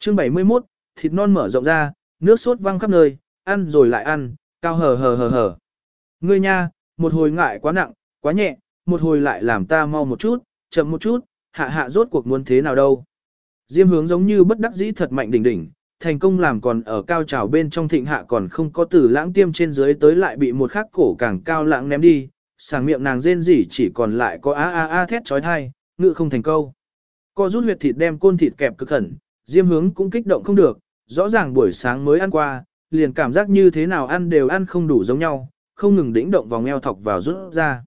Chương 71, thịt non mở rộng ra, nước sốt văng khắp nơi, ăn rồi lại ăn, cao hờ hờ hờ hờ. Ngươi nha, một hồi ngại quá nặng, quá nhẹ, một hồi lại làm ta mau một chút, chậm một chút, hạ hạ rốt cuộc muốn thế nào đâu. Diêm hướng giống như bất đắc dĩ thật mạnh đỉnh đỉnh, thành công làm còn ở cao trào bên trong thịnh hạ còn không có từ lãng tiêm trên dưới tới lại bị một khắc cổ càng cao lãng ném đi, sàng miệng nàng rên rỉ chỉ còn lại có a a a thét trói thai, ngự không thành câu. Co rút huyệt thịt đem côn thịt kẹp cực khẩn, diêm hướng cũng kích động không được, rõ ràng buổi sáng mới ăn qua, liền cảm giác như thế nào ăn đều ăn không đủ giống nhau, không ngừng đĩnh động vòng eo thọc vào rút ra.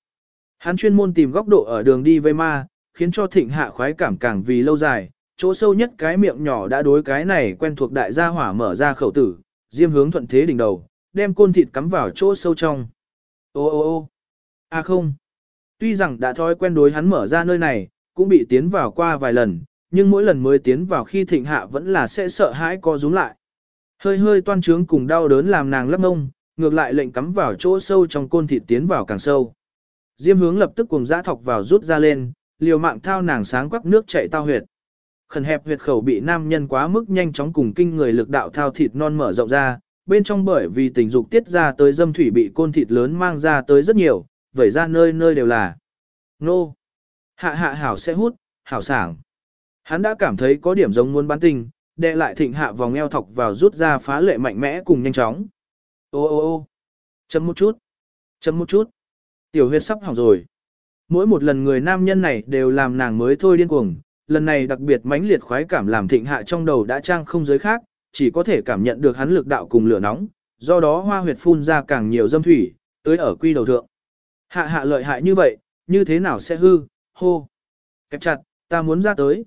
Hắn chuyên môn tìm góc độ ở đường đi vây ma, khiến cho thịnh hạ khoái cảm càng vì lâu dài, chỗ sâu nhất cái miệng nhỏ đã đối cái này quen thuộc đại gia hỏa mở ra khẩu tử, diêm hướng thuận thế đỉnh đầu, đem côn thịt cắm vào chỗ sâu trong. Ô ô ô à không. Tuy rằng đã thói quen đối hắn mở ra nơi này, cũng bị tiến vào qua vài lần, nhưng mỗi lần mới tiến vào khi thịnh hạ vẫn là sẽ sợ hãi co rúm lại. Hơi hơi toan trướng cùng đau đớn làm nàng lấp ngông, ngược lại lệnh cắm vào chỗ sâu trong côn thịt tiến vào càng sâu. Diêm hướng lập tức cùng giã thọc vào rút ra lên, liều mạng thao nàng sáng quắc nước chảy tao huyệt. Khẩn hẹp huyệt khẩu bị nam nhân quá mức nhanh chóng cùng kinh người lực đạo thao thịt non mở rộng ra, bên trong bởi vì tình dục tiết ra tới dâm thủy bị côn thịt lớn mang ra tới rất nhiều, vẩy ra nơi nơi đều là. Nô! Hạ hạ hảo sẽ hút, hảo sảng. Hắn đã cảm thấy có điểm giống muốn bán tình, đệ lại thịnh hạ vòng eo thọc vào rút ra phá lệ mạnh mẽ cùng nhanh chóng. Ô ô ô chấm một chút, chấm một chút. Tiểu huyết sắp hỏng rồi. Mỗi một lần người nam nhân này đều làm nàng mới thôi điên cuồng, lần này đặc biệt mãnh liệt khoái cảm làm thịnh hạ trong đầu đã trang không giới khác, chỉ có thể cảm nhận được hắn lực đạo cùng lửa nóng, do đó hoa huyệt phun ra càng nhiều dâm thủy, tới ở quy đầu thượng. Hạ hạ lợi hại như vậy, như thế nào sẽ hư, hô. Kẹp chặt, ta muốn ra tới.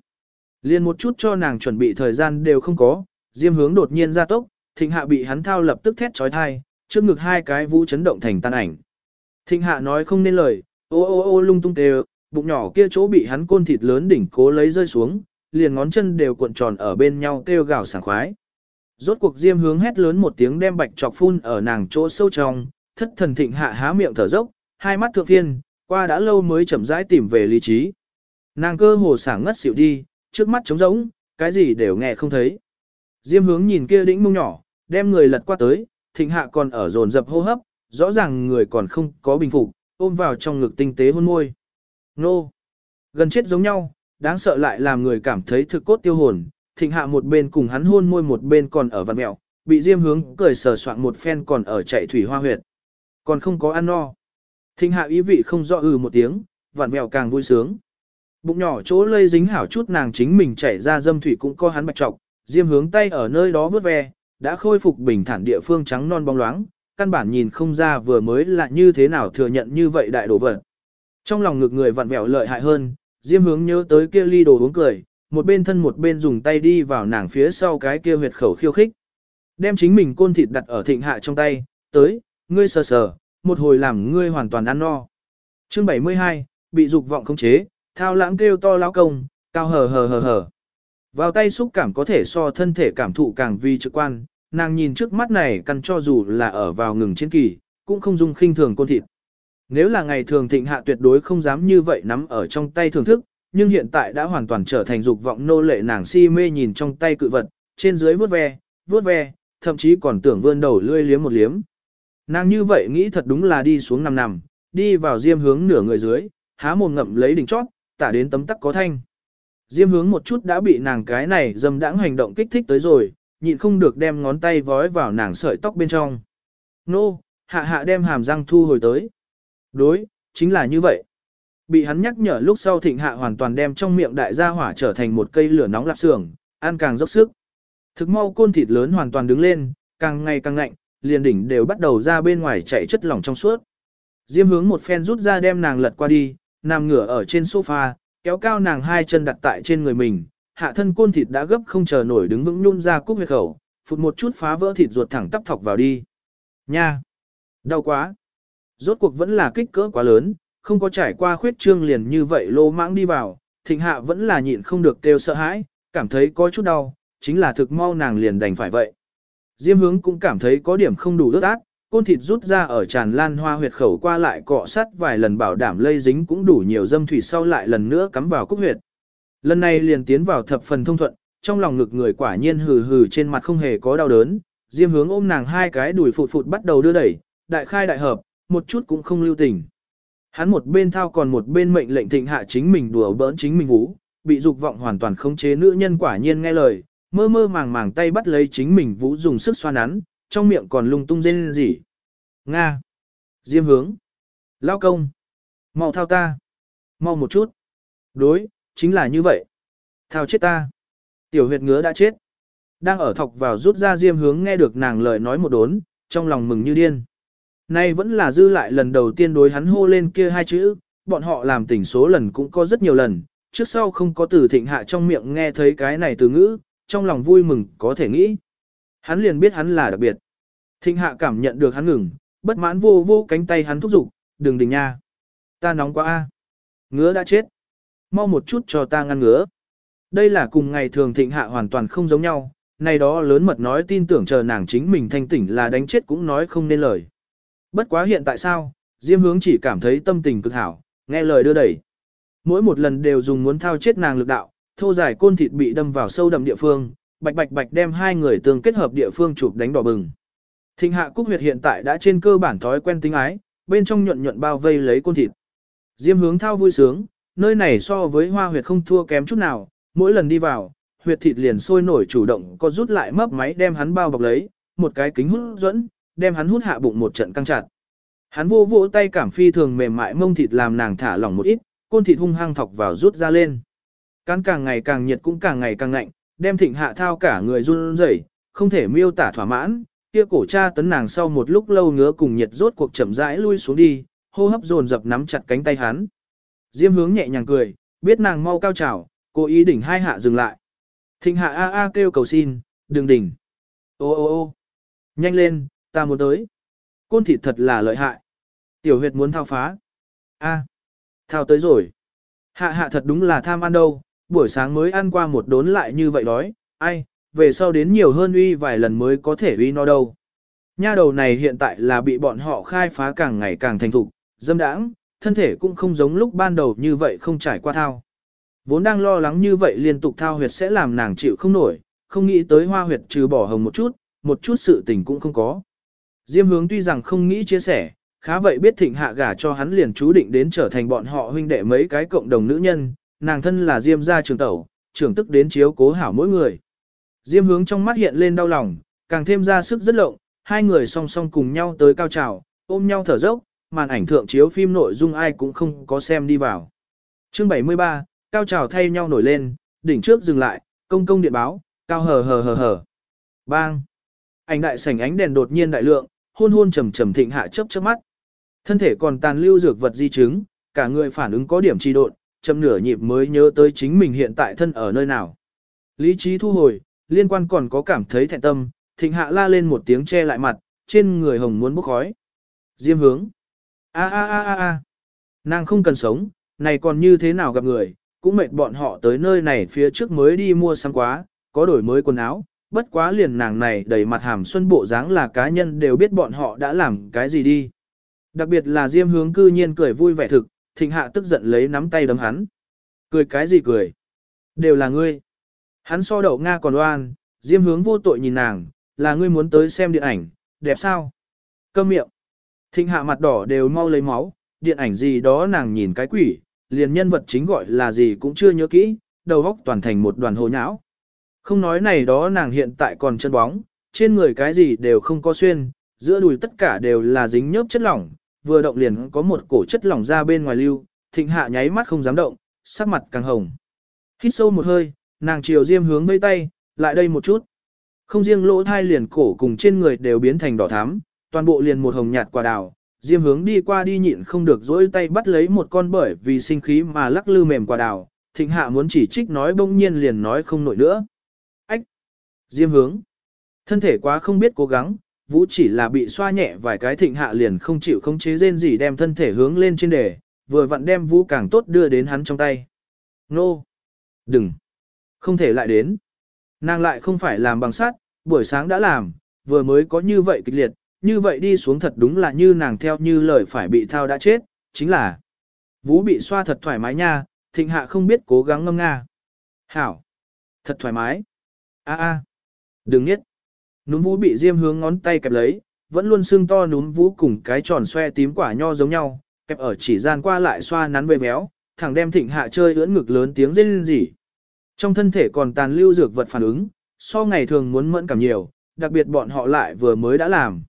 Liên một chút cho nàng chuẩn bị thời gian đều không có, diêm hướng đột nhiên ra tốc, thịnh hạ bị hắn thao lập tức thét chói tai, trước ngực hai cái vũ chấn động thành tan ảnh. Thịnh hạ nói không nên lời, ô ô ô lung tung tê bụng nhỏ kia chỗ bị hắn côn thịt lớn đỉnh cố lấy rơi xuống, liền ngón chân đều cuộn tròn ở bên nhau kêu gào sảng khoái. Rốt cuộc diêm hướng hét lớn một tiếng đem bạch chọc phun ở nàng chỗ sâu trong, thất thần thịnh hạ há miệng thở dốc, hai mắt thượng thiên, qua đã lâu mới chậm rãi tìm về lý trí. Nàng cơ hồ sảng ngất xỉu đi, trước mắt trống rỗng, cái gì đều nghe không thấy. Diêm hướng nhìn kia đĩnh mông nhỏ, đem người lật qua tới, thịnh hạ còn ở dồn dập hô hấp, rõ ràng người còn không có bình phục, ôm vào trong ngực tinh tế hôn môi. Nô! Gần chết giống nhau, đáng sợ lại làm người cảm thấy thực cốt tiêu hồn, thịnh hạ một bên cùng hắn hôn môi một bên còn ở vặn mẹo, bị diêm hướng cười sờ soạn một phen còn ở chạy thủy hoa huyệt. Còn không có ăn no. Thịnh hạ ý vị không rõ ừ một tiếng, vặn mẹo càng vui sướng. Bụng nhỏ chỗ lây dính hảo chút nàng chính mình chảy ra dâm thủy cũng có hắn bạch trọc, diêm hướng tay ở nơi đó vớt ve, đã khôi phục bình thản địa phương trắng non bóng loáng, căn bản nhìn không ra vừa mới là như thế nào thừa nhận như vậy đại đồ vật. Trong lòng ngực người vặn vẹo lợi hại hơn, diêm hướng nhớ tới kia ly đồ uống cười, một bên thân một bên dùng tay đi vào nàng phía sau cái kia huyệt khẩu khiêu khích. Đem chính mình côn thịt đặt ở thịnh hạ trong tay, tới, ngươi sờ sờ, một hồi làm ngươi hoàn toàn ăn no. Chương 72, bị dục vọng khống chế, thao lãng kêu to lão công, cao hờ hờ hờ hờ. Vào tay xúc cảm có thể so thân thể cảm thụ càng vi trực quan, nàng nhìn trước mắt này căn cho dù là ở vào ngừng chiến kỳ, cũng không dung khinh thường côn thịt. Nếu là ngày thường thịnh hạ tuyệt đối không dám như vậy nắm ở trong tay thưởng thức, nhưng hiện tại đã hoàn toàn trở thành dục vọng nô lệ nàng si mê nhìn trong tay cự vật, trên dưới vuốt ve, vuốt ve, thậm chí còn tưởng vươn đầu lươi liếm một liếm. Nàng như vậy nghĩ thật đúng là đi xuống nằm nằm, đi vào diêm hướng nửa người dưới, há mồm ngậm lấy đỉnh chót, tả đến tấm tắc có thanh. Diêm hướng một chút đã bị nàng cái này dâm đãng hành động kích thích tới rồi, nhịn không được đem ngón tay vói vào nàng sợi tóc bên trong. Nô, hạ hạ đem hàm răng thu hồi tới. Đối, chính là như vậy. Bị hắn nhắc nhở lúc sau thịnh hạ hoàn toàn đem trong miệng đại gia hỏa trở thành một cây lửa nóng lạp xưởng, ăn càng dốc sức. Thực mau côn thịt lớn hoàn toàn đứng lên, càng ngày càng ngạnh, liền đỉnh đều bắt đầu ra bên ngoài chạy chất lỏng trong suốt. Diêm hướng một phen rút ra đem nàng lật qua đi, nằm ngửa ở trên sofa, kéo cao nàng hai chân đặt tại trên người mình, hạ thân côn thịt đã gấp không chờ nổi đứng vững nhún ra cúc huyệt khẩu, phụt một chút phá vỡ thịt ruột thẳng tắp thọc vào đi. Nha! Đau quá! Rốt cuộc vẫn là kích cỡ quá lớn, không có trải qua khuyết trương liền như vậy lô mãng đi vào, thịnh hạ vẫn là nhịn không được kêu sợ hãi, cảm thấy có chút đau, chính là thực mau nàng liền đành phải vậy. Diêm hướng cũng cảm thấy có điểm không đủ ướt ác côn thịt rút ra ở tràn lan hoa huyệt khẩu qua lại cọ sát vài lần bảo đảm lây dính cũng đủ nhiều dâm thủy sau lại lần nữa cắm vào cúc huyệt. Lần này liền tiến vào thập phần thông thuận, trong lòng ngực người quả nhiên hừ hừ trên mặt không hề có đau đớn, Diêm hướng ôm nàng hai cái đùi phụt phụt bắt đầu đưa đẩy, đại khai đại hợp, một chút cũng không lưu tình. Hắn một bên thao còn một bên mệnh lệnh thịnh hạ chính mình đùa bỡn chính mình vũ, bị dục vọng hoàn toàn khống chế nữ nhân quả nhiên nghe lời, mơ mơ màng màng tay bắt lấy chính mình vũ dùng sức xoa nắn, trong miệng còn lung tung rên gì. Nga. Diêm hướng. Lao công. mau thao ta. Mau một chút. Đối, chính là như vậy. Thao chết ta. Tiểu huyệt ngứa đã chết. Đang ở thọc vào rút ra diêm hướng nghe được nàng lời nói một đốn, trong lòng mừng như điên. Nay vẫn là dư lại lần đầu tiên đối hắn hô lên kia hai chữ, bọn họ làm tỉnh số lần cũng có rất nhiều lần, trước sau không có từ thịnh hạ trong miệng nghe thấy cái này từ ngữ, trong lòng vui mừng có thể nghĩ. Hắn liền biết hắn là đặc biệt. Thịnh hạ cảm nhận được hắn ngừng, bất mãn vô vô cánh tay hắn thúc giục, đừng đình nha. Ta nóng quá a, Ngứa đã chết. Mau một chút cho ta ngăn ngứa. Đây là cùng ngày thường thịnh hạ hoàn toàn không giống nhau, này đó lớn mật nói tin tưởng chờ nàng chính mình thanh tỉnh là đánh chết cũng nói không nên lời. Bất quá hiện tại sao, Diêm hướng chỉ cảm thấy tâm tình cực hảo, nghe lời đưa đẩy. Mỗi một lần đều dùng muốn thao chết nàng lực đạo, thô dài côn thịt bị đâm vào sâu đậm địa phương, bạch bạch bạch đem hai người tương kết hợp địa phương chụp đánh đỏ bừng. Thịnh hạ cúc huyệt hiện tại đã trên cơ bản thói quen tính ái, bên trong nhuận nhuận bao vây lấy côn thịt. Diêm hướng thao vui sướng, nơi này so với hoa huyệt không thua kém chút nào, mỗi lần đi vào, huyệt thịt liền sôi nổi chủ động có rút lại mấp máy đem hắn bao bọc lấy, một cái kính hút dẫn, đem hắn hút hạ bụng một trận căng chặt. Hắn vô vỗ tay cảm phi thường mềm mại mông thịt làm nàng thả lỏng một ít, côn thịt hung hăng thọc vào rút ra lên. Cán càng ngày càng nhiệt cũng càng ngày càng lạnh, đem thịnh hạ thao cả người run rẩy, không thể miêu tả thỏa mãn, kia cổ cha tấn nàng sau một lúc lâu ngứa cùng nhiệt rốt cuộc chậm rãi lui xuống đi, hô hấp dồn dập nắm chặt cánh tay hắn. Diêm hướng nhẹ nhàng cười, biết nàng mau cao trào, cố ý đỉnh hai hạ dừng lại. Thịnh hạ a a kêu cầu xin, đừng đỉnh. Ô ô ô nhanh lên, ta muốn tới. Côn thịt thật là lợi hại. Tiểu huyệt muốn thao phá. A, thao tới rồi. Hạ hạ thật đúng là tham ăn đâu, buổi sáng mới ăn qua một đốn lại như vậy đói, ai, về sau đến nhiều hơn uy vài lần mới có thể uy no đâu. Nha đầu này hiện tại là bị bọn họ khai phá càng ngày càng thành thục, dâm đãng, thân thể cũng không giống lúc ban đầu như vậy không trải qua thao. Vốn đang lo lắng như vậy liên tục thao huyệt sẽ làm nàng chịu không nổi, không nghĩ tới hoa huyệt trừ bỏ hồng một chút, một chút sự tình cũng không có. Diêm hướng tuy rằng không nghĩ chia sẻ, khá vậy biết thịnh hạ gả cho hắn liền chú định đến trở thành bọn họ huynh đệ mấy cái cộng đồng nữ nhân, nàng thân là Diêm gia trưởng tẩu, trưởng tức đến chiếu cố hảo mỗi người. Diêm hướng trong mắt hiện lên đau lòng, càng thêm ra sức rất lộng, hai người song song cùng nhau tới cao trào, ôm nhau thở dốc, màn ảnh thượng chiếu phim nội dung ai cũng không có xem đi vào. Chương 73, cao trào thay nhau nổi lên, đỉnh trước dừng lại, công công điện báo, cao hờ hờ hờ hờ. Bang! Ảnh đại sảnh ánh đèn đột nhiên đại lượng, hôn hôn trầm trầm thịnh hạ chớp chớp mắt. Thân thể còn tàn lưu dược vật di chứng, cả người phản ứng có điểm trì độn, chậm nửa nhịp mới nhớ tới chính mình hiện tại thân ở nơi nào. Lý trí thu hồi, liên quan còn có cảm thấy thẹn tâm, thịnh hạ la lên một tiếng che lại mặt, trên người hồng muốn bốc khói. Diêm hướng. a a a a a Nàng không cần sống, này còn như thế nào gặp người, cũng mệt bọn họ tới nơi này phía trước mới đi mua sắm quá, có đổi mới quần áo, bất quá liền nàng này đầy mặt hàm xuân bộ dáng là cá nhân đều biết bọn họ đã làm cái gì đi. Đặc biệt là Diêm hướng cư nhiên cười vui vẻ thực, thịnh hạ tức giận lấy nắm tay đấm hắn. Cười cái gì cười? Đều là ngươi. Hắn so đậu Nga còn oan, Diêm hướng vô tội nhìn nàng, là ngươi muốn tới xem điện ảnh, đẹp sao? Câm miệng. Thịnh hạ mặt đỏ đều mau lấy máu, điện ảnh gì đó nàng nhìn cái quỷ, liền nhân vật chính gọi là gì cũng chưa nhớ kỹ, đầu óc toàn thành một đoàn hồ nhão. Không nói này đó nàng hiện tại còn chân bóng, trên người cái gì đều không có xuyên, giữa đùi tất cả đều là dính nhớp chất lỏng, vừa động liền có một cổ chất lỏng ra bên ngoài lưu, thịnh hạ nháy mắt không dám động, sắc mặt càng hồng. Hít sâu một hơi, nàng chiều diêm hướng vây tay, lại đây một chút. Không riêng lỗ thai liền cổ cùng trên người đều biến thành đỏ thắm, toàn bộ liền một hồng nhạt quả đào. Diêm hướng đi qua đi nhịn không được dỗi tay bắt lấy một con bởi vì sinh khí mà lắc lư mềm quả đào. Thịnh hạ muốn chỉ trích nói bỗng nhiên liền nói không nổi nữa. Ách! Diêm hướng! Thân thể quá không biết cố gắng, vũ chỉ là bị xoa nhẹ vài cái thịnh hạ liền không chịu không chế rên gì đem thân thể hướng lên trên đề, vừa vặn đem vũ càng tốt đưa đến hắn trong tay. Nô! Đừng! Không thể lại đến. Nàng lại không phải làm bằng sắt, buổi sáng đã làm, vừa mới có như vậy kịch liệt, như vậy đi xuống thật đúng là như nàng theo như lời phải bị thao đã chết, chính là Vũ bị xoa thật thoải mái nha, thịnh hạ không biết cố gắng ngâm nga. Hảo! Thật thoải mái. A a, đừng nhất. Núm vú bị diêm hướng ngón tay kẹp lấy, vẫn luôn xương to núm vú cùng cái tròn xoe tím quả nho giống nhau, kẹp ở chỉ gian qua lại xoa nắn về méo, thẳng đem thịnh hạ chơi ưỡn ngực lớn tiếng rên rỉ. Trong thân thể còn tàn lưu dược vật phản ứng, so ngày thường muốn mẫn cảm nhiều, đặc biệt bọn họ lại vừa mới đã làm.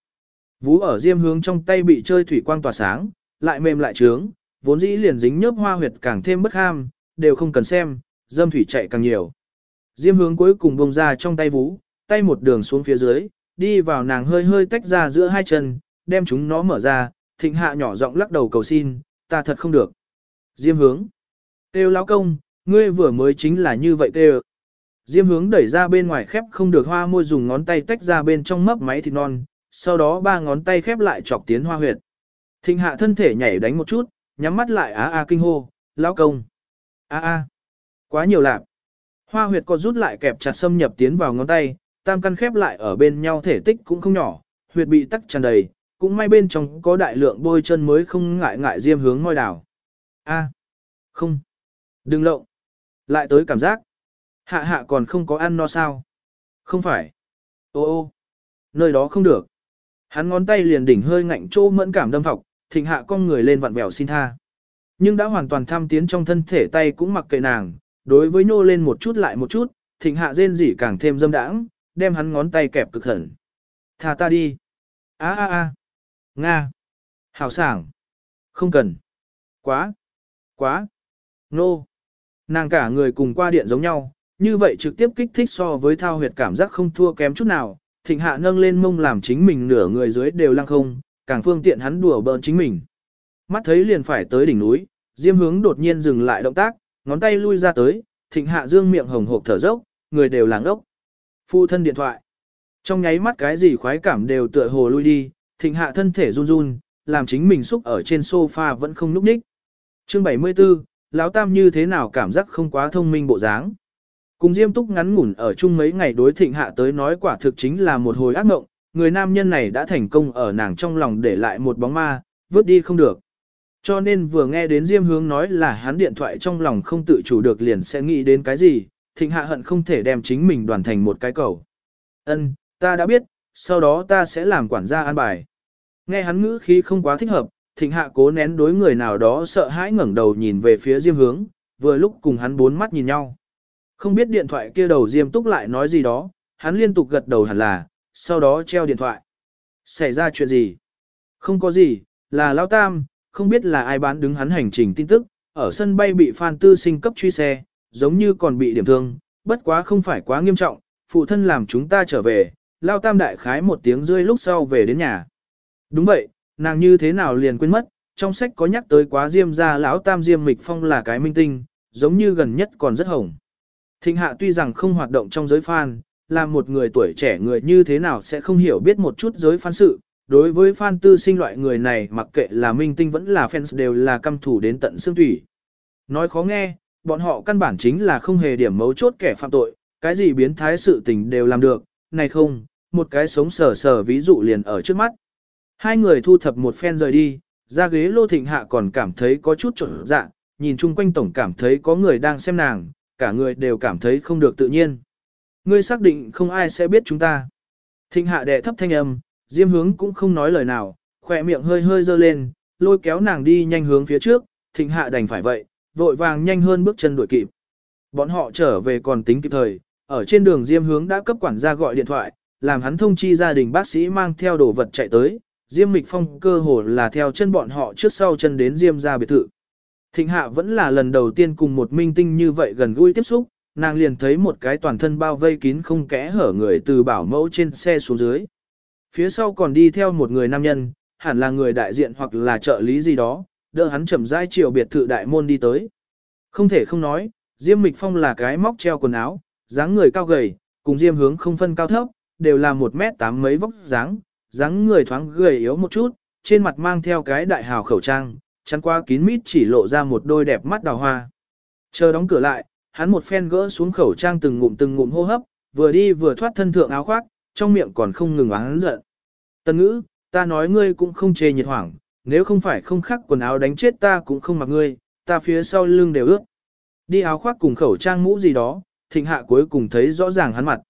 Vú ở diêm hướng trong tay bị chơi thủy quang tỏa sáng, lại mềm lại trướng, vốn dĩ liền dính nhớp hoa huyệt càng thêm bất ham, đều không cần xem, dâm thủy chạy càng nhiều. Diêm hướng cuối cùng bông ra trong tay vú, tay một đường xuống phía dưới, đi vào nàng hơi hơi tách ra giữa hai chân, đem chúng nó mở ra, thịnh hạ nhỏ giọng lắc đầu cầu xin, ta thật không được. Diêm hướng. Têu lão công, ngươi vừa mới chính là như vậy têu. Diêm hướng đẩy ra bên ngoài khép không được hoa môi dùng ngón tay tách ra bên trong mấp máy thịt non, sau đó ba ngón tay khép lại chọc tiến hoa huyệt. Thịnh hạ thân thể nhảy đánh một chút, nhắm mắt lại á a kinh hô, lão công. A a, quá nhiều lạc. Hoa huyệt có rút lại kẹp chặt xâm nhập tiến vào ngón tay, tam căn khép lại ở bên nhau thể tích cũng không nhỏ, huyệt bị tắc tràn đầy, cũng may bên trong có đại lượng bôi chân mới không ngại ngại diêm hướng ngôi đảo. A, à, không, đừng lộng, lại tới cảm giác. Hạ hạ còn không có ăn no sao? Không phải. Ô ô, nơi đó không được. Hắn ngón tay liền đỉnh hơi ngạnh trô mẫn cảm đâm thọc, thịnh hạ con người lên vặn vẹo xin tha. Nhưng đã hoàn toàn tham tiến trong thân thể tay cũng mặc kệ nàng, đối với nô lên một chút lại một chút, thịnh hạ rên rỉ càng thêm dâm đãng, đem hắn ngón tay kẹp cực hẳn. Thà ta đi. Á á á. Nga. Hảo sảng. Không cần. Quá. Quá. Nô. Nàng cả người cùng qua điện giống nhau, như vậy trực tiếp kích thích so với thao huyệt cảm giác không thua kém chút nào. Thịnh hạ nâng lên mông làm chính mình nửa người dưới đều lăng không, càng phương tiện hắn đùa bỡn chính mình. Mắt thấy liền phải tới đỉnh núi, Diêm hướng đột nhiên dừng lại động tác, ngón tay lui ra tới, thịnh hạ dương miệng hồng hộc thở dốc, người đều làng ốc. Phu thân điện thoại. Trong nháy mắt cái gì khoái cảm đều tựa hồ lui đi, thịnh hạ thân thể run run, làm chính mình xúc ở trên sofa vẫn không núp ních. Chương 74, lão tam như thế nào cảm giác không quá thông minh bộ dáng. Cùng Diêm Túc ngắn ngủn ở chung mấy ngày đối thịnh hạ tới nói quả thực chính là một hồi ác mộng, người nam nhân này đã thành công ở nàng trong lòng để lại một bóng ma, vứt đi không được. Cho nên vừa nghe đến Diêm Hướng nói là hắn điện thoại trong lòng không tự chủ được liền sẽ nghĩ đến cái gì, thịnh hạ hận không thể đem chính mình đoàn thành một cái cầu. Ân, ta đã biết, sau đó ta sẽ làm quản gia an bài. Nghe hắn ngữ khí không quá thích hợp, thịnh hạ cố nén đối người nào đó sợ hãi ngẩng đầu nhìn về phía Diêm Hướng, vừa lúc cùng hắn bốn mắt nhìn nhau. Không biết điện thoại kia đầu Diêm Túc lại nói gì đó, hắn liên tục gật đầu hẳn là, sau đó treo điện thoại. Xảy ra chuyện gì? Không có gì, là Lao Tam, không biết là ai bán đứng hắn hành trình tin tức, ở sân bay bị Phan Tư Sinh cấp truy xe, giống như còn bị điểm thương, bất quá không phải quá nghiêm trọng, phụ thân làm chúng ta trở về, Lao Tam đại khái một tiếng rơi lúc sau về đến nhà. Đúng vậy, nàng như thế nào liền quên mất, trong sách có nhắc tới quá Diêm gia lão Tam Diêm Mịch Phong là cái minh tinh, giống như gần nhất còn rất hồng. Thịnh hạ tuy rằng không hoạt động trong giới fan, là một người tuổi trẻ người như thế nào sẽ không hiểu biết một chút giới fan sự. Đối với fan tư sinh loại người này mặc kệ là minh tinh vẫn là fans đều là căm thủ đến tận xương thủy. Nói khó nghe, bọn họ căn bản chính là không hề điểm mấu chốt kẻ phạm tội, cái gì biến thái sự tình đều làm được, này không, một cái sống sờ sờ ví dụ liền ở trước mắt. Hai người thu thập một phen rời đi, ra ghế lô thịnh hạ còn cảm thấy có chút trở dạ, nhìn chung quanh tổng cảm thấy có người đang xem nàng, cả người đều cảm thấy không được tự nhiên. Ngươi xác định không ai sẽ biết chúng ta. Thịnh hạ đệ thấp thanh âm, diêm hướng cũng không nói lời nào, khỏe miệng hơi hơi dơ lên, lôi kéo nàng đi nhanh hướng phía trước, thịnh hạ đành phải vậy, vội vàng nhanh hơn bước chân đuổi kịp. Bọn họ trở về còn tính kịp thời, ở trên đường diêm hướng đã cấp quản gia gọi điện thoại, làm hắn thông chi gia đình bác sĩ mang theo đồ vật chạy tới, diêm mịch phong cơ hồ là theo chân bọn họ trước sau chân đến diêm ra biệt thự. Thịnh hạ vẫn là lần đầu tiên cùng một minh tinh như vậy gần gũi tiếp xúc, nàng liền thấy một cái toàn thân bao vây kín không kẽ hở người từ bảo mẫu trên xe xuống dưới. Phía sau còn đi theo một người nam nhân, hẳn là người đại diện hoặc là trợ lý gì đó, đỡ hắn chậm rãi chiều biệt thự đại môn đi tới. Không thể không nói, Diêm Mịch Phong là cái móc treo quần áo, dáng người cao gầy, cùng Diêm hướng không phân cao thấp, đều là một mét tám mấy vóc dáng, dáng người thoáng gầy yếu một chút, trên mặt mang theo cái đại hào khẩu trang, chắn qua kín mít chỉ lộ ra một đôi đẹp mắt đào hoa. Chờ đóng cửa lại, hắn một phen gỡ xuống khẩu trang từng ngụm từng ngụm hô hấp, vừa đi vừa thoát thân thượng áo khoác, trong miệng còn không ngừng oán giận. Tân ngữ, ta nói ngươi cũng không chê nhiệt hoảng, nếu không phải không khắc quần áo đánh chết ta cũng không mặc ngươi, ta phía sau lưng đều ướt. Đi áo khoác cùng khẩu trang mũ gì đó, thịnh hạ cuối cùng thấy rõ ràng hắn mặt.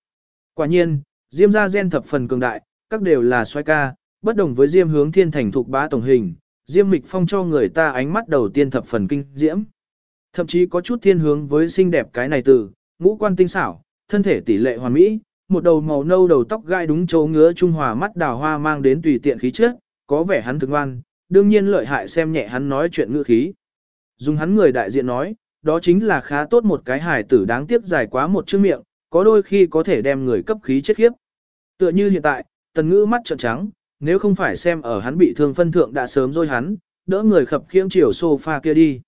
Quả nhiên, Diêm gia gen thập phần cường đại, các đều là xoay ca, bất đồng với Diêm hướng thiên thành thuộc bá tổng hình, Diêm Mịch Phong cho người ta ánh mắt đầu tiên thập phần kinh diễm. Thậm chí có chút thiên hướng với xinh đẹp cái này từ, ngũ quan tinh xảo, thân thể tỷ lệ hoàn mỹ, một đầu màu nâu đầu tóc gai đúng chỗ ngứa trung hòa mắt đào hoa mang đến tùy tiện khí chất, có vẻ hắn thực ngoan, đương nhiên lợi hại xem nhẹ hắn nói chuyện ngữ khí. Dùng hắn người đại diện nói, đó chính là khá tốt một cái hài tử đáng tiếc dài quá một chữ miệng, có đôi khi có thể đem người cấp khí chết khiếp. Tựa như hiện tại, tần ngữ mắt trợn trắng, nếu không phải xem ở hắn bị thương phân thượng đã sớm rồi hắn, đỡ người khập khiễng chiều sofa kia đi.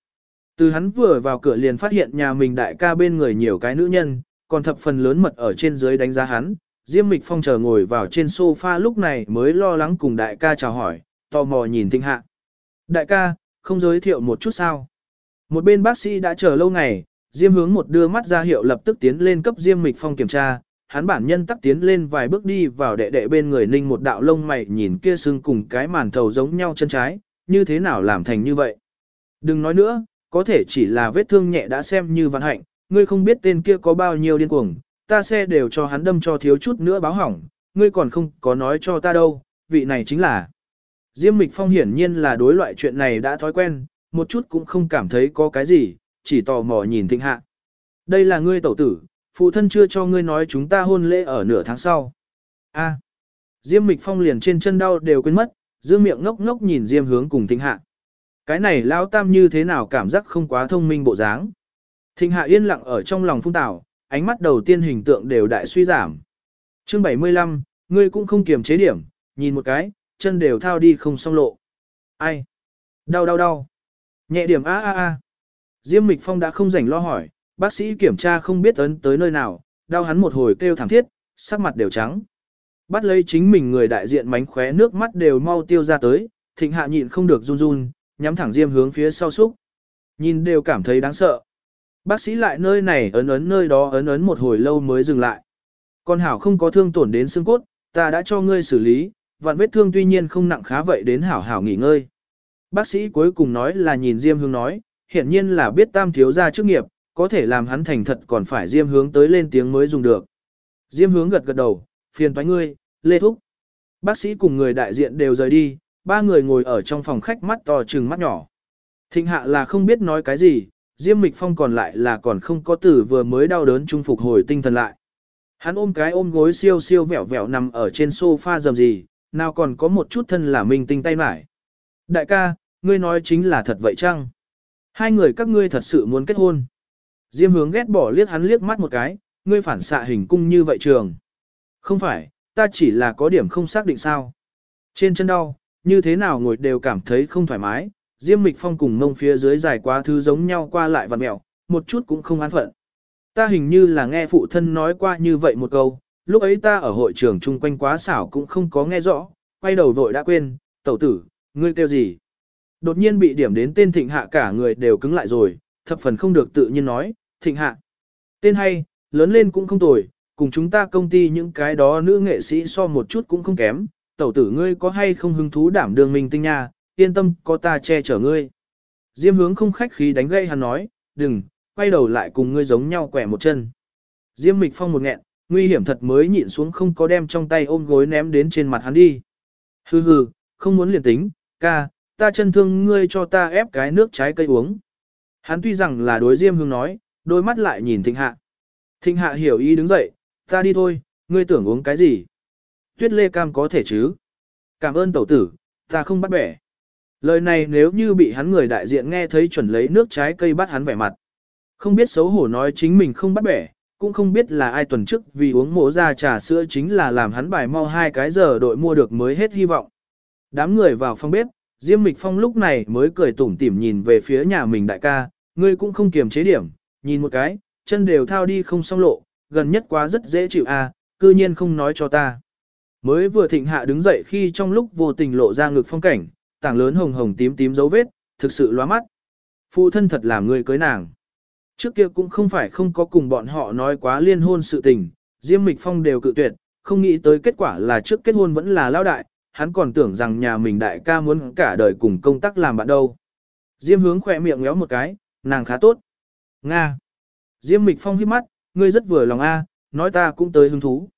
Từ hắn vừa vào cửa liền phát hiện nhà mình đại ca bên người nhiều cái nữ nhân, còn thập phần lớn mật ở trên dưới đánh giá hắn. Diêm Mịch Phong chờ ngồi vào trên sofa lúc này mới lo lắng cùng đại ca chào hỏi, tò mò nhìn Thịnh Hạ. Đại ca, không giới thiệu một chút sao? Một bên bác sĩ đã chờ lâu ngày, Diêm hướng một đưa mắt ra hiệu lập tức tiến lên cấp Diêm Mịch Phong kiểm tra, hắn bản nhân tắc tiến lên vài bước đi vào đệ đệ bên người ninh một đạo lông mày nhìn kia xương cùng cái màn thầu giống nhau chân trái, như thế nào làm thành như vậy. Đừng nói nữa, có thể chỉ là vết thương nhẹ đã xem như vạn hạnh, ngươi không biết tên kia có bao nhiêu điên cuồng, ta xe đều cho hắn đâm cho thiếu chút nữa báo hỏng, ngươi còn không có nói cho ta đâu, vị này chính là. Diêm Mịch Phong hiển nhiên là đối loại chuyện này đã thói quen, một chút cũng không cảm thấy có cái gì, chỉ tò mò nhìn thịnh hạ. Đây là ngươi tẩu tử, phụ thân chưa cho ngươi nói chúng ta hôn lễ ở nửa tháng sau. A. Diêm Mịch Phong liền trên chân đau đều quên mất, giữ miệng ngốc ngốc nhìn Diêm hướng cùng thịnh hạ. Cái này lão tam như thế nào cảm giác không quá thông minh bộ dáng. Thịnh hạ yên lặng ở trong lòng phung tảo, ánh mắt đầu tiên hình tượng đều đại suy giảm. Chương 75, ngươi cũng không kiềm chế điểm, nhìn một cái, chân đều thao đi không xong lộ. Ai? Đau đau đau. Nhẹ điểm a a a. Diêm Mịch Phong đã không rảnh lo hỏi, bác sĩ kiểm tra không biết ấn tới nơi nào, đau hắn một hồi kêu thảm thiết, sắc mặt đều trắng. Bắt lấy chính mình người đại diện mánh khóe nước mắt đều mau tiêu ra tới, thịnh hạ nhịn không được run run, nhắm thẳng Diêm hướng phía sau xúc. Nhìn đều cảm thấy đáng sợ. Bác sĩ lại nơi này ấn ấn nơi đó ấn ấn một hồi lâu mới dừng lại. Con hảo không có thương tổn đến xương cốt, ta đã cho ngươi xử lý, vạn vết thương tuy nhiên không nặng khá vậy đến hảo hảo nghỉ ngơi. Bác sĩ cuối cùng nói là nhìn Diêm Hướng nói, hiển nhiên là biết tam thiếu gia chức nghiệp, có thể làm hắn thành thật còn phải Diêm Hướng tới lên tiếng mới dùng được. Diêm Hướng gật gật đầu, phiền toái ngươi, lê thúc. Bác sĩ cùng người đại diện đều rời đi, ba người ngồi ở trong phòng khách mắt to trừng mắt nhỏ. Thịnh hạ là không biết nói cái gì, Diêm Mịch Phong còn lại là còn không có tử vừa mới đau đớn trung phục hồi tinh thần lại. Hắn ôm cái ôm gối siêu siêu vẹo vẹo nằm ở trên sofa dầm gì, nào còn có một chút thân là minh tinh tay mải. Đại ca, ngươi nói chính là thật vậy chăng? Hai người các ngươi thật sự muốn kết hôn. Diêm hướng ghét bỏ liếc hắn liếc mắt một cái, ngươi phản xạ hình cung như vậy trường. Không phải, ta chỉ là có điểm không xác định sao. Trên chân đau, như thế nào ngồi đều cảm thấy không thoải mái, Diêm Mịch Phong cùng mông phía dưới dài quá thứ giống nhau qua lại vặn mẹo, một chút cũng không an phận. Ta hình như là nghe phụ thân nói qua như vậy một câu, lúc ấy ta ở hội trường chung quanh quá xảo cũng không có nghe rõ, quay đầu vội đã quên, tẩu tử, ngươi kêu gì? Đột nhiên bị điểm đến tên thịnh hạ cả người đều cứng lại rồi, thập phần không được tự nhiên nói, thịnh hạ. Tên hay, lớn lên cũng không tồi, cùng chúng ta công ty những cái đó nữ nghệ sĩ so một chút cũng không kém, tẩu tử ngươi có hay không hứng thú đảm đường mình tinh nha, yên tâm có ta che chở ngươi. Diêm hướng không khách khí đánh gây hắn nói, đừng, quay đầu lại cùng ngươi giống nhau quẻ một chân. Diêm mịch phong một nghẹn, nguy hiểm thật mới nhịn xuống không có đem trong tay ôm gối ném đến trên mặt hắn đi. Hừ hừ, không muốn liền tính, ca, ta chân thương ngươi cho ta ép cái nước trái cây uống. Hắn tuy rằng là đối Diêm hương nói, đôi mắt lại nhìn Thịnh Hạ. Thịnh Hạ hiểu ý đứng dậy, ta đi thôi, ngươi tưởng uống cái gì? Tuyết lê cam có thể chứ? Cảm ơn tẩu tử, ta không bắt bẻ. Lời này nếu như bị hắn người đại diện nghe thấy chuẩn lấy nước trái cây bắt hắn vẻ mặt. Không biết xấu hổ nói chính mình không bắt bẻ, cũng không biết là ai tuần trước vì uống mổ ra trà sữa chính là làm hắn bài mau hai cái giờ đội mua được mới hết hy vọng. Đám người vào phòng bếp, Diêm Mịch Phong lúc này mới cười tủm tỉm nhìn về phía nhà mình đại ca, ngươi cũng không kiềm chế điểm, nhìn một cái, chân đều thao đi không xong lộ, gần nhất quá rất dễ chịu à, cư nhiên không nói cho ta. Mới vừa thịnh hạ đứng dậy khi trong lúc vô tình lộ ra ngực phong cảnh, tảng lớn hồng hồng tím tím dấu vết, thực sự loa mắt. Phụ thân thật làm người cưới nàng. Trước kia cũng không phải không có cùng bọn họ nói quá liên hôn sự tình, Diêm Mịch Phong đều cự tuyệt, không nghĩ tới kết quả là trước kết hôn vẫn là lao đại, hắn còn tưởng rằng nhà mình đại ca muốn cả đời cùng công tác làm bạn đâu. Diêm hướng khỏe miệng ngéo một cái, nàng khá tốt. Nga. Diêm Mịch Phong hít mắt, ngươi rất vừa lòng a, nói ta cũng tới hứng thú.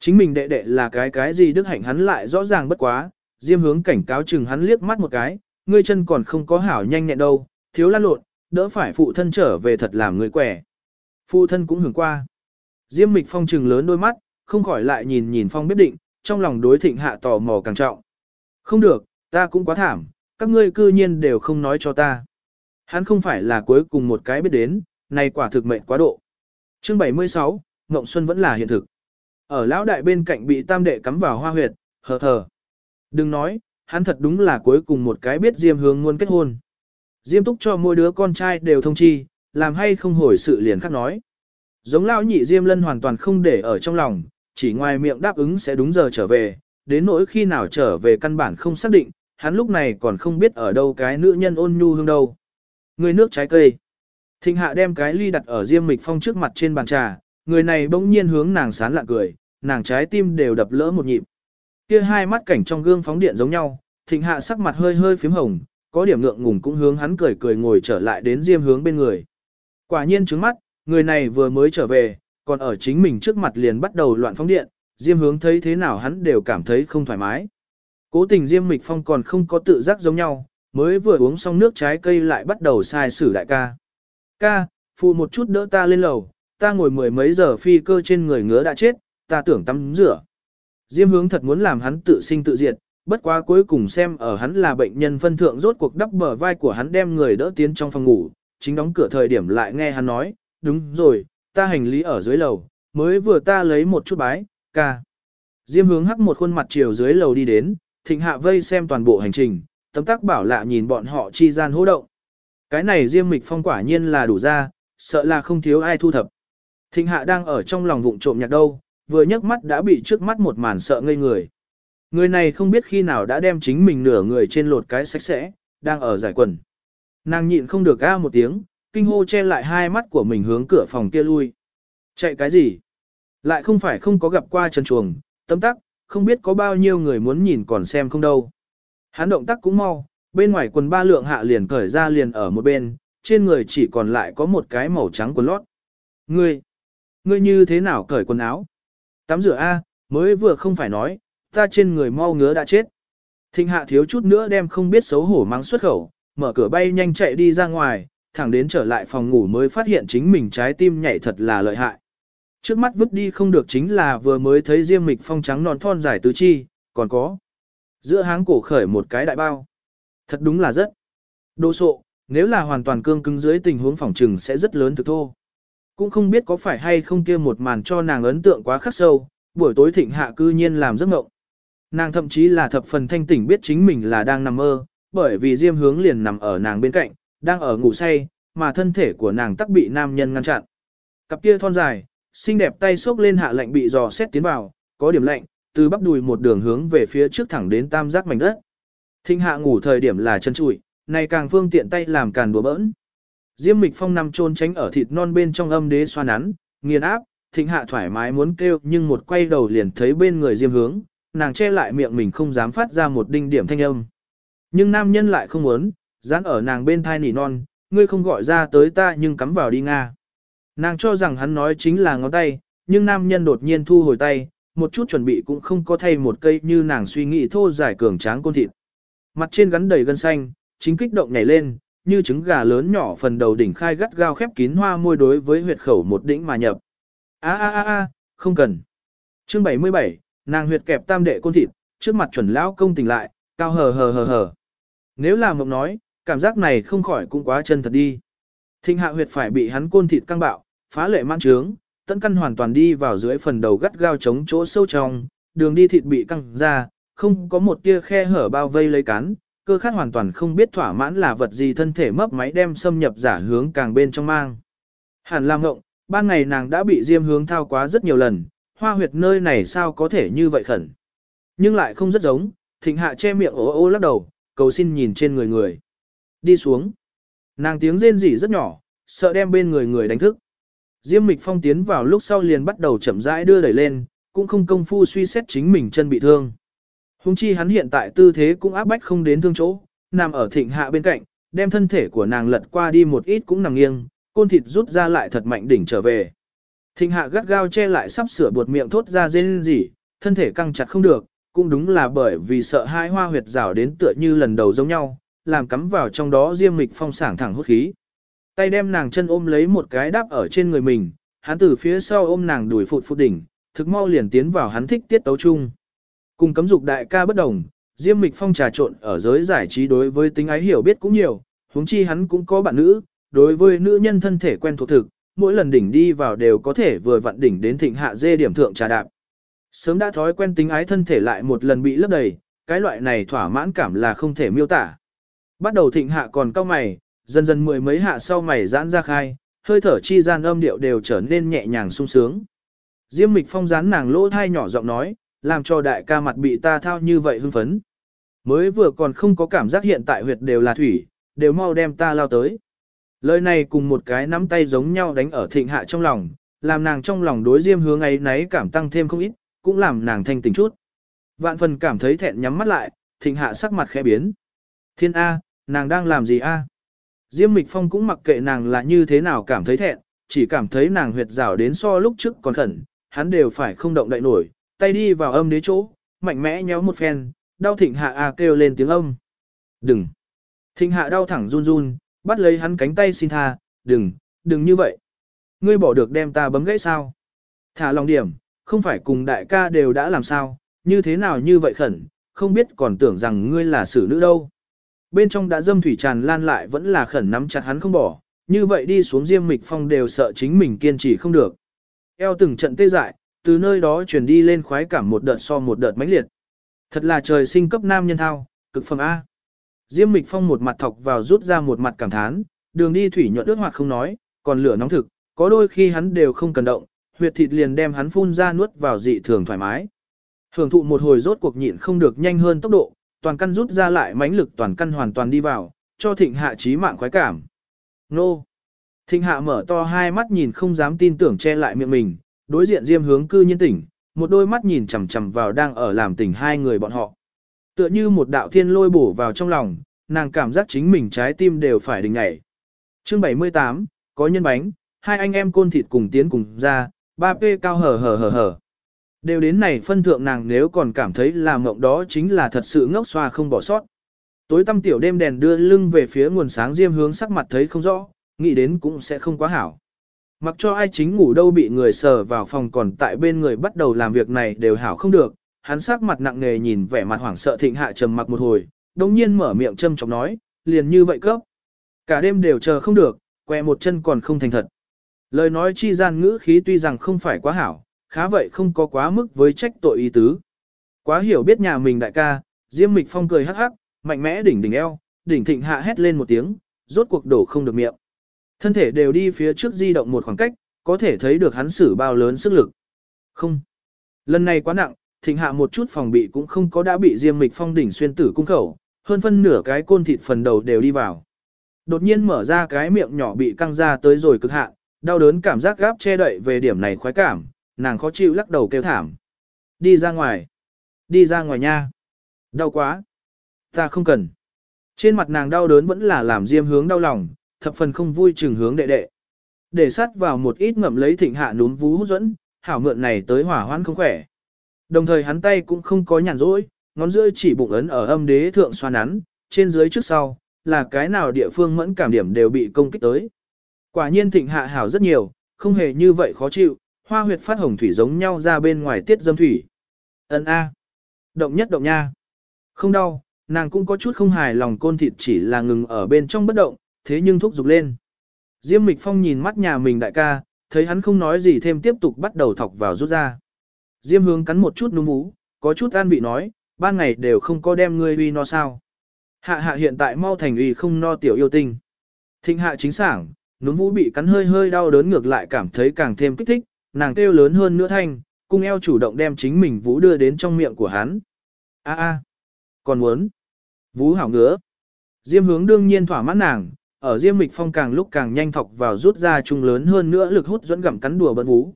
Chính mình đệ đệ là cái cái gì đức hạnh hắn lại rõ ràng bất quá, Diêm hướng cảnh cáo chừng hắn liếc mắt một cái, ngươi chân còn không có hảo nhanh nhẹn đâu, thiếu lan lộn, đỡ phải phụ thân trở về thật làm người quẻ. Phụ thân cũng hưởng qua. Diêm mịch phong trừng lớn đôi mắt, không khỏi lại nhìn nhìn phong biết định, trong lòng đối thịnh hạ tò mò càng trọng. Không được, ta cũng quá thảm, các ngươi cư nhiên đều không nói cho ta. Hắn không phải là cuối cùng một cái biết đến, này quả thực mệnh quá độ. Chương 76, Ngộng Xuân vẫn là hiện thực. Ở lão đại bên cạnh bị tam đệ cắm vào hoa huyệt, hờ hờ. Đừng nói, hắn thật đúng là cuối cùng một cái biết Diêm hướng Nguồn kết hôn. Diêm túc cho mỗi đứa con trai đều thông chi, làm hay không hồi sự liền khắc nói. Giống lão nhị Diêm lân hoàn toàn không để ở trong lòng, chỉ ngoài miệng đáp ứng sẽ đúng giờ trở về, đến nỗi khi nào trở về căn bản không xác định, hắn lúc này còn không biết ở đâu cái nữ nhân ôn nhu hương đâu. Người nước trái cây. Thịnh hạ đem cái ly đặt ở Diêm Mịch Phong trước mặt trên bàn trà, người này bỗng nhiên hướng nàng sán lạ cười, nàng trái tim đều đập lỡ một nhịp. Kia hai mắt cảnh trong gương phóng điện giống nhau, thịnh hạ sắc mặt hơi hơi phím hồng, có điểm ngượng ngùng cũng hướng hắn cười cười ngồi trở lại đến Diêm hướng bên người. Quả nhiên trứng mắt, người này vừa mới trở về, còn ở chính mình trước mặt liền bắt đầu loạn phóng điện, Diêm hướng thấy thế nào hắn đều cảm thấy không thoải mái. Cố tình Diêm Mịch Phong còn không có tự giác giống nhau, mới vừa uống xong nước trái cây lại bắt đầu sai sử đại ca. Ca, phụ một chút đỡ ta lên lầu, ta ngồi mười mấy giờ phi cơ trên người ngứa đã chết, ta tưởng tắm rửa. Diêm hướng thật muốn làm hắn tự sinh tự diệt, bất quá cuối cùng xem ở hắn là bệnh nhân phân thượng rốt cuộc đắp bờ vai của hắn đem người đỡ tiến trong phòng ngủ, chính đóng cửa thời điểm lại nghe hắn nói, đúng rồi, ta hành lý ở dưới lầu, mới vừa ta lấy một chút bái, ca. Diêm hướng hắc một khuôn mặt chiều dưới lầu đi đến, thịnh hạ vây xem toàn bộ hành trình, tấm tắc bảo lạ nhìn bọn họ chi gian hô động. Cái này Diêm Mịch Phong quả nhiên là đủ ra, sợ là không thiếu ai thu thập. Thịnh hạ đang ở trong lòng vụng trộm nhạc đâu, vừa nhấc mắt đã bị trước mắt một màn sợ ngây người. Người này không biết khi nào đã đem chính mình nửa người trên lột cái sạch sẽ, đang ở giải quần. Nàng nhịn không được a một tiếng, kinh hô che lại hai mắt của mình hướng cửa phòng kia lui. Chạy cái gì? Lại không phải không có gặp qua chân chuồng, tấm tắc, không biết có bao nhiêu người muốn nhìn còn xem không đâu. Hắn động tác cũng mau, bên ngoài quần ba lượng hạ liền cởi ra liền ở một bên, trên người chỉ còn lại có một cái màu trắng quần lót. Ngươi, ngươi như thế nào cởi quần áo? Tắm rửa A, mới vừa không phải nói, ta trên người mau ngứa đã chết. Thịnh hạ thiếu chút nữa đem không biết xấu hổ mang xuất khẩu, mở cửa bay nhanh chạy đi ra ngoài, thẳng đến trở lại phòng ngủ mới phát hiện chính mình trái tim nhảy thật là lợi hại. Trước mắt vứt đi không được chính là vừa mới thấy Diêm Mịch Phong trắng non thon dài tứ chi, còn có giữa háng cổ khởi một cái đại bao. Thật đúng là rất đồ sộ, nếu là hoàn toàn cương cứng dưới tình huống phòng trừng sẽ rất lớn thực thô. Cũng không biết có phải hay không kia một màn cho nàng ấn tượng quá khắc sâu, buổi tối thịnh hạ cư nhiên làm giấc mộng. Nàng thậm chí là thập phần thanh tỉnh biết chính mình là đang nằm mơ, bởi vì diêm hướng liền nằm ở nàng bên cạnh, đang ở ngủ say, mà thân thể của nàng tắc bị nam nhân ngăn chặn. Cặp kia thon dài, xinh đẹp tay xốc lên hạ lạnh bị dò xét tiến vào, có điểm lạnh, từ bắp đùi một đường hướng về phía trước thẳng đến tam giác mảnh đất. Thinh hạ ngủ thời điểm là chân trụi, này càng phương tiện tay làm càn đùa bỡn. Diêm Mịch Phong nằm trôn tránh ở thịt non bên trong âm đế xoa nắn, nghiền áp, thịnh hạ thoải mái muốn kêu nhưng một quay đầu liền thấy bên người Diêm hướng, nàng che lại miệng mình không dám phát ra một đinh điểm thanh âm. Nhưng nam nhân lại không muốn, dán ở nàng bên thai nỉ non, ngươi không gọi ra tới ta nhưng cắm vào đi Nga. Nàng cho rằng hắn nói chính là ngón tay, nhưng nam nhân đột nhiên thu hồi tay, một chút chuẩn bị cũng không có thay một cây như nàng suy nghĩ thô giải cường tráng côn thịt. Mặt trên gắn đầy gân xanh, chính kích động nhảy lên, như trứng gà lớn nhỏ phần đầu đỉnh khai gắt gao khép kín hoa môi đối với huyệt khẩu một đỉnh mà nhập. A a a a, không cần. Chương 77, nàng huyệt kẹp tam đệ côn thịt, trước mặt chuẩn lão công tỉnh lại, cao hờ hờ hờ hờ. Nếu là mộng nói, cảm giác này không khỏi cũng quá chân thật đi. Thinh hạ huyệt phải bị hắn côn thịt căng bạo, phá lệ mang trướng, tận căn hoàn toàn đi vào dưới phần đầu gắt gao chống chỗ sâu trong, đường đi thịt bị căng ra, không có một tia khe hở bao vây lấy cắn, cơ khát hoàn toàn không biết thỏa mãn là vật gì thân thể mấp máy đem xâm nhập giả hướng càng bên trong mang. Hàn Lam ngộng, ban ngày nàng đã bị diêm hướng thao quá rất nhiều lần, hoa huyệt nơi này sao có thể như vậy khẩn. Nhưng lại không rất giống, thịnh hạ che miệng ố ô lắc đầu, cầu xin nhìn trên người người. Đi xuống. Nàng tiếng rên rỉ rất nhỏ, sợ đem bên người người đánh thức. Diêm Mịch Phong tiến vào lúc sau liền bắt đầu chậm rãi đưa đẩy lên, cũng không công phu suy xét chính mình chân bị thương. Hùng chi hắn hiện tại tư thế cũng áp bách không đến thương chỗ, nằm ở thịnh hạ bên cạnh, đem thân thể của nàng lật qua đi một ít cũng nằm nghiêng, côn thịt rút ra lại thật mạnh đỉnh trở về. Thịnh hạ gắt gao che lại sắp sửa buột miệng thốt ra dên gì, thân thể căng chặt không được, cũng đúng là bởi vì sợ hai hoa huyệt rào đến tựa như lần đầu giống nhau, làm cắm vào trong đó diêm mịch phong sảng thẳng hút khí. Tay đem nàng chân ôm lấy một cái đáp ở trên người mình, hắn từ phía sau ôm nàng đuổi phụt phụt đỉnh, thực mau liền tiến vào hắn thích tiết tấu chung. Cùng cấm dục đại ca bất đồng, Diêm Mịch Phong trà trộn ở giới giải trí đối với tính ái hiểu biết cũng nhiều, huống chi hắn cũng có bạn nữ, đối với nữ nhân thân thể quen thuộc thực, mỗi lần đỉnh đi vào đều có thể vừa vặn đỉnh đến thịnh hạ dê điểm thượng trà đạp. Sớm đã thói quen tính ái thân thể lại một lần bị lấp đầy, cái loại này thỏa mãn cảm là không thể miêu tả. Bắt đầu thịnh hạ còn cao mày, dần dần mười mấy hạ sau mày giãn ra khai, hơi thở chi gian âm điệu đều trở nên nhẹ nhàng sung sướng. Diêm Mịch Phong dán nàng lỗ thai nhỏ giọng nói, làm cho đại ca mặt bị ta thao như vậy hưng phấn. Mới vừa còn không có cảm giác hiện tại huyệt đều là thủy, đều mau đem ta lao tới. Lời này cùng một cái nắm tay giống nhau đánh ở thịnh hạ trong lòng, làm nàng trong lòng đối diêm hướng ấy náy cảm tăng thêm không ít, cũng làm nàng thanh tỉnh chút. Vạn phần cảm thấy thẹn nhắm mắt lại, thịnh hạ sắc mặt khẽ biến. Thiên A, nàng đang làm gì A? Diêm Mịch Phong cũng mặc kệ nàng là như thế nào cảm thấy thẹn, chỉ cảm thấy nàng huyệt rảo đến so lúc trước còn khẩn, hắn đều phải không động đậy nổi, tay đi vào âm đế chỗ, mạnh mẽ nhéo một phen, đau thịnh hạ a kêu lên tiếng âm. Đừng! Thịnh hạ đau thẳng run run, bắt lấy hắn cánh tay xin tha, đừng, đừng như vậy. Ngươi bỏ được đem ta bấm gãy sao? Thả lòng điểm, không phải cùng đại ca đều đã làm sao, như thế nào như vậy khẩn, không biết còn tưởng rằng ngươi là xử nữ đâu. Bên trong đã dâm thủy tràn lan lại vẫn là khẩn nắm chặt hắn không bỏ, như vậy đi xuống diêm mịch phong đều sợ chính mình kiên trì không được. Eo từng trận tê dại, từ nơi đó chuyển đi lên khoái cảm một đợt so một đợt mãnh liệt. Thật là trời sinh cấp nam nhân thao, cực phẩm A. Diêm Mịch Phong một mặt thọc vào rút ra một mặt cảm thán, đường đi thủy nhuận ướt hoặc không nói, còn lửa nóng thực, có đôi khi hắn đều không cần động, huyệt thịt liền đem hắn phun ra nuốt vào dị thường thoải mái. Hưởng thụ một hồi rốt cuộc nhịn không được nhanh hơn tốc độ, toàn căn rút ra lại mãnh lực toàn căn hoàn toàn đi vào, cho thịnh hạ trí mạng khoái cảm. Nô! Thịnh hạ mở to hai mắt nhìn không dám tin tưởng che lại miệng mình, đối diện diêm hướng cư nhiên tỉnh, một đôi mắt nhìn chằm chằm vào đang ở làm tỉnh hai người bọn họ. Tựa như một đạo thiên lôi bổ vào trong lòng, nàng cảm giác chính mình trái tim đều phải đình ngảy. Chương 78, có nhân bánh, hai anh em côn thịt cùng tiến cùng ra, ba p cao hở hở hở hở. Đều đến này phân thượng nàng nếu còn cảm thấy là mộng đó chính là thật sự ngốc xoa không bỏ sót. Tối tăm tiểu đêm đèn đưa lưng về phía nguồn sáng diêm hướng sắc mặt thấy không rõ, nghĩ đến cũng sẽ không quá hảo. Mặc cho ai chính ngủ đâu bị người sờ vào phòng còn tại bên người bắt đầu làm việc này đều hảo không được, hắn sắc mặt nặng nề nhìn vẻ mặt hoảng sợ thịnh hạ trầm mặc một hồi, đồng nhiên mở miệng châm chọc nói, liền như vậy cấp. Cả đêm đều chờ không được, quẹ một chân còn không thành thật. Lời nói chi gian ngữ khí tuy rằng không phải quá hảo, khá vậy không có quá mức với trách tội ý tứ. Quá hiểu biết nhà mình đại ca, Diêm Mịch Phong cười hắc hắc, mạnh mẽ đỉnh đỉnh eo, đỉnh thịnh hạ hét lên một tiếng, rốt cuộc đổ không được miệng. Thân thể đều đi phía trước di động một khoảng cách, có thể thấy được hắn sử bao lớn sức lực. Không. Lần này quá nặng, thịnh hạ một chút phòng bị cũng không có đã bị Diêm Mịch Phong đỉnh xuyên tử cung khẩu, hơn phân nửa cái côn thịt phần đầu đều đi vào. Đột nhiên mở ra cái miệng nhỏ bị căng ra tới rồi cực hạn, đau đớn cảm giác gáp che đậy về điểm này khoái cảm, nàng khó chịu lắc đầu kêu thảm. Đi ra ngoài. Đi ra ngoài nha. Đau quá. Ta không cần. Trên mặt nàng đau đớn vẫn là làm diêm hướng đau lòng, thập phần không vui chừng hướng đệ đệ. Để sắt vào một ít ngậm lấy thịnh hạ núm vú dẫn, hảo mượn này tới hỏa hoãn không khỏe. Đồng thời hắn tay cũng không có nhàn rỗi, ngón giữa chỉ bụng ấn ở âm đế thượng xoa nắn, trên dưới trước sau, là cái nào địa phương mẫn cảm điểm đều bị công kích tới. Quả nhiên thịnh hạ hảo rất nhiều, không hề như vậy khó chịu, hoa huyệt phát hồng thủy giống nhau ra bên ngoài tiết dâm thủy. Ấn A. Động nhất động nha. Không đau, nàng cũng có chút không hài lòng côn thịt chỉ là ngừng ở bên trong bất động, thế nhưng thúc giục lên. Diêm Mịch Phong nhìn mắt nhà mình đại ca, thấy hắn không nói gì thêm tiếp tục bắt đầu thọc vào rút ra. Diêm hướng cắn một chút núm vú, có chút an vị nói, ban ngày đều không có đem ngươi uy no sao. Hạ hạ hiện tại mau thành uy không no tiểu yêu tinh. Thịnh hạ chính sảng, núm vú bị cắn hơi hơi đau đớn ngược lại cảm thấy càng thêm kích thích, nàng kêu lớn hơn nữa thanh, cung eo chủ động đem chính mình vú đưa đến trong miệng của hắn. A a, còn muốn. Vú hảo ngứa. Diêm hướng đương nhiên thỏa mãn nàng, ở Diêm Mịch Phong càng lúc càng nhanh thọc vào rút ra chung lớn hơn nữa lực hút dẫn gặm cắn đùa bận vú.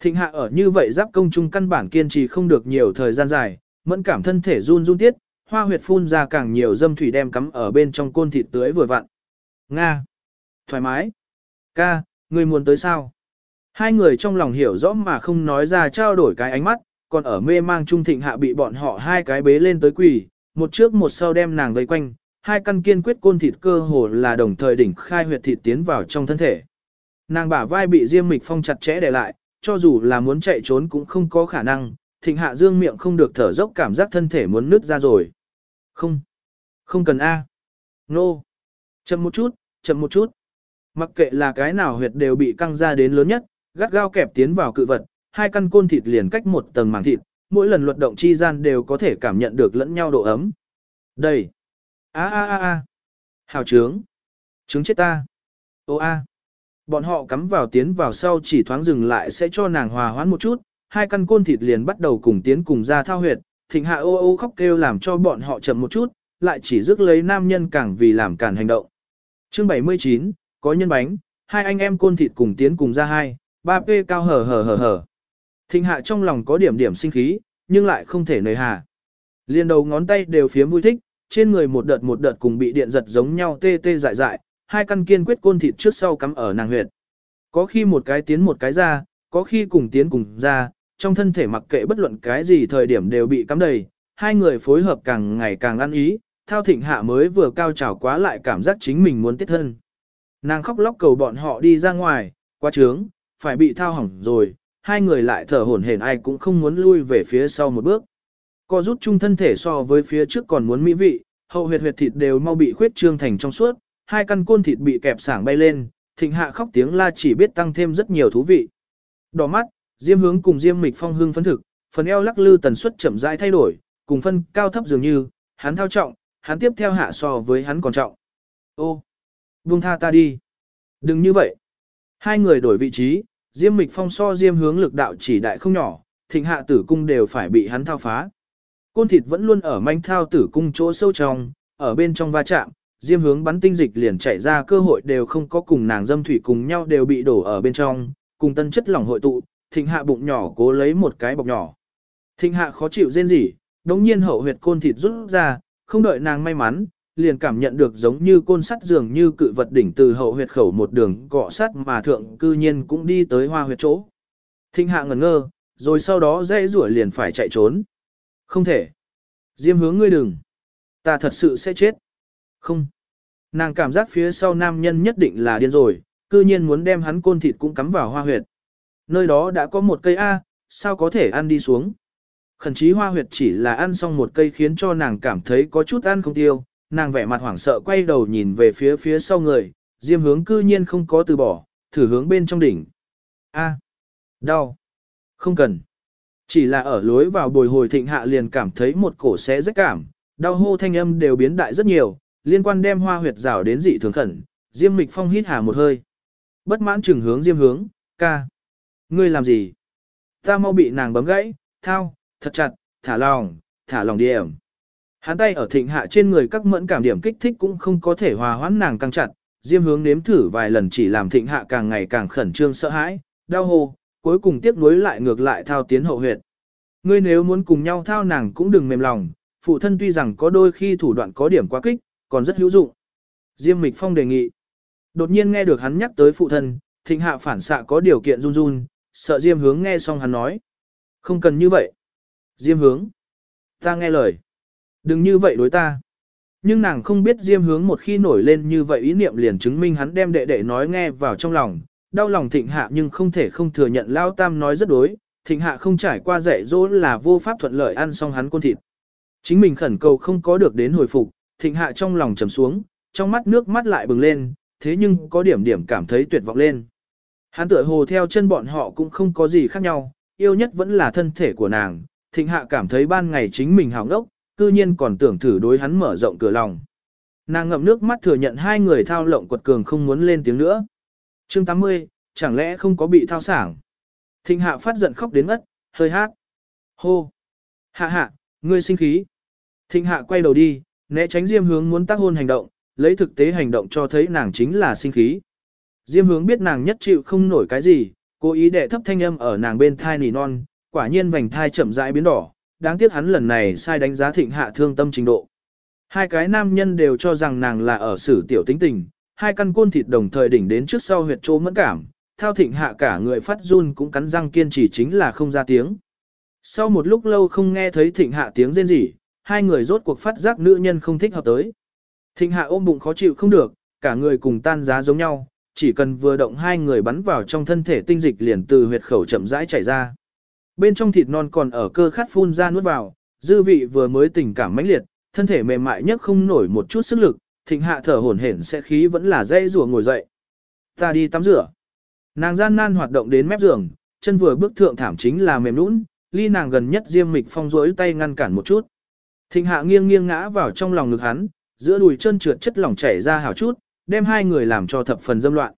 Thịnh hạ ở như vậy giáp công trung căn bản kiên trì không được nhiều thời gian dài, mẫn cảm thân thể run run tiết, hoa huyệt phun ra càng nhiều dâm thủy đem cắm ở bên trong côn thịt tưới vừa vặn. Nga. Thoải mái. Ca, người muốn tới sao? Hai người trong lòng hiểu rõ mà không nói ra trao đổi cái ánh mắt, còn ở mê mang trung thịnh hạ bị bọn họ hai cái bế lên tới quỳ, một trước một sau đem nàng vây quanh, hai căn kiên quyết côn thịt cơ hồ là đồng thời đỉnh khai huyệt thịt tiến vào trong thân thể. Nàng bả vai bị Diêm Mịch Phong chặt chẽ để lại, cho dù là muốn chạy trốn cũng không có khả năng, thịnh hạ dương miệng không được thở dốc cảm giác thân thể muốn nứt ra rồi. Không, không cần A. Nô. No. Chậm một chút, chậm một chút. Mặc kệ là cái nào huyệt đều bị căng ra đến lớn nhất, gắt gao kẹp tiến vào cự vật, hai căn côn thịt liền cách một tầng màng thịt, mỗi lần luật động chi gian đều có thể cảm nhận được lẫn nhau độ ấm. Đây. A a a a. Hào trướng. Trướng chết ta. Ô a. Bọn họ cắm vào tiến vào sau chỉ thoáng dừng lại sẽ cho nàng hòa hoãn một chút, hai căn côn thịt liền bắt đầu cùng tiến cùng ra thao huyệt, thịnh hạ ô ô khóc kêu làm cho bọn họ chậm một chút, lại chỉ rước lấy nam nhân càng vì làm cản hành động. Chương 79, có nhân bánh, hai anh em côn thịt cùng tiến cùng ra hai, ba p cao hở hở hở hở. Thịnh hạ trong lòng có điểm điểm sinh khí, nhưng lại không thể nời hà. Liên đầu ngón tay đều phía vui thích, trên người một đợt một đợt cùng bị điện giật giống nhau tê tê dại dại, hai căn kiên quyết côn thịt trước sau cắm ở nàng huyệt. Có khi một cái tiến một cái ra, có khi cùng tiến cùng ra, trong thân thể mặc kệ bất luận cái gì thời điểm đều bị cắm đầy, hai người phối hợp càng ngày càng ăn ý, thao thịnh hạ mới vừa cao trào quá lại cảm giác chính mình muốn tiết thân. Nàng khóc lóc cầu bọn họ đi ra ngoài, quá trướng, phải bị thao hỏng rồi, hai người lại thở hổn hển ai cũng không muốn lui về phía sau một bước. Co rút chung thân thể so với phía trước còn muốn mỹ vị, hậu huyệt huyệt thịt đều mau bị khuyết trương thành trong suốt, hai căn côn thịt bị kẹp sảng bay lên, thịnh hạ khóc tiếng la chỉ biết tăng thêm rất nhiều thú vị. Đỏ mắt, Diêm hướng cùng Diêm mịch phong hương phấn thực, phần eo lắc lư tần suất chậm rãi thay đổi, cùng phân cao thấp dường như, hắn thao trọng, hắn tiếp theo hạ so với hắn còn trọng. Ô, buông tha ta đi. Đừng như vậy. Hai người đổi vị trí, Diêm mịch phong so Diêm hướng lực đạo chỉ đại không nhỏ, thịnh hạ tử cung đều phải bị hắn thao phá. Côn thịt vẫn luôn ở manh thao tử cung chỗ sâu trong, ở bên trong va chạm, Diêm hướng bắn tinh dịch liền chạy ra cơ hội đều không có cùng nàng dâm thủy cùng nhau đều bị đổ ở bên trong, cùng tân chất lỏng hội tụ, thịnh hạ bụng nhỏ cố lấy một cái bọc nhỏ. Thịnh hạ khó chịu rên rỉ, đống nhiên hậu huyệt côn thịt rút ra, không đợi nàng may mắn, liền cảm nhận được giống như côn sắt dường như cự vật đỉnh từ hậu huyệt khẩu một đường cọ sắt mà thượng cư nhiên cũng đi tới hoa huyệt chỗ. Thịnh hạ ngẩn ngơ, rồi sau đó dễ rủa liền phải chạy trốn. Không thể. Diêm hướng ngươi đừng. Ta thật sự sẽ chết. Không. Nàng cảm giác phía sau nam nhân nhất định là điên rồi, cư nhiên muốn đem hắn côn thịt cũng cắm vào hoa huyệt. Nơi đó đã có một cây A, sao có thể ăn đi xuống. Khẩn chí hoa huyệt chỉ là ăn xong một cây khiến cho nàng cảm thấy có chút ăn không tiêu, nàng vẻ mặt hoảng sợ quay đầu nhìn về phía phía sau người, diêm hướng cư nhiên không có từ bỏ, thử hướng bên trong đỉnh. A. đau. Không cần. Chỉ là ở lối vào bồi hồi thịnh hạ liền cảm thấy một cổ xé rách cảm, đau hô thanh âm đều biến đại rất nhiều, liên quan đem hoa huyệt rào đến dị thường khẩn, diêm mịch phong hít hà một hơi. Bất mãn trừng hướng diêm hướng, ca. Ngươi làm gì? Ta mau bị nàng bấm gãy, thao, thật chặt, thả lòng, thả lòng điểm. Hắn tay ở thịnh hạ trên người các mẫn cảm điểm kích thích cũng không có thể hòa hoãn nàng căng chặt, diêm hướng nếm thử vài lần chỉ làm thịnh hạ càng ngày càng khẩn trương sợ hãi, đau hồ, cuối cùng tiếp nối lại ngược lại thao tiến hậu huyệt. Ngươi nếu muốn cùng nhau thao nàng cũng đừng mềm lòng, phụ thân tuy rằng có đôi khi thủ đoạn có điểm quá kích, còn rất hữu dụng. Diêm Mịch Phong đề nghị. Đột nhiên nghe được hắn nhắc tới phụ thân, thịnh hạ phản xạ có điều kiện run run, sợ Diêm hướng nghe xong hắn nói. Không cần như vậy. Diêm hướng. Ta nghe lời. Đừng như vậy đối ta. Nhưng nàng không biết Diêm hướng một khi nổi lên như vậy ý niệm liền chứng minh hắn đem đệ đệ nói nghe vào trong lòng. Đau lòng thịnh hạ nhưng không thể không thừa nhận Lao Tam nói rất đối. Thịnh hạ không trải qua dạy dỗ là vô pháp thuận lợi ăn xong hắn côn thịt. Chính mình khẩn cầu không có được đến hồi phục, thịnh hạ trong lòng trầm xuống, trong mắt nước mắt lại bừng lên, thế nhưng có điểm điểm cảm thấy tuyệt vọng lên. Hắn tựa hồ theo chân bọn họ cũng không có gì khác nhau, yêu nhất vẫn là thân thể của nàng, thịnh hạ cảm thấy ban ngày chính mình hào ngốc, cư nhiên còn tưởng thử đối hắn mở rộng cửa lòng. Nàng ngậm nước mắt thừa nhận hai người thao lộng quật cường không muốn lên tiếng nữa. chương 80, chẳng lẽ không có bị thao sảng. Thịnh hạ phát giận khóc đến ngất, hơi hát. Hô! Hạ hạ, ngươi sinh khí. Thịnh hạ quay đầu đi, né tránh diêm hướng muốn tác hôn hành động, lấy thực tế hành động cho thấy nàng chính là sinh khí. Diêm hướng biết nàng nhất chịu không nổi cái gì, cố ý đệ thấp thanh âm ở nàng bên thai nỉ non, quả nhiên vành thai chậm rãi biến đỏ, đáng tiếc hắn lần này sai đánh giá thịnh hạ thương tâm trình độ. Hai cái nam nhân đều cho rằng nàng là ở xử tiểu tính tình, hai căn côn thịt đồng thời đỉnh đến trước sau huyệt chỗ mẫn cảm, thao thịnh hạ cả người phát run cũng cắn răng kiên trì chính là không ra tiếng. Sau một lúc lâu không nghe thấy thịnh hạ tiếng rên rỉ, hai người rốt cuộc phát giác nữ nhân không thích hợp tới. Thịnh hạ ôm bụng khó chịu không được, cả người cùng tan giá giống nhau, chỉ cần vừa động hai người bắn vào trong thân thể tinh dịch liền từ huyệt khẩu chậm rãi chảy ra. Bên trong thịt non còn ở cơ khát phun ra nuốt vào, dư vị vừa mới tình cảm mãnh liệt, thân thể mềm mại nhất không nổi một chút sức lực, thịnh hạ thở hổn hển sẽ khí vẫn là dây rùa ngồi dậy. Ta đi tắm rửa. Nàng gian nan hoạt động đến mép giường, chân vừa bước thượng thảm chính là mềm nũng, ly nàng gần nhất Diêm Mịch Phong rỗi tay ngăn cản một chút. Thịnh hạ nghiêng nghiêng ngã vào trong lòng ngực hắn, giữa đùi chân trượt chất lỏng chảy ra hào chút, đem hai người làm cho thập phần dâm loạn.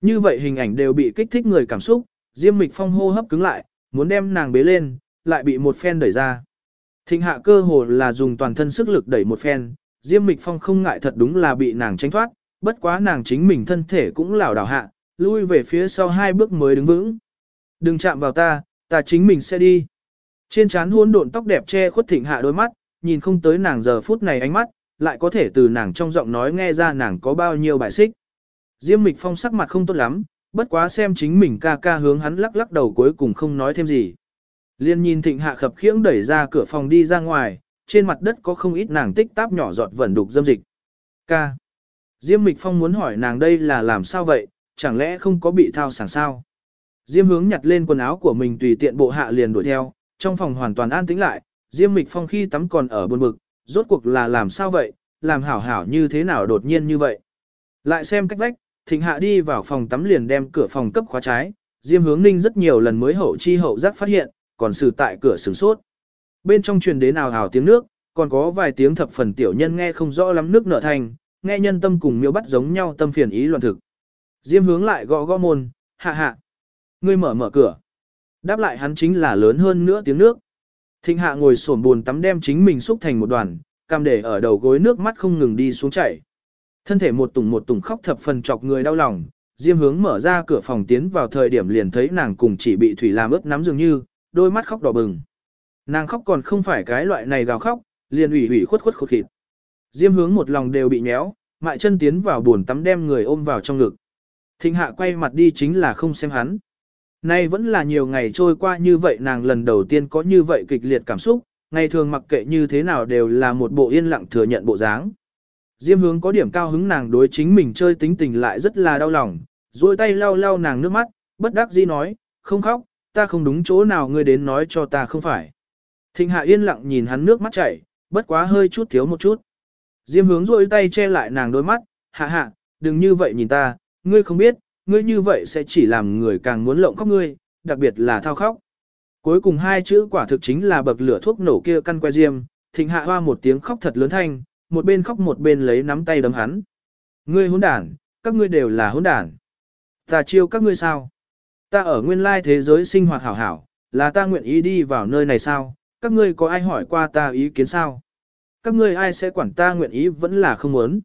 Như vậy hình ảnh đều bị kích thích người cảm xúc, Diêm Mịch Phong hô hấp cứng lại, muốn đem nàng bế lên, lại bị một phen đẩy ra. Thịnh hạ cơ hồ là dùng toàn thân sức lực đẩy một phen, Diêm Mịch Phong không ngại thật đúng là bị nàng tránh thoát, bất quá nàng chính mình thân thể cũng lảo đảo hạ, lui về phía sau hai bước mới đứng vững. Đừng chạm vào ta, ta chính mình sẽ đi. Trên trán hôn độn tóc đẹp che khuất thịnh hạ đôi mắt, nhìn không tới nàng giờ phút này ánh mắt, lại có thể từ nàng trong giọng nói nghe ra nàng có bao nhiêu bại xích. Diêm Mịch Phong sắc mặt không tốt lắm, bất quá xem chính mình ca ca hướng hắn lắc lắc đầu cuối cùng không nói thêm gì. Liên nhìn thịnh hạ khập khiễng đẩy ra cửa phòng đi ra ngoài, trên mặt đất có không ít nàng tích táp nhỏ giọt vẩn đục dâm dịch. Ca. Diêm Mịch Phong muốn hỏi nàng đây là làm sao vậy, chẳng lẽ không có bị thao sảng sao? Diêm hướng nhặt lên quần áo của mình tùy tiện bộ hạ liền đuổi theo, trong phòng hoàn toàn an tĩnh lại, Diêm Mịch Phong khi tắm còn ở buồn bực, rốt cuộc là làm sao vậy, làm hảo hảo như thế nào đột nhiên như vậy. Lại xem cách vách, Thịnh Hạ đi vào phòng tắm liền đem cửa phòng cấp khóa trái, Diêm Hướng Ninh rất nhiều lần mới hậu chi hậu giác phát hiện, còn xử tại cửa sửng sốt. Bên trong truyền đến ào ào tiếng nước, còn có vài tiếng thập phần tiểu nhân nghe không rõ lắm nước nở thành, nghe nhân tâm cùng miêu bắt giống nhau tâm phiền ý loạn thực. Diêm hướng lại gõ gõ môn, hạ hạ. Ngươi mở mở cửa. Đáp lại hắn chính là lớn hơn nữa tiếng nước. Thịnh hạ ngồi sổn buồn tắm đem chính mình xúc thành một đoàn, cam để ở đầu gối nước mắt không ngừng đi xuống chảy. Thân thể một tùng một tùng khóc thập phần chọc người đau lòng, Diêm hướng mở ra cửa phòng tiến vào thời điểm liền thấy nàng cùng chỉ bị thủy làm ướt nắm dường như, đôi mắt khóc đỏ bừng. Nàng khóc còn không phải cái loại này gào khóc, liền ủy ủy khuất khuất khụt khịt. Diêm hướng một lòng đều bị nhéo, mại chân tiến vào buồn tắm đem người ôm vào trong ngực. Thịnh hạ quay mặt đi chính là không xem hắn. Nay vẫn là nhiều ngày trôi qua như vậy nàng lần đầu tiên có như vậy kịch liệt cảm xúc, ngày thường mặc kệ như thế nào đều là một bộ yên lặng thừa nhận bộ dáng. Diêm hướng có điểm cao hứng nàng đối chính mình chơi tính tình lại rất là đau lòng, duỗi tay lau lau nàng nước mắt, bất đắc dĩ nói, không khóc, ta không đúng chỗ nào ngươi đến nói cho ta không phải. Thịnh hạ yên lặng nhìn hắn nước mắt chảy, bất quá hơi chút thiếu một chút. Diêm hướng duỗi tay che lại nàng đôi mắt, hạ hạ, đừng như vậy nhìn ta, ngươi không biết, ngươi như vậy sẽ chỉ làm người càng muốn lộng khóc ngươi, đặc biệt là thao khóc. Cuối cùng hai chữ quả thực chính là bậc lửa thuốc nổ kia căn que diêm, thịnh hạ hoa một tiếng khóc thật lớn thanh, một bên khóc một bên lấy nắm tay đấm hắn. Ngươi hỗn đản, các ngươi đều là hỗn đản. Ta chiêu các ngươi sao? Ta ở nguyên lai thế giới sinh hoạt hảo hảo, là ta nguyện ý đi vào nơi này sao? Các ngươi có ai hỏi qua ta ý kiến sao? Các ngươi ai sẽ quản ta nguyện ý vẫn là không muốn.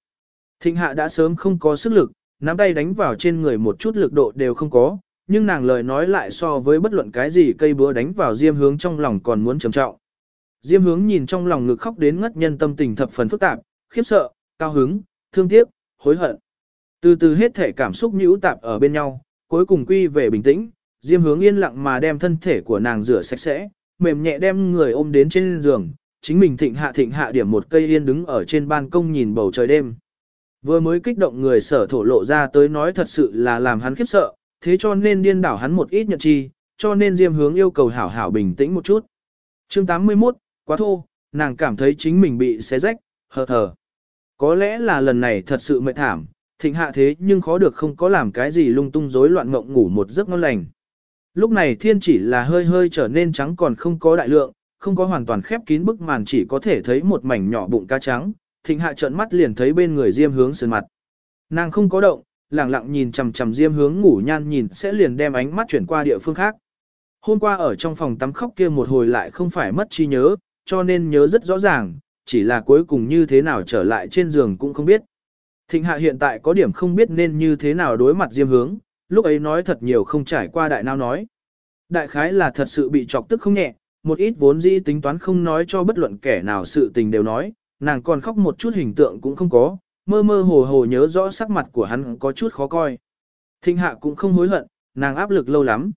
Thịnh hạ đã sớm không có sức lực, nắm tay đánh vào trên người một chút lực độ đều không có, nhưng nàng lời nói lại so với bất luận cái gì cây búa đánh vào diêm hướng trong lòng còn muốn trầm trọng. Diêm hướng nhìn trong lòng ngực khóc đến ngất nhân tâm tình thập phần phức tạp, khiếp sợ, cao hứng, thương tiếc, hối hận. Từ từ hết thể cảm xúc nhũ tạp ở bên nhau, cuối cùng quy về bình tĩnh, Diêm hướng yên lặng mà đem thân thể của nàng rửa sạch sẽ, mềm nhẹ đem người ôm đến trên giường, chính mình thịnh hạ thịnh hạ điểm một cây yên đứng ở trên ban công nhìn bầu trời đêm. Vừa mới kích động người sở thổ lộ ra tới nói thật sự là làm hắn khiếp sợ, thế cho nên điên đảo hắn một ít nhận chi, cho nên Diêm hướng yêu cầu hảo hảo bình tĩnh một chút. Chương 81, quá thô, nàng cảm thấy chính mình bị xé rách, hờ hờ. Có lẽ là lần này thật sự mệt thảm, thịnh hạ thế nhưng khó được không có làm cái gì lung tung rối loạn mộng ngủ một giấc ngon lành. Lúc này thiên chỉ là hơi hơi trở nên trắng còn không có đại lượng, không có hoàn toàn khép kín bức màn chỉ có thể thấy một mảnh nhỏ bụng cá trắng, thịnh hạ trợn mắt liền thấy bên người diêm hướng sườn mặt. Nàng không có động, lặng lặng nhìn chằm chằm diêm hướng ngủ nhan nhìn sẽ liền đem ánh mắt chuyển qua địa phương khác. Hôm qua ở trong phòng tắm khóc kia một hồi lại không phải mất trí nhớ, cho nên nhớ rất rõ ràng, chỉ là cuối cùng như thế nào trở lại trên giường cũng không biết. Thịnh hạ hiện tại có điểm không biết nên như thế nào đối mặt diêm hướng, lúc ấy nói thật nhiều không trải qua đại nào nói. Đại khái là thật sự bị chọc tức không nhẹ, một ít vốn dĩ tính toán không nói cho bất luận kẻ nào sự tình đều nói, nàng còn khóc một chút hình tượng cũng không có, mơ mơ hồ hồ nhớ rõ sắc mặt của hắn có chút khó coi. Thịnh hạ cũng không hối hận, nàng áp lực lâu lắm.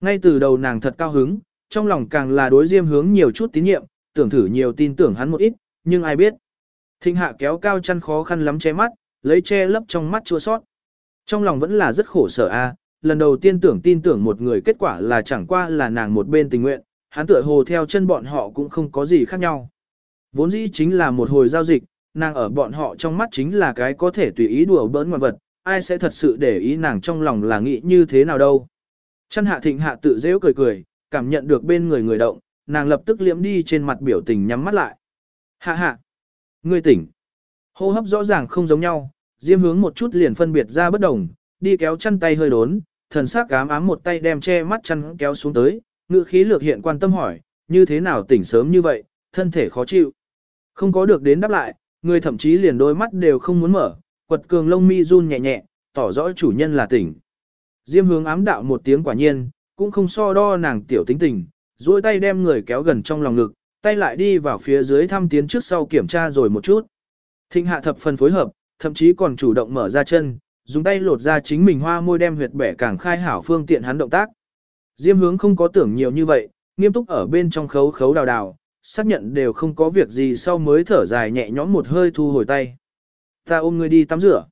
Ngay từ đầu nàng thật cao hứng, trong lòng càng là đối diêm hướng nhiều chút tín nhiệm, tưởng thử nhiều tin tưởng hắn một ít, nhưng ai biết. Thịnh hạ kéo cao chăn khó khăn lắm che mắt, lấy che lấp trong mắt chua sót. Trong lòng vẫn là rất khổ sở a. lần đầu tiên tưởng tin tưởng một người kết quả là chẳng qua là nàng một bên tình nguyện, hắn tựa hồ theo chân bọn họ cũng không có gì khác nhau. Vốn dĩ chính là một hồi giao dịch, nàng ở bọn họ trong mắt chính là cái có thể tùy ý đùa bỡn ngoạn vật, ai sẽ thật sự để ý nàng trong lòng là nghĩ như thế nào đâu. Chân hạ thịnh hạ tự dễu cười cười, cảm nhận được bên người người động, nàng lập tức liễm đi trên mặt biểu tình nhắm mắt lại. Hạ hạ, ngươi tỉnh. Hô hấp rõ ràng không giống nhau, diêm hướng một chút liền phân biệt ra bất đồng, đi kéo chân tay hơi đốn, thần sắc ám ám một tay đem che mắt chân kéo xuống tới, ngựa khí lược hiện quan tâm hỏi, như thế nào tỉnh sớm như vậy, thân thể khó chịu. Không có được đến đáp lại, người thậm chí liền đôi mắt đều không muốn mở, quật cường lông mi run nhẹ nhẹ, tỏ rõ chủ nhân là tỉnh. Diêm hướng ám đạo một tiếng quả nhiên, cũng không so đo nàng tiểu tính tình, duỗi tay đem người kéo gần trong lòng ngực, tay lại đi vào phía dưới thăm tiến trước sau kiểm tra rồi một chút. Thịnh hạ thập phần phối hợp, thậm chí còn chủ động mở ra chân, dùng tay lột ra chính mình hoa môi đem huyệt bẻ càng khai hảo phương tiện hắn động tác. Diêm hướng không có tưởng nhiều như vậy, nghiêm túc ở bên trong khấu khấu đào đào, xác nhận đều không có việc gì sau mới thở dài nhẹ nhõm một hơi thu hồi tay. Ta ôm người đi tắm rửa.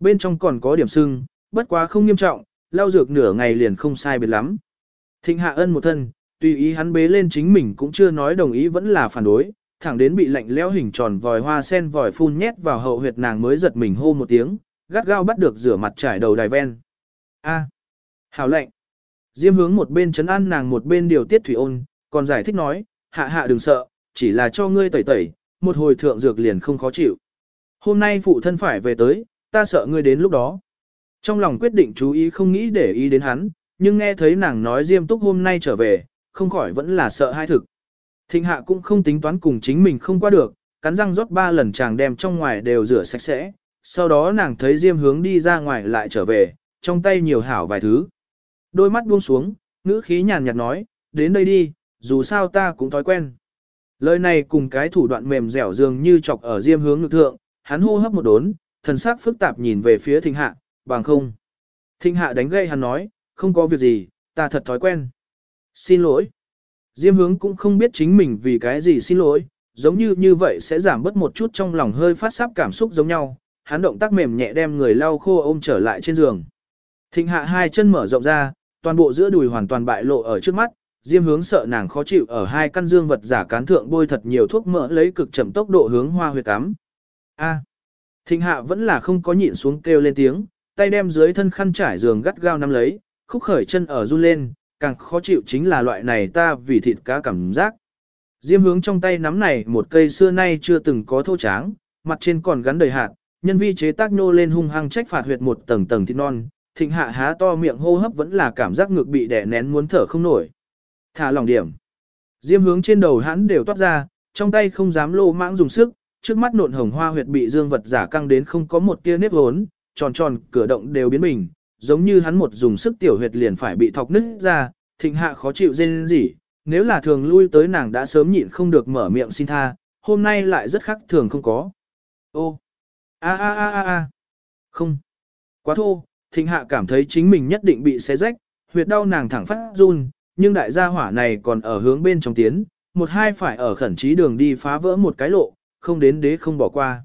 Bên trong còn có điểm sưng, bất quá không nghiêm trọng, lau dược nửa ngày liền không sai biệt lắm. Thịnh hạ ân một thân, tùy ý hắn bế lên chính mình cũng chưa nói đồng ý vẫn là phản đối, thẳng đến bị lạnh lẽo hình tròn vòi hoa sen vòi phun nhét vào hậu huyệt nàng mới giật mình hô một tiếng, gắt gao bắt được rửa mặt trải đầu đài ven. A, hảo lạnh. Diêm hướng một bên chấn an nàng một bên điều tiết thủy ôn, còn giải thích nói, hạ hạ đừng sợ, chỉ là cho ngươi tẩy tẩy, một hồi thượng dược liền không khó chịu. Hôm nay phụ thân phải về tới, ta sợ ngươi đến lúc đó. Trong lòng quyết định chú ý không nghĩ để ý đến hắn, nhưng nghe thấy nàng nói Diêm Túc hôm nay trở về, không khỏi vẫn là sợ hai thực. Thịnh hạ cũng không tính toán cùng chính mình không qua được, cắn răng rót ba lần chàng đem trong ngoài đều rửa sạch sẽ. Sau đó nàng thấy Diêm hướng đi ra ngoài lại trở về, trong tay nhiều hảo vài thứ. Đôi mắt buông xuống, ngữ khí nhàn nhạt nói, đến đây đi, dù sao ta cũng thói quen. Lời này cùng cái thủ đoạn mềm dẻo dường như chọc ở Diêm hướng ngực thượng, hắn hô hấp một đốn, thần sắc phức tạp nhìn về phía thịnh hạ, bằng không. Thịnh hạ đánh gây hắn nói, không có việc gì, ta thật thói quen. Xin lỗi. Diêm hướng cũng không biết chính mình vì cái gì xin lỗi, giống như như vậy sẽ giảm bớt một chút trong lòng hơi phát sáp cảm xúc giống nhau. Hắn động tác mềm nhẹ đem người lau khô ôm trở lại trên giường. Thịnh hạ hai chân mở rộng ra, toàn bộ giữa đùi hoàn toàn bại lộ ở trước mắt. Diêm hướng sợ nàng khó chịu ở hai căn dương vật giả cán thượng bôi thật nhiều thuốc mỡ lấy cực chậm tốc độ hướng hoa huyệt cắm. A. Thịnh hạ vẫn là không có nhịn xuống kêu lên tiếng, tay đem dưới thân khăn trải giường gắt gao nắm lấy, khúc khởi chân ở run lên, càng khó chịu chính là loại này ta vì thịt cá cảm giác. Diêm hướng trong tay nắm này một cây xưa nay chưa từng có thô tráng, mặt trên còn gắn đầy hạt, nhân vi chế tác nô lên hung hăng trách phạt huyệt một tầng tầng thịt non, thịnh hạ há to miệng hô hấp vẫn là cảm giác ngực bị đè nén muốn thở không nổi. Thả lòng điểm. Diêm hướng trên đầu hắn đều toát ra, trong tay không dám lô mãng dùng sức, trước mắt nộn hồng hoa huyệt bị dương vật giả căng đến không có một tia nếp hốn, tròn tròn, cửa động đều biến bình, giống như hắn một dùng sức tiểu huyệt liền phải bị thọc nứt ra, thịnh hạ khó chịu dên gì, nếu là thường lui tới nàng đã sớm nhịn không được mở miệng xin tha, hôm nay lại rất khác thường không có. Ô, a a a a a, không, quá thô, thịnh hạ cảm thấy chính mình nhất định bị xé rách, huyệt đau nàng thẳng phát run, nhưng đại gia hỏa này còn ở hướng bên trong tiến, một hai phải ở khẩn trí đường đi phá vỡ một cái lộ, không đến đế không bỏ qua.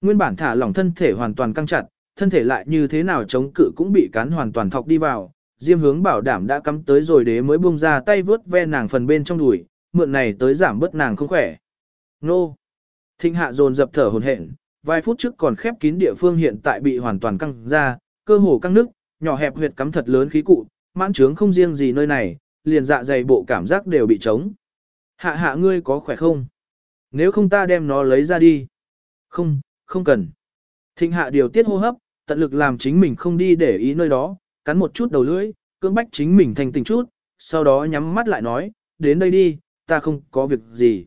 Nguyên bản thả lỏng thân thể hoàn toàn căng chặt, thân thể lại như thế nào chống cự cũng bị cắn hoàn toàn thọc đi vào, Diêm hướng bảo đảm đã cắm tới rồi đế mới buông ra tay vớt ve nàng phần bên trong đùi, mượn này tới giảm bớt nàng không khỏe. Nô! Thịnh hạ dồn dập thở hồn hển, vài phút trước còn khép kín địa phương hiện tại bị hoàn toàn căng ra, cơ hồ căng nức nhỏ hẹp huyệt cắm thật lớn khí cụ, mãn trướng không riêng gì nơi này, liền dạ dày bộ cảm giác đều bị trống. Hạ hạ ngươi có khỏe không? Nếu không ta đem nó lấy ra đi. Không, không cần. Thịnh hạ điều tiết hô hấp, tận lực làm chính mình không đi để ý nơi đó, cắn một chút đầu lưỡi, cưỡng bách chính mình thành tỉnh chút, sau đó nhắm mắt lại nói, đến đây đi, ta không có việc gì.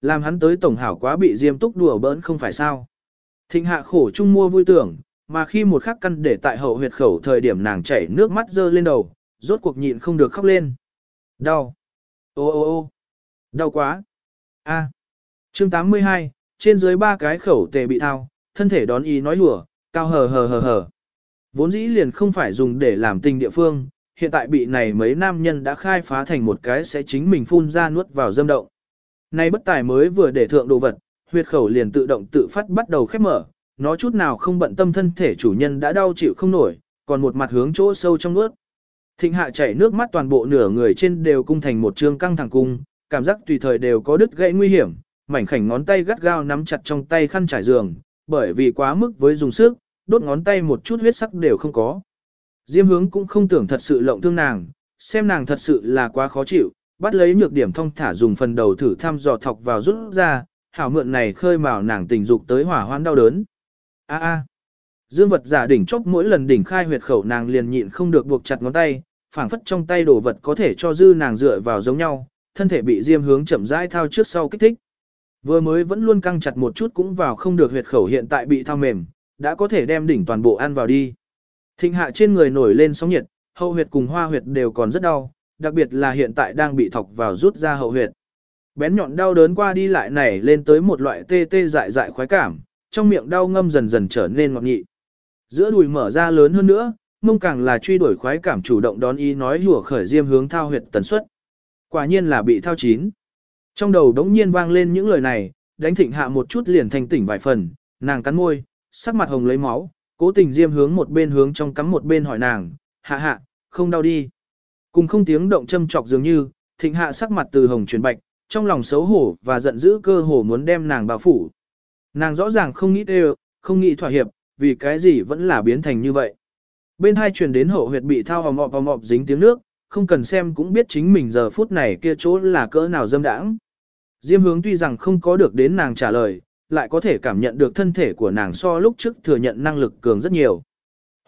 Làm hắn tới tổng hảo quá bị diêm túc đùa bỡn không phải sao. Thịnh hạ khổ chung mua vui tưởng, mà khi một khắc căn để tại hậu huyệt khẩu thời điểm nàng chảy nước mắt rơi lên đầu, rốt cuộc nhịn không được khóc lên. Đau. Ô ô ô. Đau quá. A. Chương 82, trên dưới ba cái khẩu tề bị thao, thân thể đón ý nói lùa, cao hờ hờ hờ hờ. Vốn dĩ liền không phải dùng để làm tình địa phương, hiện tại bị này mấy nam nhân đã khai phá thành một cái sẽ chính mình phun ra nuốt vào dâm động. Nay bất tài mới vừa để thượng đồ vật, huyệt khẩu liền tự động tự phát bắt đầu khép mở, nó chút nào không bận tâm thân thể chủ nhân đã đau chịu không nổi, còn một mặt hướng chỗ sâu trong nuốt. Thịnh hạ chảy nước mắt toàn bộ nửa người trên đều cung thành một trương căng thẳng cung, cảm giác tùy thời đều có đứt gãy nguy hiểm, mảnh khảnh ngón tay gắt gao nắm chặt trong tay khăn trải giường, bởi vì quá mức với dùng sức, đốt ngón tay một chút huyết sắc đều không có. Diêm hướng cũng không tưởng thật sự lộng thương nàng, xem nàng thật sự là quá khó chịu, bắt lấy nhược điểm thông thả dùng phần đầu thử thăm dò thọc vào rút ra, hảo mượn này khơi mào nàng tình dục tới hỏa hoan đau đớn. A a. Dương vật giả đỉnh chốc mỗi lần đỉnh khai huyệt khẩu nàng liền nhịn không được buộc chặt ngón tay, phảng phất trong tay đồ vật có thể cho dư nàng dựa vào giống nhau, thân thể bị diêm hướng chậm rãi thao trước sau kích thích. Vừa mới vẫn luôn căng chặt một chút cũng vào không được huyệt khẩu hiện tại bị thao mềm, đã có thể đem đỉnh toàn bộ ăn vào đi. Thịnh hạ trên người nổi lên sóng nhiệt, hậu huyệt cùng hoa huyệt đều còn rất đau, đặc biệt là hiện tại đang bị thọc vào rút ra hậu huyệt. Bén nhọn đau đớn qua đi lại nảy lên tới một loại tê tê dại dại khoái cảm, trong miệng đau ngâm dần dần trở nên ngọt nhị. Giữa đùi mở ra lớn hơn nữa, mông càng là truy đuổi khoái cảm chủ động đón ý nói hùa khởi diêm hướng thao huyệt tần suất. Quả nhiên là bị thao chín. Trong đầu đống nhiên vang lên những lời này, đánh thịnh hạ một chút liền thành tỉnh vài phần, nàng cắn môi, sắc mặt hồng lấy máu, cố tình diêm hướng một bên hướng trong cắm một bên hỏi nàng, hạ hạ, không đau đi. Cùng không tiếng động châm chọc dường như, thịnh hạ sắc mặt từ hồng chuyển bạch, trong lòng xấu hổ và giận dữ cơ hồ muốn đem nàng bao phủ. Nàng rõ ràng không nghĩ đều, không nghĩ thỏa hiệp, vì cái gì vẫn là biến thành như vậy. Bên hai truyền đến hậu huyệt bị thao hòm mọp hòm mọp dính tiếng nước, không cần xem cũng biết chính mình giờ phút này kia chỗ là cỡ nào dâm đãng. Diêm hướng tuy rằng không có được đến nàng trả lời, lại có thể cảm nhận được thân thể của nàng so lúc trước thừa nhận năng lực cường rất nhiều.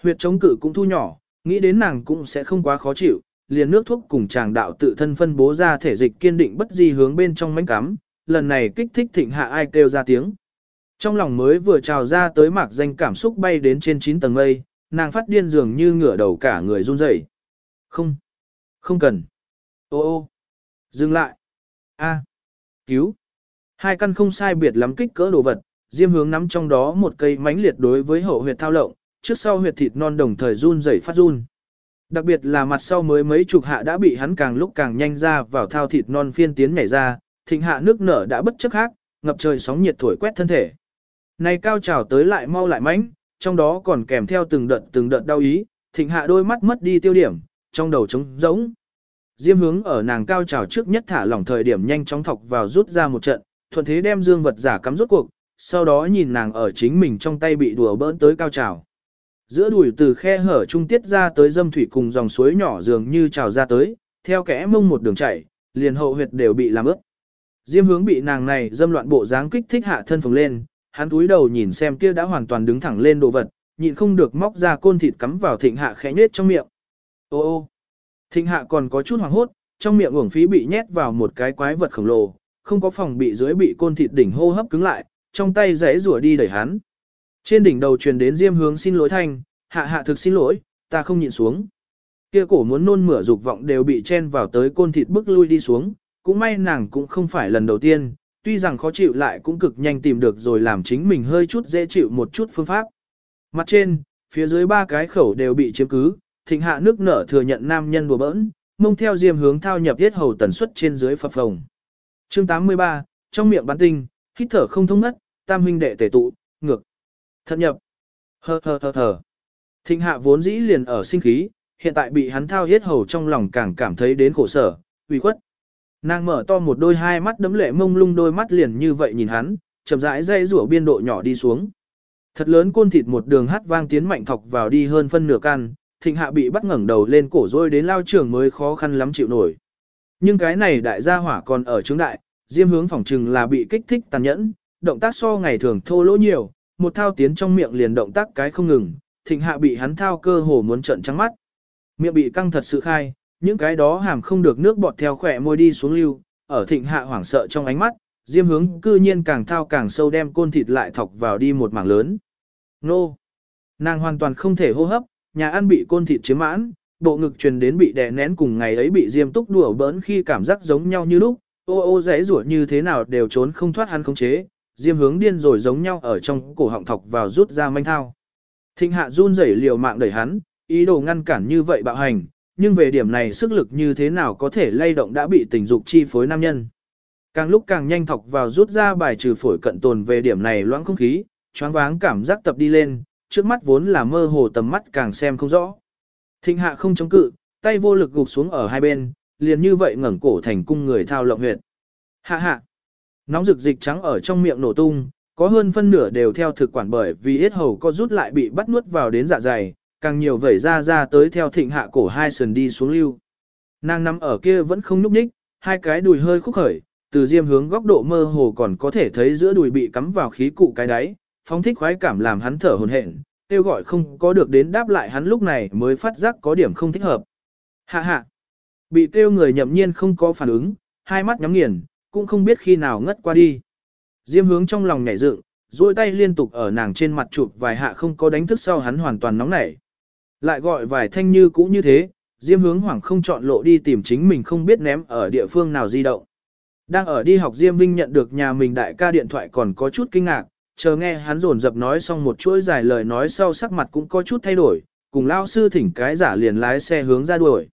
Huyệt chống cự cũng thu nhỏ, nghĩ đến nàng cũng sẽ không quá khó chịu, liền nước thuốc cùng chàng đạo tự thân phân bố ra thể dịch kiên định bất di hướng bên trong mánh cắm, lần này kích thích thịnh hạ ai kêu ra tiếng. Trong lòng mới vừa trào ra tới mạc danh cảm xúc bay đến trên 9 tầng mây, nàng phát điên dường như ngửa đầu cả người run rẩy. Không, không cần. Ô ô, dừng lại. A, cứu. Hai căn không sai biệt lắm kích cỡ đồ vật, diêm hướng nắm trong đó một cây mánh liệt đối với hậu huyệt thao lộng, trước sau huyệt thịt non đồng thời run rẩy phát run. Đặc biệt là mặt sau mới mấy chục hạ đã bị hắn càng lúc càng nhanh ra vào thao thịt non phiên tiến nhảy ra, thịnh hạ nước nở đã bất chấp khác, ngập trời sóng nhiệt thổi quét thân thể. Này cao trào tới lại mau lại mãnh, trong đó còn kèm theo từng đợt từng đợt đau ý, thịnh hạ đôi mắt mất đi tiêu điểm, trong đầu trống rỗng. Diêm hướng ở nàng cao trào trước nhất thả lỏng thời điểm nhanh chóng thọc vào rút ra một trận, thuận thế đem dương vật giả cắm rốt cuộc, sau đó nhìn nàng ở chính mình trong tay bị đùa bỡn tới cao trào. Giữa đùi từ khe hở trung tiết ra tới dâm thủy cùng dòng suối nhỏ dường như trào ra tới, theo kẽ mông một đường chảy, liền hậu huyệt đều bị làm ướt. Diêm hướng bị nàng này dâm loạn bộ dáng kích thích hạ thân phồng lên, hắn túi đầu nhìn xem kia đã hoàn toàn đứng thẳng lên đồ vật, nhịn không được móc ra côn thịt cắm vào thịnh hạ khẽ nhết trong miệng. Ô ô, thịnh hạ còn có chút hoảng hốt, trong miệng uổng phí bị nhét vào một cái quái vật khổng lồ, không có phòng bị dưới bị côn thịt đỉnh hô hấp cứng lại, trong tay rẽ rủa đi đẩy hắn. Trên đỉnh đầu truyền đến diêm hướng xin lỗi thanh, hạ hạ thực xin lỗi, ta không nhịn xuống. Kia cổ muốn nôn mửa dục vọng đều bị chen vào tới côn thịt bức lui đi xuống, cũng may nàng cũng không phải lần đầu tiên, tuy rằng khó chịu lại cũng cực nhanh tìm được rồi làm chính mình hơi chút dễ chịu một chút phương pháp. Mặt trên, phía dưới ba cái khẩu đều bị chiếm cứ, thịnh hạ nước nở thừa nhận nam nhân đùa bỡn, mông theo diêm hướng thao nhập tiết hầu tần suất trên dưới phập phồng. Chương 83, trong miệng bắn tinh, hít thở không thông ngất, tam huynh đệ tề tụ, ngược. Thận nhập. Hờ hờ hờ hờ. Thịnh hạ vốn dĩ liền ở sinh khí, hiện tại bị hắn thao hết hầu trong lòng càng cảm thấy đến khổ sở, uy khuất. Nàng mở to một đôi hai mắt đấm lệ mông lung đôi mắt liền như vậy nhìn hắn, chậm rãi dây rủa biên độ nhỏ đi xuống. Thật lớn côn thịt một đường hát vang tiến mạnh thọc vào đi hơn phân nửa căn, thịnh hạ bị bắt ngẩng đầu lên cổ rồi đến lao trường mới khó khăn lắm chịu nổi. Nhưng cái này đại gia hỏa còn ở trướng đại, diêm hướng phòng trừng là bị kích thích tàn nhẫn, động tác so ngày thường thô lỗ nhiều, một thao tiến trong miệng liền động tác cái không ngừng, thịnh hạ bị hắn thao cơ hồ muốn trận trắng mắt. Miệng bị căng thật sự khai, những cái đó hàm không được nước bọt theo khỏe môi đi xuống lưu, ở thịnh hạ hoảng sợ trong ánh mắt, diêm hướng cư nhiên càng thao càng sâu đem côn thịt lại thọc vào đi một mảng lớn. Nô! Nàng hoàn toàn không thể hô hấp, nhà ăn bị côn thịt chiếm mãn, bộ ngực truyền đến bị đè nén cùng ngày ấy bị diêm túc đùa bỡn khi cảm giác giống nhau như lúc, ô ô rẽ rủa như thế nào đều trốn không thoát hắn khống chế, diêm hướng điên rồi giống nhau ở trong cổ họng thọc vào rút ra manh thao. Thịnh hạ run rẩy liều mạng đẩy hắn, ý đồ ngăn cản như vậy bạo hành, nhưng về điểm này sức lực như thế nào có thể lay động đã bị tình dục chi phối nam nhân. Càng lúc càng nhanh thọc vào rút ra bài trừ phổi cận tồn về điểm này loãng không khí, choáng váng cảm giác tập đi lên, trước mắt vốn là mơ hồ tầm mắt càng xem không rõ. Thịnh hạ không chống cự, tay vô lực gục xuống ở hai bên, liền như vậy ngẩng cổ thành cung người thao lộng huyệt. Hạ hạ. Nóng rực dịch trắng ở trong miệng nổ tung, có hơn phân nửa đều theo thực quản bởi vì yết hầu có rút lại bị bắt nuốt vào đến dạ dày, càng nhiều vẩy ra ra tới theo thịnh hạ cổ hai sườn đi xuống lưu. Nàng nằm ở kia vẫn không nhúc nhích, hai cái đùi hơi khúc khởi, từ diêm hướng góc độ mơ hồ còn có thể thấy giữa đùi bị cắm vào khí cụ cái đáy, phóng thích khoái cảm làm hắn thở hồn hển, kêu gọi không có được đến đáp lại hắn lúc này mới phát giác có điểm không thích hợp. Hạ hạ, bị kêu người nhậm nhiên không có phản ứng, hai mắt nhắm nghiền, cũng không biết khi nào ngất qua đi. Diêm hướng trong lòng nhảy dựng, duỗi tay liên tục ở nàng trên mặt chụp vài hạ không có đánh thức sau hắn hoàn toàn nóng nảy. Lại gọi vài thanh như cũ như thế, Diêm hướng hoảng không chọn lộ đi tìm chính mình không biết ném ở địa phương nào di động. Đang ở đi học Diêm Vinh nhận được nhà mình đại ca điện thoại còn có chút kinh ngạc, chờ nghe hắn rồn dập nói xong một chuỗi dài lời nói sau sắc mặt cũng có chút thay đổi, cùng lao sư thỉnh cái giả liền lái xe hướng ra đuổi.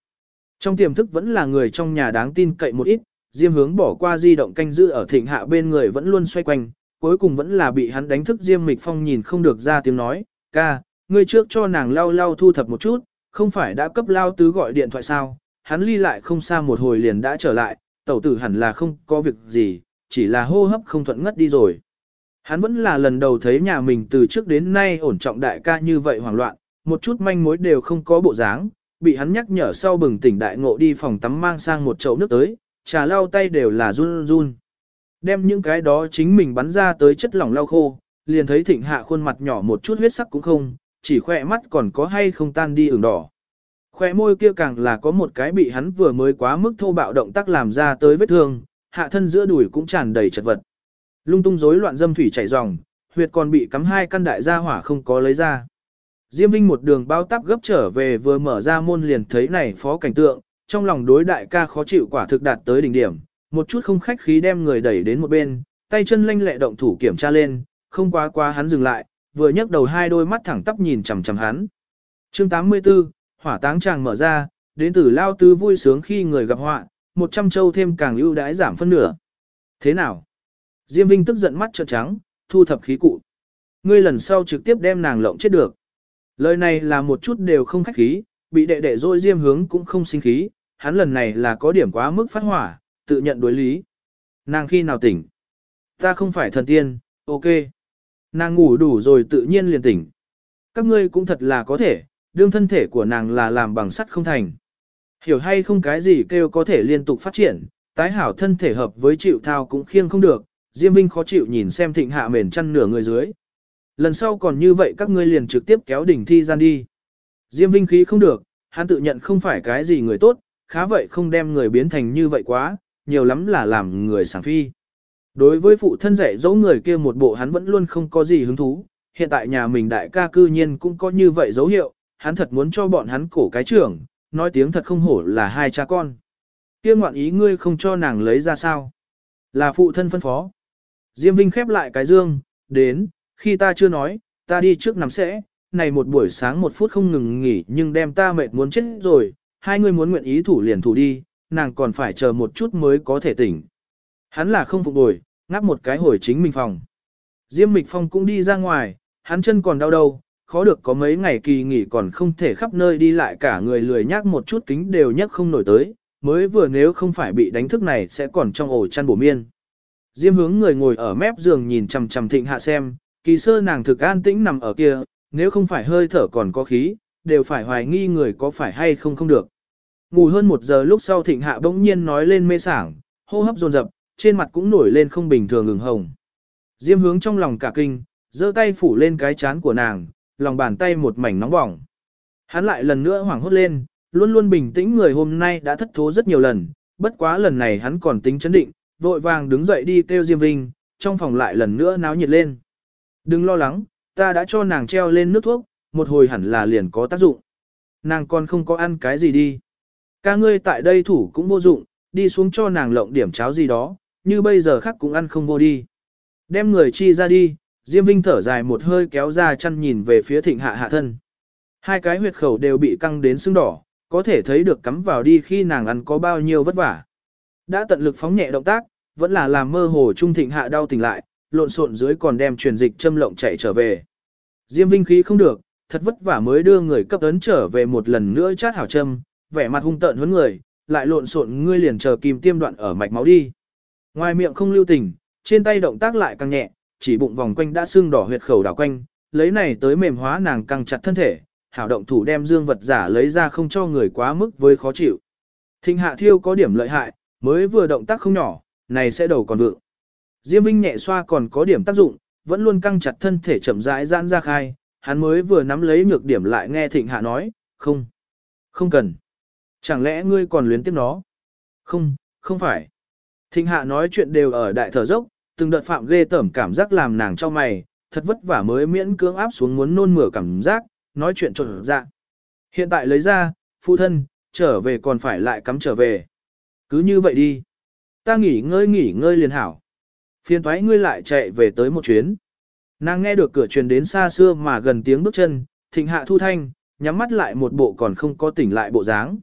Trong tiềm thức vẫn là người trong nhà đáng tin cậy một ít, Diêm hướng bỏ qua di động canh giữ ở thịnh hạ bên người vẫn luôn xoay quanh, cuối cùng vẫn là bị hắn đánh thức Diêm Mịch Phong nhìn không được ra tiếng nói, ca, ngươi trước cho nàng lau lau thu thập một chút, không phải đã cấp lao tứ gọi điện thoại sao, hắn ly lại không xa một hồi liền đã trở lại, tẩu tử hẳn là không có việc gì, chỉ là hô hấp không thuận ngất đi rồi. Hắn vẫn là lần đầu thấy nhà mình từ trước đến nay ổn trọng đại ca như vậy hoảng loạn, một chút manh mối đều không có bộ dáng, bị hắn nhắc nhở sau bừng tỉnh đại ngộ đi phòng tắm mang sang một chậu nước tới, trà lau tay đều là run run. Đem những cái đó chính mình bắn ra tới chất lỏng lau khô, liền thấy thịnh hạ khuôn mặt nhỏ một chút huyết sắc cũng không, chỉ khỏe mắt còn có hay không tan đi ửng đỏ. Khỏe môi kia càng là có một cái bị hắn vừa mới quá mức thô bạo động tác làm ra tới vết thương, hạ thân giữa đùi cũng tràn đầy chật vật. Lung tung rối loạn dâm thủy chảy ròng, huyệt còn bị cắm hai căn đại gia hỏa không có lấy ra. Diêm Vinh một đường bao tắp gấp trở về vừa mở ra môn liền thấy này phó cảnh tượng, trong lòng đối đại ca khó chịu quả thực đạt tới đỉnh điểm, một chút không khách khí đem người đẩy đến một bên, tay chân lanh lẹ động thủ kiểm tra lên, không quá quá hắn dừng lại, vừa nhấc đầu hai đôi mắt thẳng tắp nhìn chằm chằm hắn. Chương 84, hỏa táng chàng mở ra, đến từ lao tứ vui sướng khi người gặp họa, một trăm châu thêm càng ưu đãi giảm phân nửa. Thế nào? Diêm Vinh tức giận mắt trợn trắng, thu thập khí cụ. Ngươi lần sau trực tiếp đem nàng lộng chết được. Lời này là một chút đều không khách khí, bị đệ đệ rồi Diêm hướng cũng không sinh khí, hắn lần này là có điểm quá mức phát hỏa, tự nhận đối lý. Nàng khi nào tỉnh? Ta không phải thần tiên, ok. Nàng ngủ đủ rồi tự nhiên liền tỉnh. Các ngươi cũng thật là có thể, đương thân thể của nàng là làm bằng sắt không thành. Hiểu hay không cái gì kêu có thể liên tục phát triển, tái hảo thân thể hợp với chịu thao cũng khiêng không được, Diêm Vinh khó chịu nhìn xem thịnh hạ mền chăn nửa người dưới. Lần sau còn như vậy các ngươi liền trực tiếp kéo đỉnh thi gian đi. Diêm Vinh khí không được, hắn tự nhận không phải cái gì người tốt, khá vậy không đem người biến thành như vậy quá, nhiều lắm là làm người sảng phi. Đối với phụ thân dạy dỗ người kia một bộ hắn vẫn luôn không có gì hứng thú, hiện tại nhà mình đại ca cư nhiên cũng có như vậy dấu hiệu, hắn thật muốn cho bọn hắn cổ cái trưởng, nói tiếng thật không hổ là hai cha con. Kia ngoạn ý ngươi không cho nàng lấy ra sao? Là phụ thân phân phó. Diêm Vinh khép lại cái dương, đến, khi ta chưa nói, ta đi trước nằm sẽ, này một buổi sáng một phút không ngừng nghỉ nhưng đem ta mệt muốn chết rồi, hai người muốn nguyện ý thủ liền thủ đi, nàng còn phải chờ một chút mới có thể tỉnh. Hắn là không phục bồi, ngáp một cái hồi chính mình phòng. Diêm Mịch Phong cũng đi ra ngoài, hắn chân còn đau đầu, khó được có mấy ngày kỳ nghỉ còn không thể khắp nơi đi lại cả người lười nhác một chút kính đều nhắc không nổi tới, mới vừa nếu không phải bị đánh thức này sẽ còn trong ổ chăn bổ miên. Diêm hướng người ngồi ở mép giường nhìn chằm chằm thịnh hạ xem, kỳ sơ nàng thực an tĩnh nằm ở kia, nếu không phải hơi thở còn có khí, đều phải hoài nghi người có phải hay không không được. Ngủ hơn một giờ lúc sau thịnh hạ bỗng nhiên nói lên mê sảng, hô hấp dồn dập, trên mặt cũng nổi lên không bình thường ửng hồng. Diêm hướng trong lòng cả kinh, giơ tay phủ lên cái chán của nàng, lòng bàn tay một mảnh nóng bỏng. Hắn lại lần nữa hoảng hốt lên, luôn luôn bình tĩnh người hôm nay đã thất thố rất nhiều lần, bất quá lần này hắn còn tính chấn định, vội vàng đứng dậy đi kêu Diêm Vinh, trong phòng lại lần nữa náo nhiệt lên. Đừng lo lắng, ta đã cho nàng treo lên nước thuốc, một hồi hẳn là liền có tác dụng. Nàng còn không có ăn cái gì đi. Ca ngươi tại đây thủ cũng vô dụng, đi xuống cho nàng lộng điểm cháo gì đó, như bây giờ khác cũng ăn không vô đi. Đem người chi ra đi, Diêm Vinh thở dài một hơi kéo ra chăn nhìn về phía thịnh hạ hạ thân. Hai cái huyệt khẩu đều bị căng đến sưng đỏ, có thể thấy được cắm vào đi khi nàng ăn có bao nhiêu vất vả. Đã tận lực phóng nhẹ động tác, vẫn là làm mơ hồ trung thịnh hạ đau tỉnh lại, lộn xộn dưới còn đem truyền dịch châm lộng chạy trở về. Diêm Vinh khí không được, thật vất vả mới đưa người cấp ấn trở về một lần nữa chát hảo châm, vẻ mặt hung tợn huấn người, lại lộn xộn ngươi liền chờ kim tiêm đoạn ở mạch máu đi. Ngoài miệng không lưu tình, trên tay động tác lại càng nhẹ, chỉ bụng vòng quanh đã sưng đỏ huyệt khẩu đảo quanh, lấy này tới mềm hóa nàng căng chặt thân thể, hảo động thủ đem dương vật giả lấy ra không cho người quá mức với khó chịu. Thịnh hạ thiêu có điểm lợi hại, mới vừa động tác không nhỏ, này sẽ đầu còn vượng. Diêm Vinh nhẹ xoa còn có điểm tác dụng, vẫn luôn căng chặt thân thể chậm rãi giãn ra khai, hắn mới vừa nắm lấy nhược điểm lại nghe Thịnh Hạ nói, không, không cần. Chẳng lẽ ngươi còn luyến tiếp nó? Không, không phải. Thịnh Hạ nói chuyện đều ở đại thở dốc, từng đợt phạm ghê tởm cảm giác làm nàng cho mày, thật vất vả mới miễn cưỡng áp xuống muốn nôn mửa cảm giác, nói chuyện trộn dạ. Hiện tại lấy ra, phụ thân, trở về còn phải lại cắm trở về. Cứ như vậy đi. Ta nghỉ ngơi nghỉ ngơi liền hảo. Phiên thoái ngươi lại chạy về tới một chuyến. Nàng nghe được cửa truyền đến xa xưa mà gần tiếng bước chân, thịnh hạ thu thanh, nhắm mắt lại một bộ còn không có tỉnh lại bộ dáng.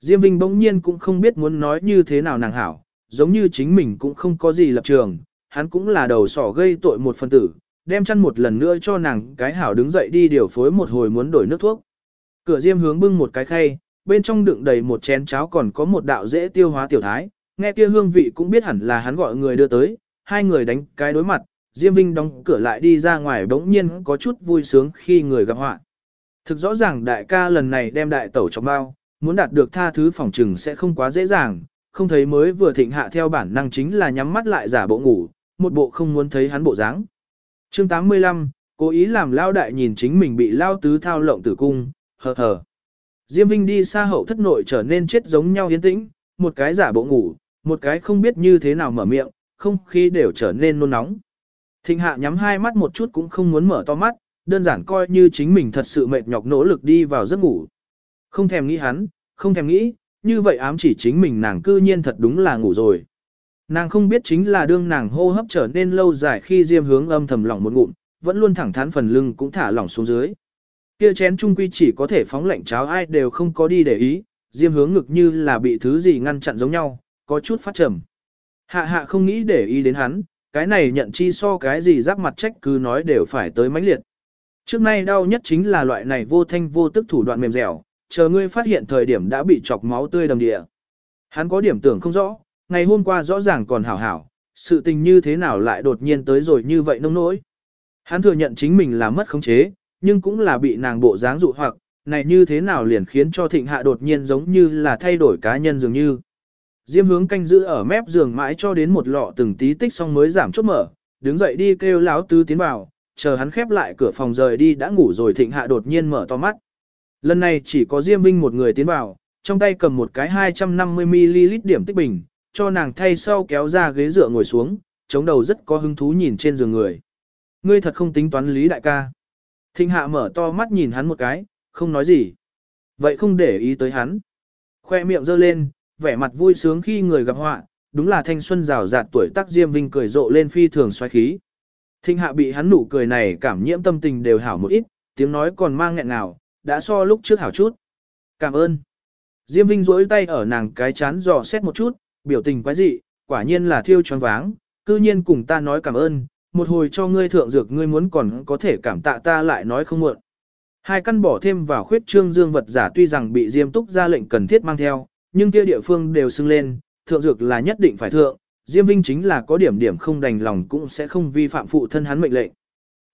Diêm Vinh bỗng nhiên cũng không biết muốn nói như thế nào nàng hảo, giống như chính mình cũng không có gì lập trường, hắn cũng là đầu sỏ gây tội một phần tử, đem chăn một lần nữa cho nàng cái hảo đứng dậy đi điều phối một hồi muốn đổi nước thuốc. Cửa Diêm hướng bưng một cái khay, bên trong đựng đầy một chén cháo còn có một đạo dễ tiêu hóa tiểu thái, nghe kia hương vị cũng biết hẳn là hắn gọi người đưa tới, hai người đánh cái đối mặt, Diêm Vinh đóng cửa lại đi ra ngoài bỗng nhiên có chút vui sướng khi người gặp họa. Thực rõ ràng đại ca lần này đem đại tẩu trong bao, muốn đạt được tha thứ phòng trừng sẽ không quá dễ dàng, không thấy mới vừa thịnh hạ theo bản năng chính là nhắm mắt lại giả bộ ngủ, một bộ không muốn thấy hắn bộ dáng. Chương 85, cố ý làm lao đại nhìn chính mình bị lao tứ thao lộng tử cung, hờ hờ. Diêm Vinh đi xa hậu thất nội trở nên chết giống nhau yên tĩnh, một cái giả bộ ngủ, một cái không biết như thế nào mở miệng, không khí đều trở nên nôn nóng. Thịnh hạ nhắm hai mắt một chút cũng không muốn mở to mắt, đơn giản coi như chính mình thật sự mệt nhọc nỗ lực đi vào giấc ngủ. Không thèm nghĩ hắn, không thèm nghĩ, như vậy ám chỉ chính mình nàng cư nhiên thật đúng là ngủ rồi. Nàng không biết chính là đương nàng hô hấp trở nên lâu dài khi diêm hướng âm thầm lỏng một ngụm, vẫn luôn thẳng thắn phần lưng cũng thả lỏng xuống dưới. Kia chén trung quy chỉ có thể phóng lạnh cháo ai đều không có đi để ý, diêm hướng ngực như là bị thứ gì ngăn chặn giống nhau, có chút phát trầm. Hạ hạ không nghĩ để ý đến hắn, cái này nhận chi so cái gì giáp mặt trách cứ nói đều phải tới mãnh liệt. Trước nay đau nhất chính là loại này vô thanh vô tức thủ đoạn mềm dẻo, chờ ngươi phát hiện thời điểm đã bị chọc máu tươi đầm địa. Hắn có điểm tưởng không rõ, ngày hôm qua rõ ràng còn hảo hảo, sự tình như thế nào lại đột nhiên tới rồi như vậy nông nỗi. Hắn thừa nhận chính mình là mất khống chế, nhưng cũng là bị nàng bộ dáng dụ hoặc, này như thế nào liền khiến cho thịnh hạ đột nhiên giống như là thay đổi cá nhân dường như. Diêm hướng canh giữ ở mép giường mãi cho đến một lọ từng tí tích xong mới giảm chốt mở, đứng dậy đi kêu láo tứ tiến vào, chờ hắn khép lại cửa phòng rời đi đã ngủ rồi thịnh hạ đột nhiên mở to mắt. Lần này chỉ có Diêm Vinh một người tiến vào, trong tay cầm một cái 250ml điểm tích bình, cho nàng thay sau kéo ra ghế dựa ngồi xuống, chống đầu rất có hứng thú nhìn trên giường người. Ngươi thật không tính toán lý đại ca. Thịnh hạ mở to mắt nhìn hắn một cái, không nói gì. Vậy không để ý tới hắn. Khoe miệng giơ lên, vẻ mặt vui sướng khi người gặp họa, đúng là thanh xuân rào rạt tuổi tác Diêm Vinh cười rộ lên phi thường xoáy khí. Thinh hạ bị hắn nụ cười này cảm nhiễm tâm tình đều hảo một ít, tiếng nói còn mang nghẹn nào, đã so lúc trước hảo chút. Cảm ơn. Diêm Vinh duỗi tay ở nàng cái chán dò xét một chút, biểu tình quái dị, quả nhiên là thiêu choáng váng, cư nhiên cùng ta nói cảm ơn, một hồi cho ngươi thượng dược ngươi muốn còn có thể cảm tạ ta lại nói không muộn. Hai căn bỏ thêm vào khuyết trương dương vật giả tuy rằng bị Diêm Túc ra lệnh cần thiết mang theo, nhưng kia địa phương đều xưng lên, thượng dược là nhất định phải thượng, Diêm Vinh chính là có điểm điểm không đành lòng cũng sẽ không vi phạm phụ thân hắn mệnh lệnh.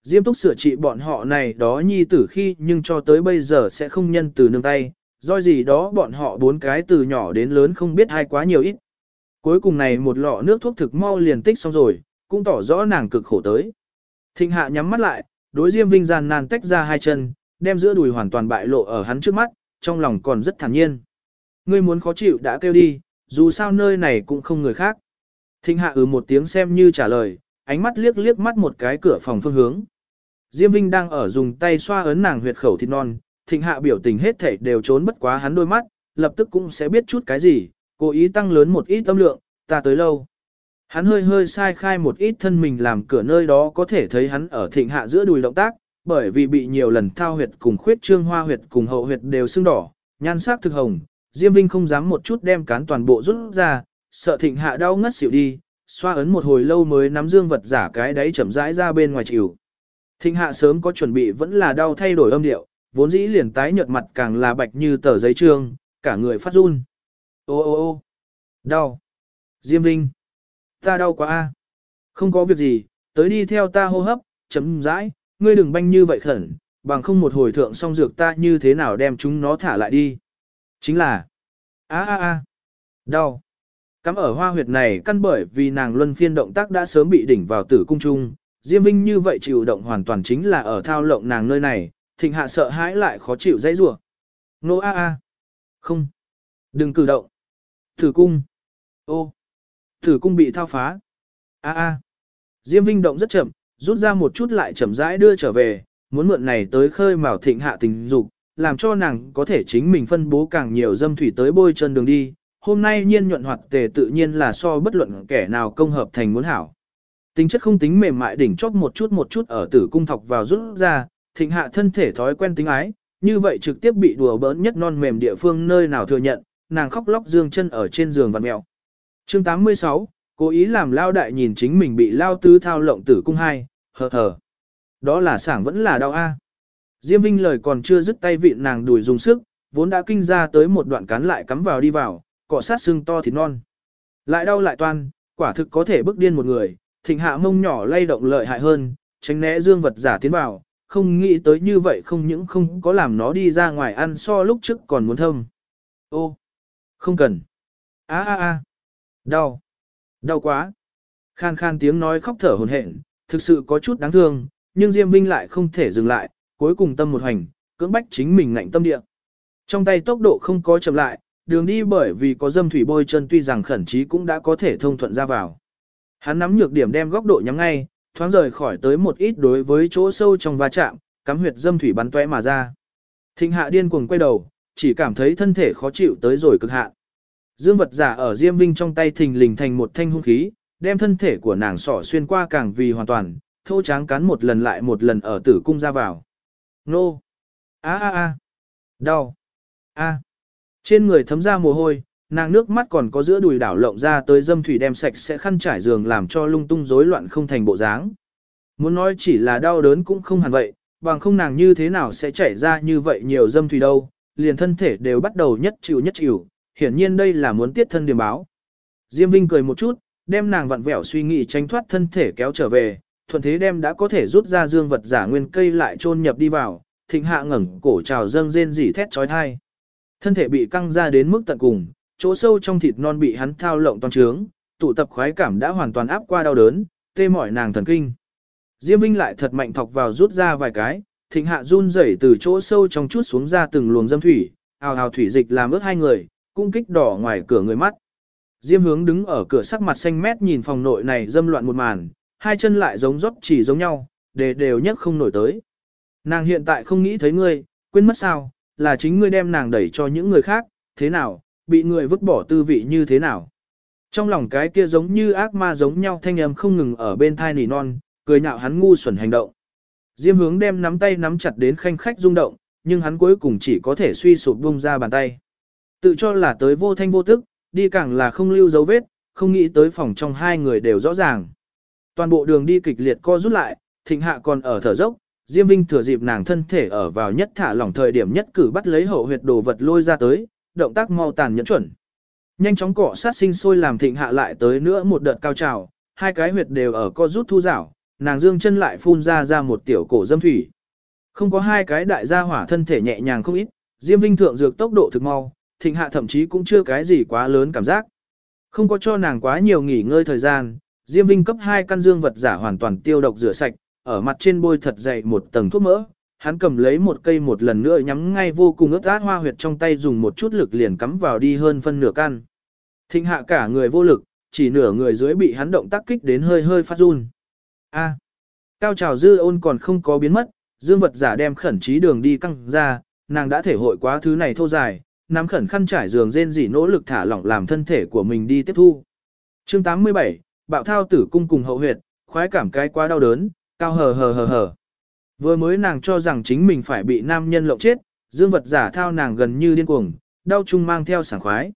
Diêm Túc sửa trị bọn họ này đó nhi tử khi nhưng cho tới bây giờ sẽ không nhân từ nương tay, do gì đó bọn họ bốn cái từ nhỏ đến lớn không biết hay quá nhiều ít. Cuối cùng này một lọ nước thuốc thực mau liền tích xong rồi, cũng tỏ rõ nàng cực khổ tới. Thịnh hạ nhắm mắt lại, đối Diêm Vinh gian nan tách ra hai chân, đem giữa đùi hoàn toàn bại lộ ở hắn trước mắt, trong lòng còn rất thản nhiên. Ngươi muốn khó chịu đã kêu đi, dù sao nơi này cũng không người khác. Thịnh hạ ừ một tiếng xem như trả lời, ánh mắt liếc liếc mắt một cái cửa phòng phương hướng. Diêm Vinh đang ở dùng tay xoa ấn nàng huyệt khẩu thịt non, thịnh hạ biểu tình hết thảy đều trốn bất quá hắn đôi mắt, lập tức cũng sẽ biết chút cái gì, cố ý tăng lớn một ít tâm lượng, ta tới lâu. Hắn hơi hơi sai khai một ít thân mình làm cửa nơi đó có thể thấy hắn ở thịnh hạ giữa đùi động tác, bởi vì bị nhiều lần thao huyệt cùng khuyết trương hoa huyệt cùng hậu huyệt đều sưng đỏ, nhan sắc thực hồng, Diêm Vinh không dám một chút đem cán toàn bộ rút ra, sợ thịnh hạ đau ngất xỉu đi, xoa ấn một hồi lâu mới nắm dương vật giả cái đấy chậm rãi ra bên ngoài chịu. Thịnh hạ sớm có chuẩn bị vẫn là đau thay đổi âm điệu, vốn dĩ liền tái nhợt mặt càng là bạch như tờ giấy trương, cả người phát run. Ô ô ô đau. Diêm Linh Ta đau quá a. Không có việc gì, tới đi theo ta hô hấp, chấm rãi, ngươi đừng banh như vậy khẩn, bằng không một hồi thượng xong dược ta như thế nào đem chúng nó thả lại đi. Chính là, a a a, đau. Cắm ở hoa huyệt này căn bởi vì nàng luân phiên động tác đã sớm bị đỉnh vào tử cung trung, Diêm Vinh như vậy chịu động hoàn toàn chính là ở thao lộng nàng nơi này, thịnh hạ sợ hãi lại khó chịu dãy rủa. Nô a a. Không. Đừng cử động. Tử cung. Ô. Tử cung bị thao phá. A a. Diêm Vinh động rất chậm, rút ra một chút lại chậm rãi đưa trở về, muốn mượn này tới khơi mào thịnh hạ tình dục, làm cho nàng có thể chính mình phân bố càng nhiều dâm thủy tới bôi chân đường đi. Hôm nay nhiên nhuận hoạt tề tự nhiên là so bất luận kẻ nào công hợp thành muốn hảo. Tính chất không tính mềm mại đỉnh chóp một chút một chút ở tử cung thọc vào rút ra, thịnh hạ thân thể thói quen tính ái, như vậy trực tiếp bị đùa bỡn nhất non mềm địa phương nơi nào thừa nhận, nàng khóc lóc dương chân ở trên giường vặn mèo. Chương 86, cố ý làm lao đại nhìn chính mình bị lao tứ thao lộng tử cung hai, hờ hờ. Đó là sảng vẫn là đau a. Diêm Vinh lời còn chưa dứt tay vịn nàng đùi dùng sức, vốn đã kinh ra tới một đoạn cắn lại cắm vào đi vào, cọ sát xương to thịt non. Lại đau lại toan, quả thực có thể bức điên một người, thịnh hạ mông nhỏ lay động lợi hại hơn, tránh né dương vật giả tiến vào, không nghĩ tới như vậy không những không có làm nó đi ra ngoài ăn so lúc trước còn muốn thâm. Ô, không cần. a a a đau, đau quá. Khan khan tiếng nói khóc thở hồn hển, thực sự có chút đáng thương, nhưng Diêm Vinh lại không thể dừng lại, cuối cùng tâm một hành, cưỡng bách chính mình ngạnh tâm địa. Trong tay tốc độ không có chậm lại, đường đi bởi vì có dâm thủy bôi chân tuy rằng khẩn trí cũng đã có thể thông thuận ra vào. Hắn nắm nhược điểm đem góc độ nhắm ngay, thoáng rời khỏi tới một ít đối với chỗ sâu trong va chạm, cắm huyệt dâm thủy bắn tóe mà ra. Thịnh hạ điên cuồng quay đầu, chỉ cảm thấy thân thể khó chịu tới rồi cực hạn. Dương vật giả ở Diêm Vinh trong tay thình lình thành một thanh hung khí, đem thân thể của nàng sỏ xuyên qua càng vì hoàn toàn, thô tráng cắn một lần lại một lần ở tử cung ra vào. Nô! a a a Đau! a trên người thấm ra mồ hôi, nàng nước mắt còn có giữa đùi đảo lộng ra tới dâm thủy đem sạch sẽ khăn trải giường làm cho lung tung rối loạn không thành bộ dáng. Muốn nói chỉ là đau đớn cũng không hẳn vậy, bằng không nàng như thế nào sẽ chảy ra như vậy nhiều dâm thủy đâu, liền thân thể đều bắt đầu nhất chịu nhất chịu, hiển nhiên đây là muốn tiết thân điểm báo. Diêm Vinh cười một chút, đem nàng vặn vẹo suy nghĩ tránh thoát thân thể kéo trở về, thuận thế đem đã có thể rút ra dương vật giả nguyên cây lại chôn nhập đi vào, thịnh hạ ngẩng cổ trào dâng rên rỉ thét chói tai. Thân thể bị căng ra đến mức tận cùng, chỗ sâu trong thịt non bị hắn thao lộng toàn trướng, tụ tập khoái cảm đã hoàn toàn áp qua đau đớn, tê mỏi nàng thần kinh. Diêm Vinh lại thật mạnh thọc vào rút ra vài cái, thịnh hạ run rẩy từ chỗ sâu trong chút xuống ra từng luồng dâm thủy, ào ào thủy dịch làm ướt hai người, cung kích đỏ ngoài cửa người mắt. Diêm hướng đứng ở cửa sắc mặt xanh mét nhìn phòng nội này dâm loạn một màn, hai chân lại giống rót chỉ giống nhau, để đều nhất không nổi tới. Nàng hiện tại không nghĩ thấy ngươi, quên mất sao, là chính ngươi đem nàng đẩy cho những người khác, thế nào, bị người vứt bỏ tư vị như thế nào. Trong lòng cái kia giống như ác ma giống nhau thanh âm không ngừng ở bên thai nỉ non, cười nhạo hắn ngu xuẩn hành động. Diêm hướng đem nắm tay nắm chặt đến khanh khách rung động, nhưng hắn cuối cùng chỉ có thể suy sụp bung ra bàn tay. Tự cho là tới vô thanh vô tức, đi càng là không lưu dấu vết, không nghĩ tới phòng trong hai người đều rõ ràng. Toàn bộ đường đi kịch liệt co rút lại, thịnh hạ còn ở thở dốc, Diêm Vinh thừa dịp nàng thân thể ở vào nhất thả lỏng thời điểm nhất cử bắt lấy hậu huyệt đồ vật lôi ra tới, động tác mau tàn nhẫn chuẩn. Nhanh chóng cọ sát sinh sôi làm thịnh hạ lại tới nữa một đợt cao trào, hai cái huyệt đều ở co rút thu rảo, nàng dương chân lại phun ra ra một tiểu cổ dâm thủy. Không có hai cái đại gia hỏa thân thể nhẹ nhàng không ít, Diêm Vinh thượng dược tốc độ thực mau, thịnh hạ thậm chí cũng chưa cái gì quá lớn cảm giác. Không có cho nàng quá nhiều nghỉ ngơi thời gian, Diêm Vinh cấp hai căn dương vật giả hoàn toàn tiêu độc rửa sạch, ở mặt trên bôi thật dày một tầng thuốc mỡ, hắn cầm lấy một cây một lần nữa nhắm ngay vô cùng ướt át hoa huyệt trong tay dùng một chút lực liền cắm vào đi hơn phân nửa căn. Thịnh hạ cả người vô lực, chỉ nửa người dưới bị hắn động tác kích đến hơi hơi phát run. A. Cao trào dư ôn còn không có biến mất, dương vật giả đem khẩn trí đường đi căng ra, nàng đã thể hội quá thứ này thô dài, nắm khẩn khăn trải giường rên rỉ nỗ lực thả lỏng làm thân thể của mình đi tiếp thu. Chương 87, bạo thao tử cung cùng hậu huyệt, khoái cảm cái quá đau đớn, cao hờ hờ hờ hờ. Vừa mới nàng cho rằng chính mình phải bị nam nhân lộng chết, dương vật giả thao nàng gần như điên cuồng, đau chung mang theo sảng khoái.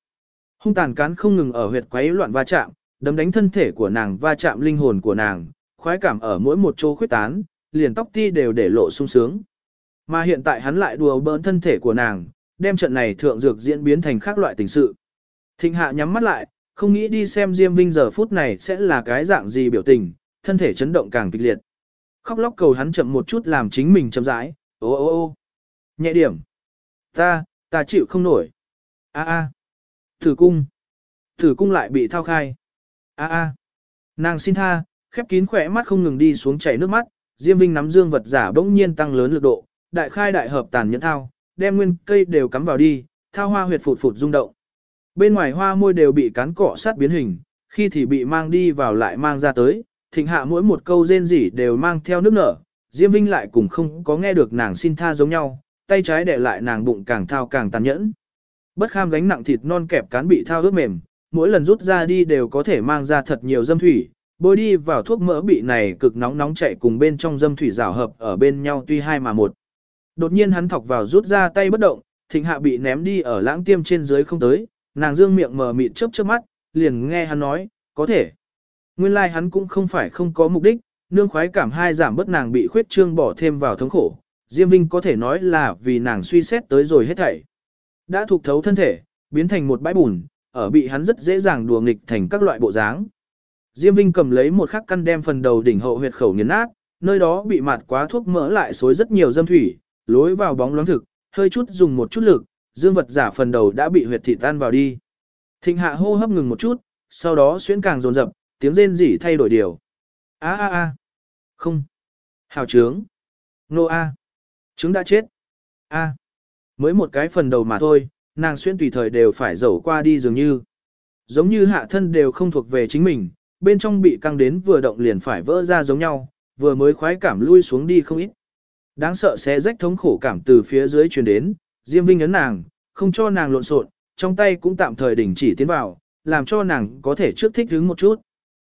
Hung tàn cán không ngừng ở huyệt quấy loạn va chạm, đấm đánh thân thể của nàng va chạm linh hồn của nàng, khoái cảm ở mỗi một chỗ khuyết tán, liền tóc ti đều để lộ sung sướng. Mà hiện tại hắn lại đùa bỡn thân thể của nàng, đem trận này thượng dược diễn biến thành khác loại tình sự. Thịnh hạ nhắm mắt lại, không nghĩ đi xem Diêm Vinh giờ phút này sẽ là cái dạng gì biểu tình, thân thể chấn động càng kịch liệt. Khóc lóc cầu hắn chậm một chút làm chính mình chậm rãi, ô ô ô. Nhẹ điểm. Ta, ta chịu không nổi. A a. thử cung. thử cung lại bị thao khai. A a. Nàng xin tha, khép kín khỏe mắt không ngừng đi xuống chảy nước mắt, Diêm Vinh nắm dương vật giả bỗng nhiên tăng lớn lực độ, đại khai đại hợp tàn nhẫn thao, đem nguyên cây đều cắm vào đi, thao hoa huyệt phụt phụt rung động. Bên ngoài hoa môi đều bị cắn cọ sát biến hình, khi thì bị mang đi vào lại mang ra tới, thịnh hạ mỗi một câu rên rỉ đều mang theo nước nở, Diêm Vinh lại cùng không có nghe được nàng xin tha giống nhau, tay trái để lại nàng bụng càng thao càng tàn nhẫn. Bất kham gánh nặng thịt non kẹp cán bị thao ướt mềm, mỗi lần rút ra đi đều có thể mang ra thật nhiều dâm thủy, bôi đi vào thuốc mỡ bị này cực nóng nóng chạy cùng bên trong dâm thủy rào hợp ở bên nhau tuy hai mà một. Đột nhiên hắn thọc vào rút ra tay bất động, thịnh hạ bị ném đi ở lãng tiêm trên dưới không tới, nàng dương miệng mờ mịt chớp chớp mắt, liền nghe hắn nói, có thể. Nguyên lai like hắn cũng không phải không có mục đích, nương khoái cảm hai giảm bất nàng bị khuyết trương bỏ thêm vào thống khổ. Diêm Vinh có thể nói là vì nàng suy xét tới rồi hết thảy. Đã thuộc thấu thân thể, biến thành một bãi bùn, ở bị hắn rất dễ dàng đùa nghịch thành các loại bộ dáng. Diêm Vinh cầm lấy một khắc căn đem phần đầu đỉnh hậu huyệt khẩu nghiền nát, nơi đó bị mạt quá thuốc mỡ lại xối rất nhiều dâm thủy, lối vào bóng loáng thực, hơi chút dùng một chút lực, dương vật giả phần đầu đã bị huyệt thị tan vào đi. Thịnh hạ hô hấp ngừng một chút, sau đó xuyến càng dồn dập, tiếng rên rỉ thay đổi điều. A a a. Không. Hào trướng. Nô a. Trứng đã chết. A. Mới một cái phần đầu mà thôi, nàng xuyên tùy thời đều phải dẫu qua đi dường như. Giống như hạ thân đều không thuộc về chính mình, bên trong bị căng đến vừa động liền phải vỡ ra giống nhau, vừa mới khoái cảm lui xuống đi không ít. Đáng sợ sẽ rách thống khổ cảm từ phía dưới truyền đến, Diêm Vinh ấn nàng, không cho nàng lộn xộn, trong tay cũng tạm thời đình chỉ tiến vào, làm cho nàng có thể trước thích hứng một chút.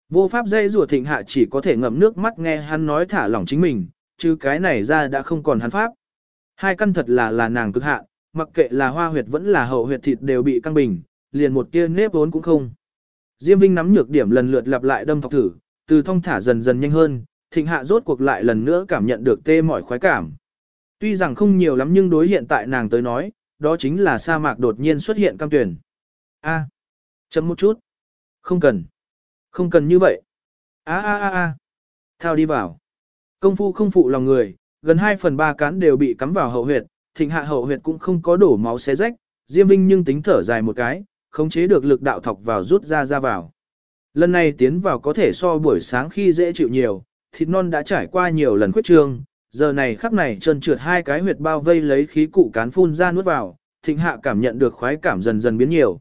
Vô pháp dây rùa thịnh hạ chỉ có thể ngậm nước mắt nghe hắn nói thả lỏng chính mình, chứ cái này ra đã không còn hắn pháp. Hai căn thật là là nàng cực hạ, mặc kệ là hoa huyệt vẫn là hậu huyệt thịt đều bị căng bình, liền một tia nếp vốn cũng không. Diêm Vinh nắm nhược điểm lần lượt lặp lại đâm thọc thử, từ thông thả dần dần nhanh hơn, thịnh hạ rốt cuộc lại lần nữa cảm nhận được tê mỏi khoái cảm. Tuy rằng không nhiều lắm nhưng đối hiện tại nàng tới nói, đó chính là sa mạc đột nhiên xuất hiện cam tuyển. A, chấm một chút. Không cần. Không cần như vậy. A a a a. Thao đi vào. Công phu không phụ lòng người, gần 2 phần 3 cán đều bị cắm vào hậu huyệt, thịnh hạ hậu huyệt cũng không có đổ máu xé rách, Diêm Vinh nhưng tính thở dài một cái, khống chế được lực đạo thọc vào rút ra ra vào. Lần này tiến vào có thể so buổi sáng khi dễ chịu nhiều, thịt non đã trải qua nhiều lần khuyết trương, giờ này khắc này trơn trượt hai cái huyệt bao vây lấy khí cụ cán phun ra nuốt vào, thịnh hạ cảm nhận được khoái cảm dần dần biến nhiều.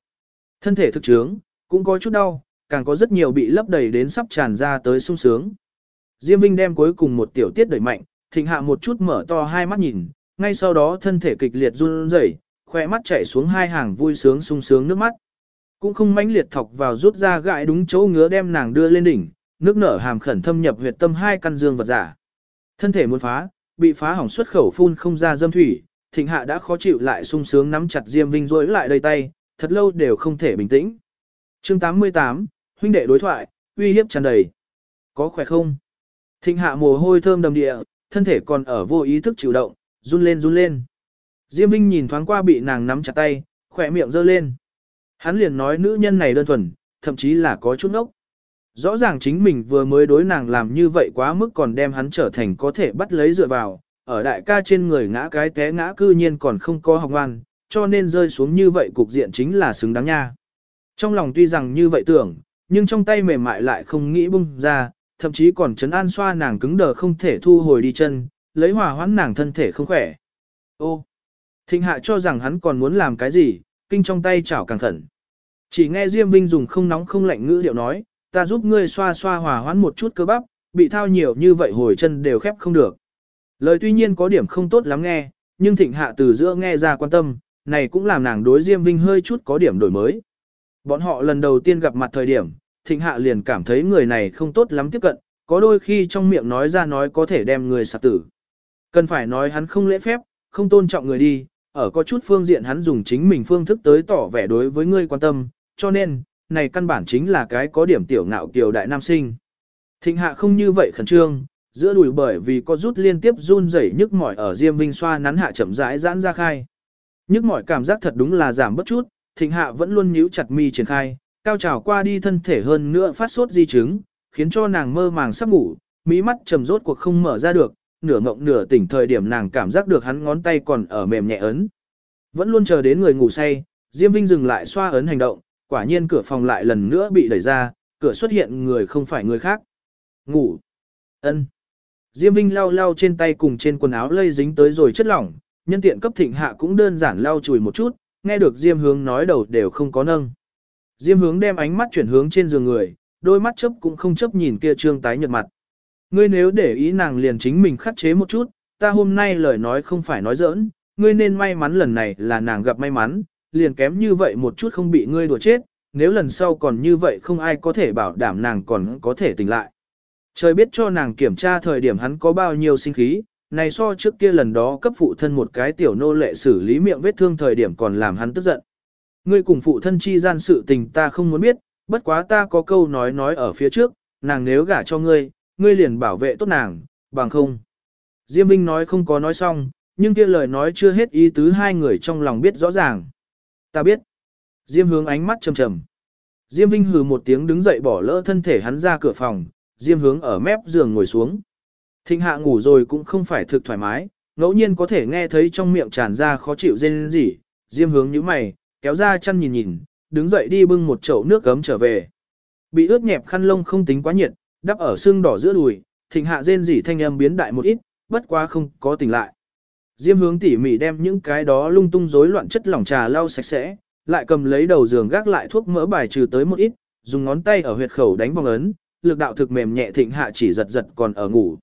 Thân thể thực trướng, cũng có chút đau, càng có rất nhiều bị lấp đầy đến sắp tràn ra tới sung sướng. Diêm Vinh đem cuối cùng một tiểu tiết đẩy mạnh, thịnh hạ một chút mở to hai mắt nhìn, ngay sau đó thân thể kịch liệt run rẩy, khỏe mắt chảy xuống hai hàng vui sướng sung sướng nước mắt. Cũng không mãnh liệt thọc vào rút ra gãi đúng chỗ ngứa đem nàng đưa lên đỉnh, nước nở hàm khẩn thâm nhập huyệt tâm hai căn dương vật giả. Thân thể muốn phá, bị phá hỏng xuất khẩu phun không ra dâm thủy, thịnh hạ đã khó chịu lại sung sướng nắm chặt Diêm Vinh rối lại đầy tay, thật lâu đều không thể bình tĩnh. Chương 88, huynh đệ đối thoại, uy hiếp tràn đầy. Có khỏe không? Thịnh hạ mồ hôi thơm đầm địa, thân thể còn ở vô ý thức chịu động, run lên run lên. Diêm Vinh nhìn thoáng qua bị nàng nắm chặt tay, khỏe miệng giơ lên. Hắn liền nói nữ nhân này đơn thuần, thậm chí là có chút ốc. Rõ ràng chính mình vừa mới đối nàng làm như vậy quá mức còn đem hắn trở thành có thể bắt lấy dựa vào, ở đại ca trên người ngã cái té ngã cư nhiên còn không có học ngoan, cho nên rơi xuống như vậy cục diện chính là xứng đáng nha. Trong lòng tuy rằng như vậy tưởng, nhưng trong tay mềm mại lại không nghĩ bung ra, thậm chí còn chấn an xoa nàng cứng đờ không thể thu hồi đi chân, lấy hòa hoãn nàng thân thể không khỏe. Ô, thịnh hạ cho rằng hắn còn muốn làm cái gì, kinh trong tay chảo càng khẩn. Chỉ nghe Diêm Vinh dùng không nóng không lạnh ngữ điệu nói, ta giúp ngươi xoa xoa hòa hoãn một chút cơ bắp, bị thao nhiều như vậy hồi chân đều khép không được. Lời tuy nhiên có điểm không tốt lắm nghe, nhưng thịnh hạ từ giữa nghe ra quan tâm, này cũng làm nàng đối Diêm Vinh hơi chút có điểm đổi mới. Bọn họ lần đầu tiên gặp mặt thời điểm, thịnh hạ liền cảm thấy người này không tốt lắm tiếp cận, có đôi khi trong miệng nói ra nói có thể đem người sạc tử. Cần phải nói hắn không lễ phép, không tôn trọng người đi, ở có chút phương diện hắn dùng chính mình phương thức tới tỏ vẻ đối với ngươi quan tâm, cho nên, này căn bản chính là cái có điểm tiểu ngạo kiều đại nam sinh. Thịnh hạ không như vậy khẩn trương, giữa đùi bởi vì có rút liên tiếp run rẩy nhức mỏi ở Diêm Vinh xoa nắn hạ chậm rãi giãn ra khai. Nhức mỏi cảm giác thật đúng là giảm bất chút, thịnh hạ vẫn luôn nhíu chặt mi triển khai, cao trào qua đi thân thể hơn nữa phát sốt di chứng, khiến cho nàng mơ màng sắp ngủ, mí mắt trầm rốt cuộc không mở ra được, nửa ngộng nửa tỉnh thời điểm nàng cảm giác được hắn ngón tay còn ở mềm nhẹ ấn. Vẫn luôn chờ đến người ngủ say, Diêm Vinh dừng lại xoa ấn hành động, quả nhiên cửa phòng lại lần nữa bị đẩy ra, cửa xuất hiện người không phải người khác. Ngủ. ân. Diêm Vinh lau lau trên tay cùng trên quần áo lây dính tới rồi chất lỏng, nhân tiện cấp thịnh hạ cũng đơn giản lau chùi một chút, nghe được Diêm hướng nói đầu đều không có nâng. Diêm hướng đem ánh mắt chuyển hướng trên giường người, đôi mắt chấp cũng không chấp nhìn kia trương tái nhợt mặt. Ngươi nếu để ý nàng liền chính mình khắc chế một chút, ta hôm nay lời nói không phải nói giỡn, ngươi nên may mắn lần này là nàng gặp may mắn, liền kém như vậy một chút không bị ngươi đùa chết, nếu lần sau còn như vậy không ai có thể bảo đảm nàng còn có thể tỉnh lại. Trời biết cho nàng kiểm tra thời điểm hắn có bao nhiêu sinh khí, này so trước kia lần đó cấp phụ thân một cái tiểu nô lệ xử lý miệng vết thương thời điểm còn làm hắn tức giận. Ngươi cùng phụ thân chi gian sự tình ta không muốn biết, bất quá ta có câu nói nói ở phía trước, nàng nếu gả cho ngươi, ngươi liền bảo vệ tốt nàng, bằng không. Diêm Vinh nói không có nói xong, nhưng kia lời nói chưa hết ý tứ hai người trong lòng biết rõ ràng. Ta biết. Diêm hướng ánh mắt trầm trầm. Diêm Vinh hừ một tiếng đứng dậy bỏ lỡ thân thể hắn ra cửa phòng, Diêm hướng ở mép giường ngồi xuống. Thịnh hạ ngủ rồi cũng không phải thực thoải mái, ngẫu nhiên có thể nghe thấy trong miệng tràn ra khó chịu rên rỉ. Diêm hướng như mày, kéo ra chăn nhìn nhìn, đứng dậy đi bưng một chậu nước gấm trở về. Bị ướt nhẹp khăn lông không tính quá nhiệt, đắp ở xương đỏ giữa đùi, thịnh hạ rên rỉ thanh âm biến đại một ít, bất quá không có tỉnh lại. Diêm hướng tỉ mỉ đem những cái đó lung tung rối loạn chất lỏng trà lau sạch sẽ, lại cầm lấy đầu giường gác lại thuốc mỡ bài trừ tới một ít, dùng ngón tay ở huyệt khẩu đánh vòng ấn, lực đạo thực mềm nhẹ thịnh hạ chỉ giật giật còn ở ngủ.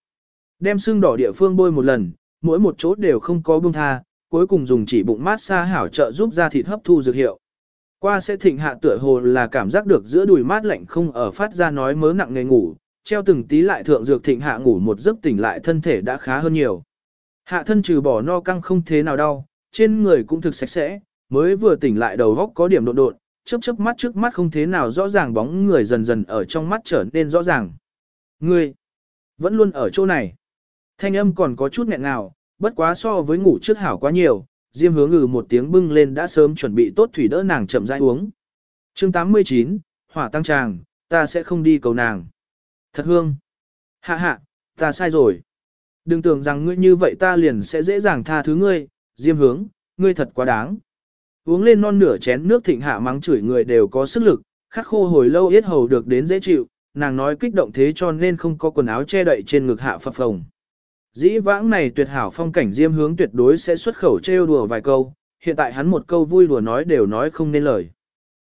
Đem xương đỏ địa phương bôi một lần, mỗi một chỗ đều không có buông tha, cuối cùng dùng chỉ bụng mát xa hảo trợ giúp da thịt hấp thu dược hiệu. Qua sẽ thịnh hạ tựa hồ là cảm giác được giữa đùi mát lạnh không ở phát ra nói mớ nặng nề ngủ, treo từng tí lại thượng dược thịnh hạ ngủ một giấc tỉnh lại thân thể đã khá hơn nhiều. Hạ thân trừ bỏ no căng không thế nào đau, trên người cũng thực sạch sẽ, mới vừa tỉnh lại đầu góc có điểm độn độn, chớp chớp mắt trước mắt không thế nào rõ ràng bóng người dần dần ở trong mắt trở nên rõ ràng. Ngươi, vẫn luôn ở chỗ này. Thanh âm còn có chút nghẹn ngào, bất quá so với ngủ trước hảo quá nhiều, Diêm hướng ngừ một tiếng bưng lên đã sớm chuẩn bị tốt thủy đỡ nàng chậm rãi uống. chương 89, hỏa tăng tràng, ta sẽ không đi cầu nàng. Thật hương. Hạ hạ, ta sai rồi. Đừng tưởng rằng ngươi như vậy ta liền sẽ dễ dàng tha thứ ngươi, Diêm hướng, ngươi thật quá đáng. Uống lên non nửa chén nước thịnh hạ mắng chửi người đều có sức lực, khắc khô hồi lâu yết hầu được đến dễ chịu, nàng nói kích động thế cho nên không có quần áo che đậy trên ngực hạ phập phồng. Dĩ vãng này tuyệt hảo phong cảnh diêm hướng tuyệt đối sẽ xuất khẩu trêu đùa vài câu, hiện tại hắn một câu vui đùa nói đều nói không nên lời.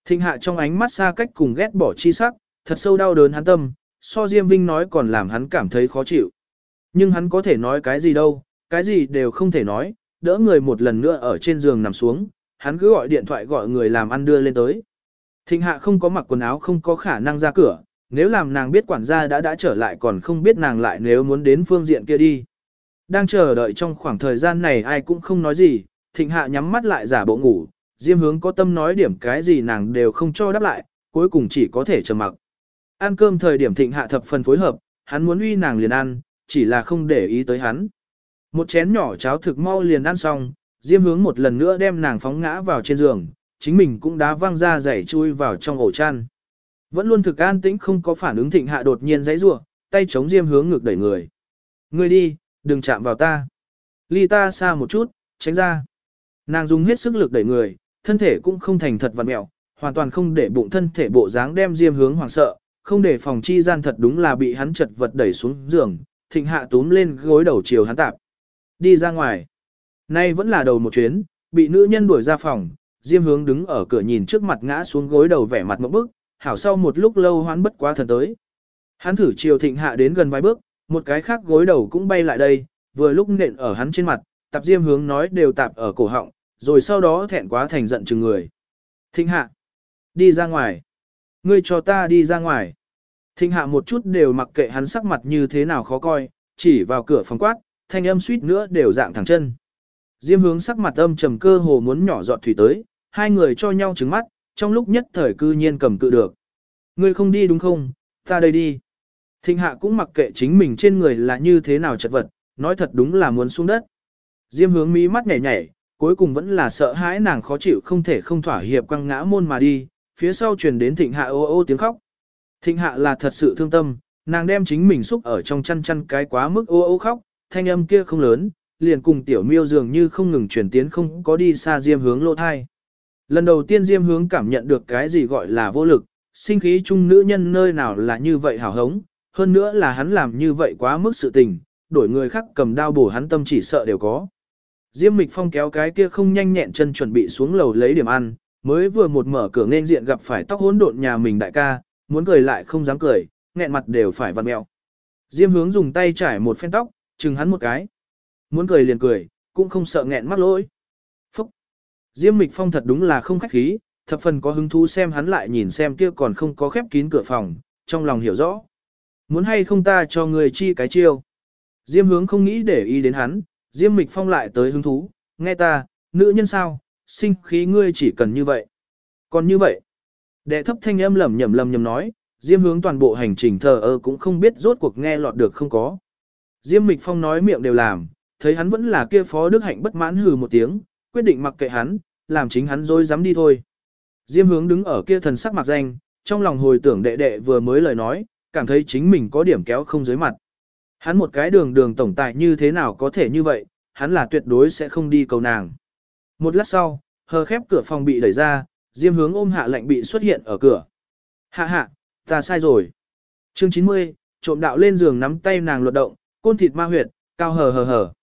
Thịnh hạ trong ánh mắt xa cách cùng ghét bỏ chi sắc, thật sâu đau đớn hắn tâm, so Diêm Vinh nói còn làm hắn cảm thấy khó chịu. Nhưng hắn có thể nói cái gì đâu, cái gì đều không thể nói, đỡ người một lần nữa ở trên giường nằm xuống, hắn cứ gọi điện thoại gọi người làm ăn đưa lên tới. Thịnh hạ không có mặc quần áo không có khả năng ra cửa, nếu làm nàng biết quản gia đã đã trở lại còn không biết nàng lại nếu muốn đến phương diện kia đi. Đang chờ đợi trong khoảng thời gian này ai cũng không nói gì, thịnh hạ nhắm mắt lại giả bộ ngủ, diêm hướng có tâm nói điểm cái gì nàng đều không cho đáp lại, cuối cùng chỉ có thể trầm mặc. Ăn cơm thời điểm thịnh hạ thập phần phối hợp, hắn muốn uy nàng liền ăn, chỉ là không để ý tới hắn. Một chén nhỏ cháo thực mau liền ăn xong, diêm hướng một lần nữa đem nàng phóng ngã vào trên giường, chính mình cũng đá văng ra giày chui vào trong ổ chăn. Vẫn luôn thực an tĩnh không có phản ứng thịnh hạ đột nhiên dãy rủa, tay chống diêm hướng ngực đẩy người. Người đi, đừng chạm vào ta. Ly ta xa một chút, tránh ra. Nàng dùng hết sức lực đẩy người, thân thể cũng không thành thật vặn mẹo, hoàn toàn không để bụng thân thể bộ dáng đem diêm hướng hoảng sợ, không để phòng chi gian thật đúng là bị hắn chật vật đẩy xuống giường, thịnh hạ túm lên gối đầu chiều hắn tạp. Đi ra ngoài. Nay vẫn là đầu một chuyến, bị nữ nhân đuổi ra phòng, diêm hướng đứng ở cửa nhìn trước mặt ngã xuống gối đầu vẻ mặt mẫu bức, hảo sau một lúc lâu hoán bất quá thần tới. Hắn thử chiều thịnh hạ đến gần vài bước, một cái khác gối đầu cũng bay lại đây, vừa lúc nện ở hắn trên mặt, tạp diêm hướng nói đều tạp ở cổ họng, rồi sau đó thẹn quá thành giận chừng người. Thịnh hạ, đi ra ngoài. Ngươi cho ta đi ra ngoài. Thịnh hạ một chút đều mặc kệ hắn sắc mặt như thế nào khó coi, chỉ vào cửa phòng quát, thanh âm suýt nữa đều dạng thẳng chân. Diêm hướng sắc mặt âm trầm cơ hồ muốn nhỏ giọt thủy tới, hai người cho nhau trứng mắt, trong lúc nhất thời cư nhiên cầm cự được. Ngươi không đi đúng không, ta đây đi. Thịnh hạ cũng mặc kệ chính mình trên người là như thế nào chật vật, nói thật đúng là muốn xuống đất. Diêm hướng mí mắt nhảy nhảy, cuối cùng vẫn là sợ hãi nàng khó chịu không thể không thỏa hiệp quăng ngã môn mà đi, phía sau truyền đến thịnh hạ ô ô tiếng khóc. Thịnh hạ là thật sự thương tâm, nàng đem chính mình xúc ở trong chăn chăn cái quá mức ô ô khóc, thanh âm kia không lớn, liền cùng tiểu miêu dường như không ngừng chuyển tiến không có đi xa diêm hướng lỗ thai. Lần đầu tiên diêm hướng cảm nhận được cái gì gọi là vô lực, sinh khí chung nữ nhân nơi nào là như vậy hào hống, hơn nữa là hắn làm như vậy quá mức sự tình, đổi người khác cầm đao bổ hắn tâm chỉ sợ đều có. Diêm Mịch Phong kéo cái kia không nhanh nhẹn chân chuẩn bị xuống lầu lấy điểm ăn, mới vừa một mở cửa nên diện gặp phải tóc hỗn độn nhà mình đại ca, muốn cười lại không dám cười, nghẹn mặt đều phải vặn mẹo. Diêm hướng dùng tay trải một phen tóc, chừng hắn một cái. Muốn cười liền cười, cũng không sợ nghẹn mắc lỗi. Phúc! Diêm Mịch Phong thật đúng là không khách khí, thập phần có hứng thú xem hắn lại nhìn xem kia còn không có khép kín cửa phòng, trong lòng hiểu rõ. Muốn hay không ta cho người chi cái chiêu. Diêm hướng không nghĩ để ý đến hắn, Diêm Mịch Phong lại tới hứng thú, nghe ta, nữ nhân sao, sinh khí ngươi chỉ cần như vậy. Còn như vậy, đệ thấp thanh âm lẩm nhẩm lẩm nhẩm nói, Diêm hướng toàn bộ hành trình thờ ơ cũng không biết rốt cuộc nghe lọt được không có. Diêm Mịch Phong nói miệng đều làm, thấy hắn vẫn là kia phó đức hạnh bất mãn hừ một tiếng, quyết định mặc kệ hắn, làm chính hắn rồi dám đi thôi. Diêm hướng đứng ở kia thần sắc mặt danh, trong lòng hồi tưởng đệ đệ vừa mới lời nói, cảm thấy chính mình có điểm kéo không dưới mặt. Hắn một cái đường đường tổng tài như thế nào có thể như vậy, hắn là tuyệt đối sẽ không đi cầu nàng. Một lát sau, hờ khép cửa phòng bị đẩy ra, Diêm hướng ôm hạ lệnh bị xuất hiện ở cửa. Hạ hạ, ta sai rồi. Chương 90, trộm đạo lên giường nắm tay nàng luật động, côn thịt ma huyệt, cao hờ hờ hờ.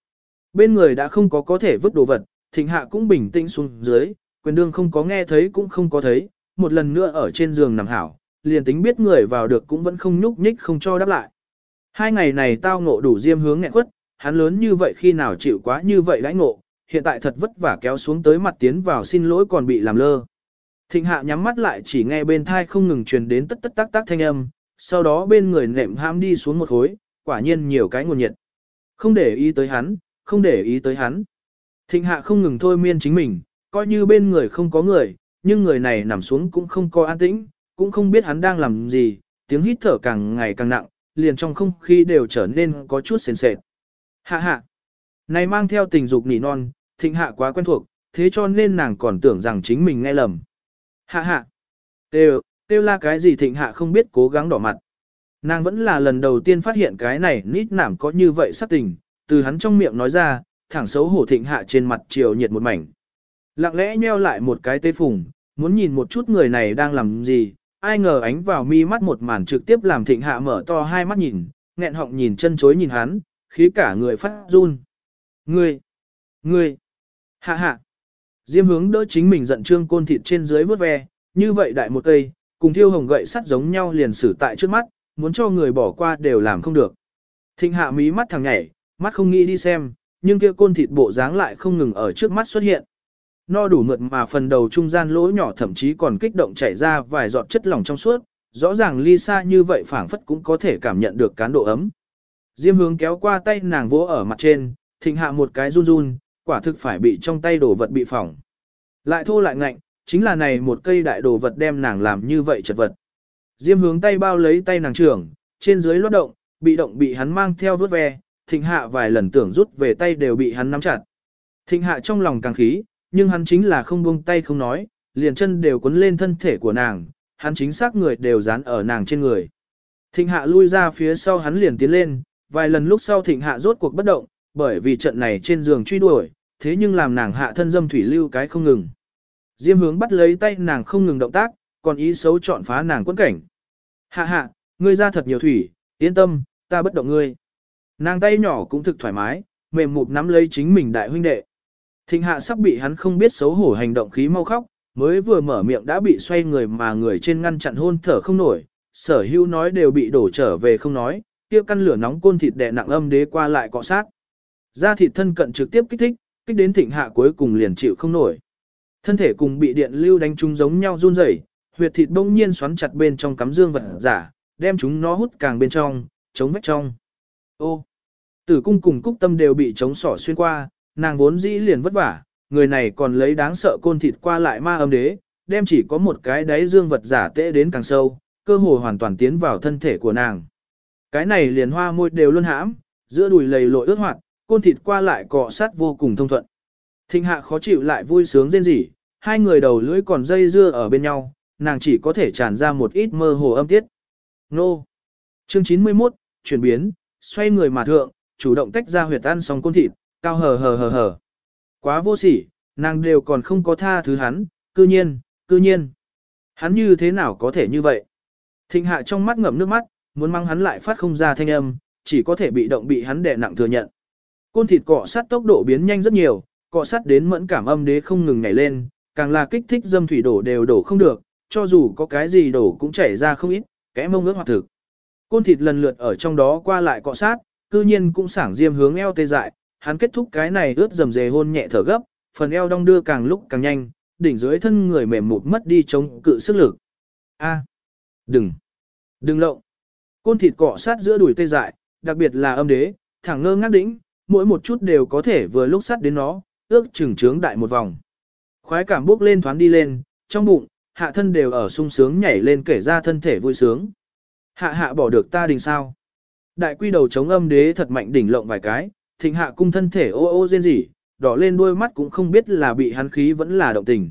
Bên người đã không có có thể vứt đồ vật, thịnh hạ cũng bình tĩnh xuống dưới, quyền đương không có nghe thấy cũng không có thấy, một lần nữa ở trên giường nằm hảo, liền tính biết người vào được cũng vẫn không nhúc nhích không cho đáp lại. Hai ngày này tao ngộ đủ diêm hướng nghẹn quất, hắn lớn như vậy khi nào chịu quá như vậy đãi ngộ, hiện tại thật vất vả kéo xuống tới mặt tiến vào xin lỗi còn bị làm lơ. Thịnh hạ nhắm mắt lại chỉ nghe bên thai không ngừng truyền đến tất tất tác tác thanh âm, sau đó bên người nệm ham đi xuống một khối, quả nhiên nhiều cái nguồn nhiệt. Không để ý tới hắn, không để ý tới hắn. Thịnh hạ không ngừng thôi miên chính mình, coi như bên người không có người, nhưng người này nằm xuống cũng không có an tĩnh, cũng không biết hắn đang làm gì, tiếng hít thở càng ngày càng nặng, liền trong không khí đều trở nên có chút sền sệt. Hạ hạ, này mang theo tình dục nỉ non, thịnh hạ quá quen thuộc, thế cho nên nàng còn tưởng rằng chính mình nghe lầm. Hạ hạ, têu, têu là cái gì thịnh hạ không biết cố gắng đỏ mặt. Nàng vẫn là lần đầu tiên phát hiện cái này nít nảm có như vậy sắc tình, từ hắn trong miệng nói ra, thẳng xấu hổ thịnh hạ trên mặt chiều nhiệt một mảnh. Lặng lẽ nheo lại một cái tê phùng, muốn nhìn một chút người này đang làm gì, ai ngờ ánh vào mi mắt một màn trực tiếp làm thịnh hạ mở to hai mắt nhìn, nghẹn họng nhìn chân chối nhìn hắn, khí cả người phát run. Ngươi! Ngươi! Hạ hạ! Diêm hướng đỡ chính mình giận trương côn thịt trên dưới vớt ve, như vậy đại một cây, cùng thiêu hồng gậy sắt giống nhau liền xử tại trước mắt, muốn cho người bỏ qua đều làm không được. Thịnh hạ mí mắt thằng nhảy, mắt không nghĩ đi xem, nhưng kia côn thịt bộ dáng lại không ngừng ở trước mắt xuất hiện. No đủ mượt mà phần đầu trung gian lỗ nhỏ thậm chí còn kích động chảy ra vài giọt chất lỏng trong suốt, rõ ràng ly xa như vậy phảng phất cũng có thể cảm nhận được cán độ ấm. Diêm hướng kéo qua tay nàng vỗ ở mặt trên, thịnh hạ một cái run run, quả thực phải bị trong tay đồ vật bị phỏng. Lại thô lại ngạnh, chính là này một cây đại đồ vật đem nàng làm như vậy chật vật. Diêm hướng tay bao lấy tay nàng trưởng, trên dưới lót động, bị động bị hắn mang theo vớt ve, thịnh hạ vài lần tưởng rút về tay đều bị hắn nắm chặt. Thịnh hạ trong lòng càng khí, nhưng hắn chính là không buông tay không nói, liền chân đều cuốn lên thân thể của nàng, hắn chính xác người đều dán ở nàng trên người. Thịnh hạ lui ra phía sau hắn liền tiến lên, vài lần lúc sau thịnh hạ rốt cuộc bất động, bởi vì trận này trên giường truy đuổi, thế nhưng làm nàng hạ thân dâm thủy lưu cái không ngừng. Diêm hướng bắt lấy tay nàng không ngừng động tác, còn ý xấu chọn phá nàng quân cảnh. Hạ hạ, ngươi ra thật nhiều thủy, yên tâm, ta bất động ngươi. Nàng tay nhỏ cũng thực thoải mái, mềm mụp nắm lấy chính mình đại huynh đệ. Thịnh hạ sắp bị hắn không biết xấu hổ hành động khí mau khóc, mới vừa mở miệng đã bị xoay người mà người trên ngăn chặn hôn thở không nổi, sở hữu nói đều bị đổ trở về không nói, tiêu căn lửa nóng côn thịt đè nặng âm đế qua lại cọ sát. Da thịt thân cận trực tiếp kích thích, kích đến thịnh hạ cuối cùng liền chịu không nổi. Thân thể cùng bị điện lưu đánh trúng giống nhau run rẩy, huyệt thịt bỗng nhiên xoắn chặt bên trong cắm dương vật giả, đem chúng nó hút càng bên trong, chống vách trong. Ô, tử cung cùng cúc tâm đều bị chống sỏ xuyên qua, nàng vốn dĩ liền vất vả, người này còn lấy đáng sợ côn thịt qua lại ma âm đế, đem chỉ có một cái đáy dương vật giả tệ đến càng sâu, cơ hồ hoàn toàn tiến vào thân thể của nàng. Cái này liền hoa môi đều luôn hãm, giữa đùi lầy lội ướt hoạt, côn thịt qua lại cọ sát vô cùng thông thuận. Thịnh hạ khó chịu lại vui sướng rên rỉ, hai người đầu lưỡi còn dây dưa ở bên nhau, nàng chỉ có thể tràn ra một ít mơ hồ âm tiết. Nô! Chương 91, chuyển biến, xoay người mà thượng, chủ động tách ra huyệt ăn xong côn thịt, cao hờ hờ hờ hờ. Quá vô sỉ, nàng đều còn không có tha thứ hắn, cư nhiên, cư nhiên. Hắn như thế nào có thể như vậy? Thịnh hạ trong mắt ngậm nước mắt, muốn mang hắn lại phát không ra thanh âm, chỉ có thể bị động bị hắn đè nặng thừa nhận. Côn thịt cọ sát tốc độ biến nhanh rất nhiều, cọ sát đến mẫn cảm âm đế không ngừng nhảy lên, càng là kích thích dâm thủy đổ đều đổ không được, cho dù có cái gì đổ cũng chảy ra không ít, kẽ mông ước hoặc thực. Côn thịt lần lượt ở trong đó qua lại cọ sát, cư nhiên cũng sảng diêm hướng eo tê dại, hắn kết thúc cái này ướt dầm dề hôn nhẹ thở gấp, phần eo đong đưa càng lúc càng nhanh, đỉnh dưới thân người mềm mụt mất đi chống cự sức lực. A, đừng, đừng lộng. Côn thịt cọ sát giữa đùi tê dại, đặc biệt là âm đế, thẳng ngơ ngác đỉnh, mỗi một chút đều có thể vừa lúc sát đến nó, ước chừng trướng đại một vòng. Khoái cảm bước lên thoáng đi lên, trong bụng, hạ thân đều ở sung sướng nhảy lên kể ra thân thể vui sướng. Hạ hạ bỏ được ta đình sao. Đại quy đầu chống âm đế thật mạnh đỉnh lộng vài cái, thịnh hạ cung thân thể ô ô rên rỉ, đỏ lên đôi mắt cũng không biết là bị hắn khí vẫn là động tình.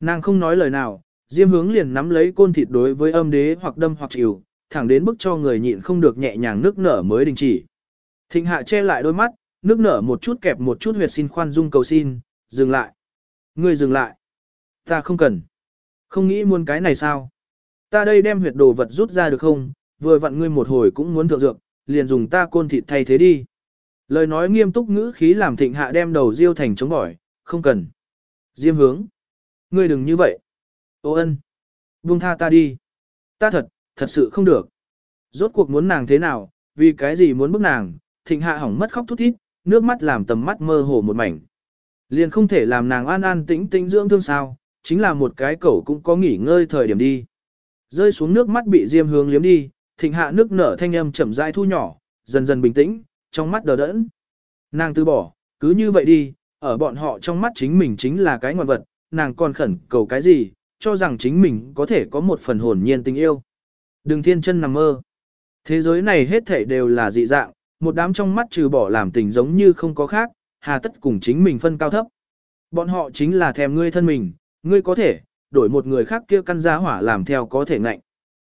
Nàng không nói lời nào, diêm hướng liền nắm lấy côn thịt đối với âm đế hoặc đâm hoặc chịu, thẳng đến bức cho người nhịn không được nhẹ nhàng nước nở mới đình chỉ. Thịnh hạ che lại đôi mắt, nước nở một chút kẹp một chút huyệt xin khoan dung cầu xin, dừng lại. Ngươi dừng lại. Ta không cần. Không nghĩ muốn cái này sao? Ta đây đem huyệt đồ vật rút ra được không? Vừa vặn ngươi một hồi cũng muốn thượng dược, liền dùng ta côn thịt thay thế đi. Lời nói nghiêm túc ngữ khí làm thịnh hạ đem đầu diêu thành chống bỏi, không cần. Diêm hướng. Ngươi đừng như vậy. Ô ân. Buông tha ta đi. Ta thật, thật sự không được. Rốt cuộc muốn nàng thế nào, vì cái gì muốn bức nàng, thịnh hạ hỏng mất khóc thút thít, nước mắt làm tầm mắt mơ hồ một mảnh. Liền không thể làm nàng an an tĩnh tĩnh dưỡng thương sao, chính là một cái cẩu cũng có nghỉ ngơi thời điểm đi. Rơi xuống nước mắt bị diêm hướng liếm đi, thịnh hạ nước nở thanh âm chậm rãi thu nhỏ, dần dần bình tĩnh, trong mắt đờ đẫn. Nàng từ bỏ, cứ như vậy đi, ở bọn họ trong mắt chính mình chính là cái ngoạn vật, nàng còn khẩn cầu cái gì, cho rằng chính mình có thể có một phần hồn nhiên tình yêu. Đừng thiên chân nằm mơ. Thế giới này hết thảy đều là dị dạng, một đám trong mắt trừ bỏ làm tình giống như không có khác, hà tất cùng chính mình phân cao thấp. Bọn họ chính là thèm ngươi thân mình, ngươi có thể, đổi một người khác kia căn giá hỏa làm theo có thể ngạnh.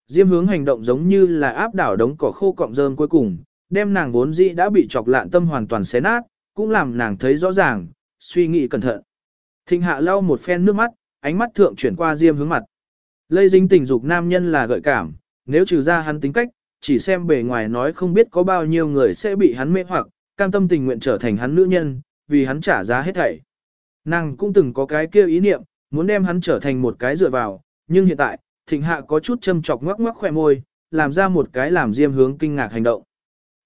Diêm hướng hành động giống như là áp đảo đống cỏ khô cọng rơm cuối cùng, đem nàng vốn dĩ đã bị chọc lạn tâm hoàn toàn xé nát, cũng làm nàng thấy rõ ràng, suy nghĩ cẩn thận. Thịnh hạ lau một phen nước mắt, ánh mắt thượng chuyển qua diêm hướng mặt. Lây dính tình dục nam nhân là gợi cảm, nếu trừ ra hắn tính cách, chỉ xem bề ngoài nói không biết có bao nhiêu người sẽ bị hắn mê hoặc, cam tâm tình nguyện trở thành hắn nữ nhân, vì hắn trả giá hết thảy. Nàng cũng từng có cái kia ý niệm, muốn đem hắn trở thành một cái dựa vào, nhưng hiện tại, thịnh hạ có chút châm chọc ngoắc ngoắc khỏe môi, làm ra một cái làm diêm hướng kinh ngạc hành động.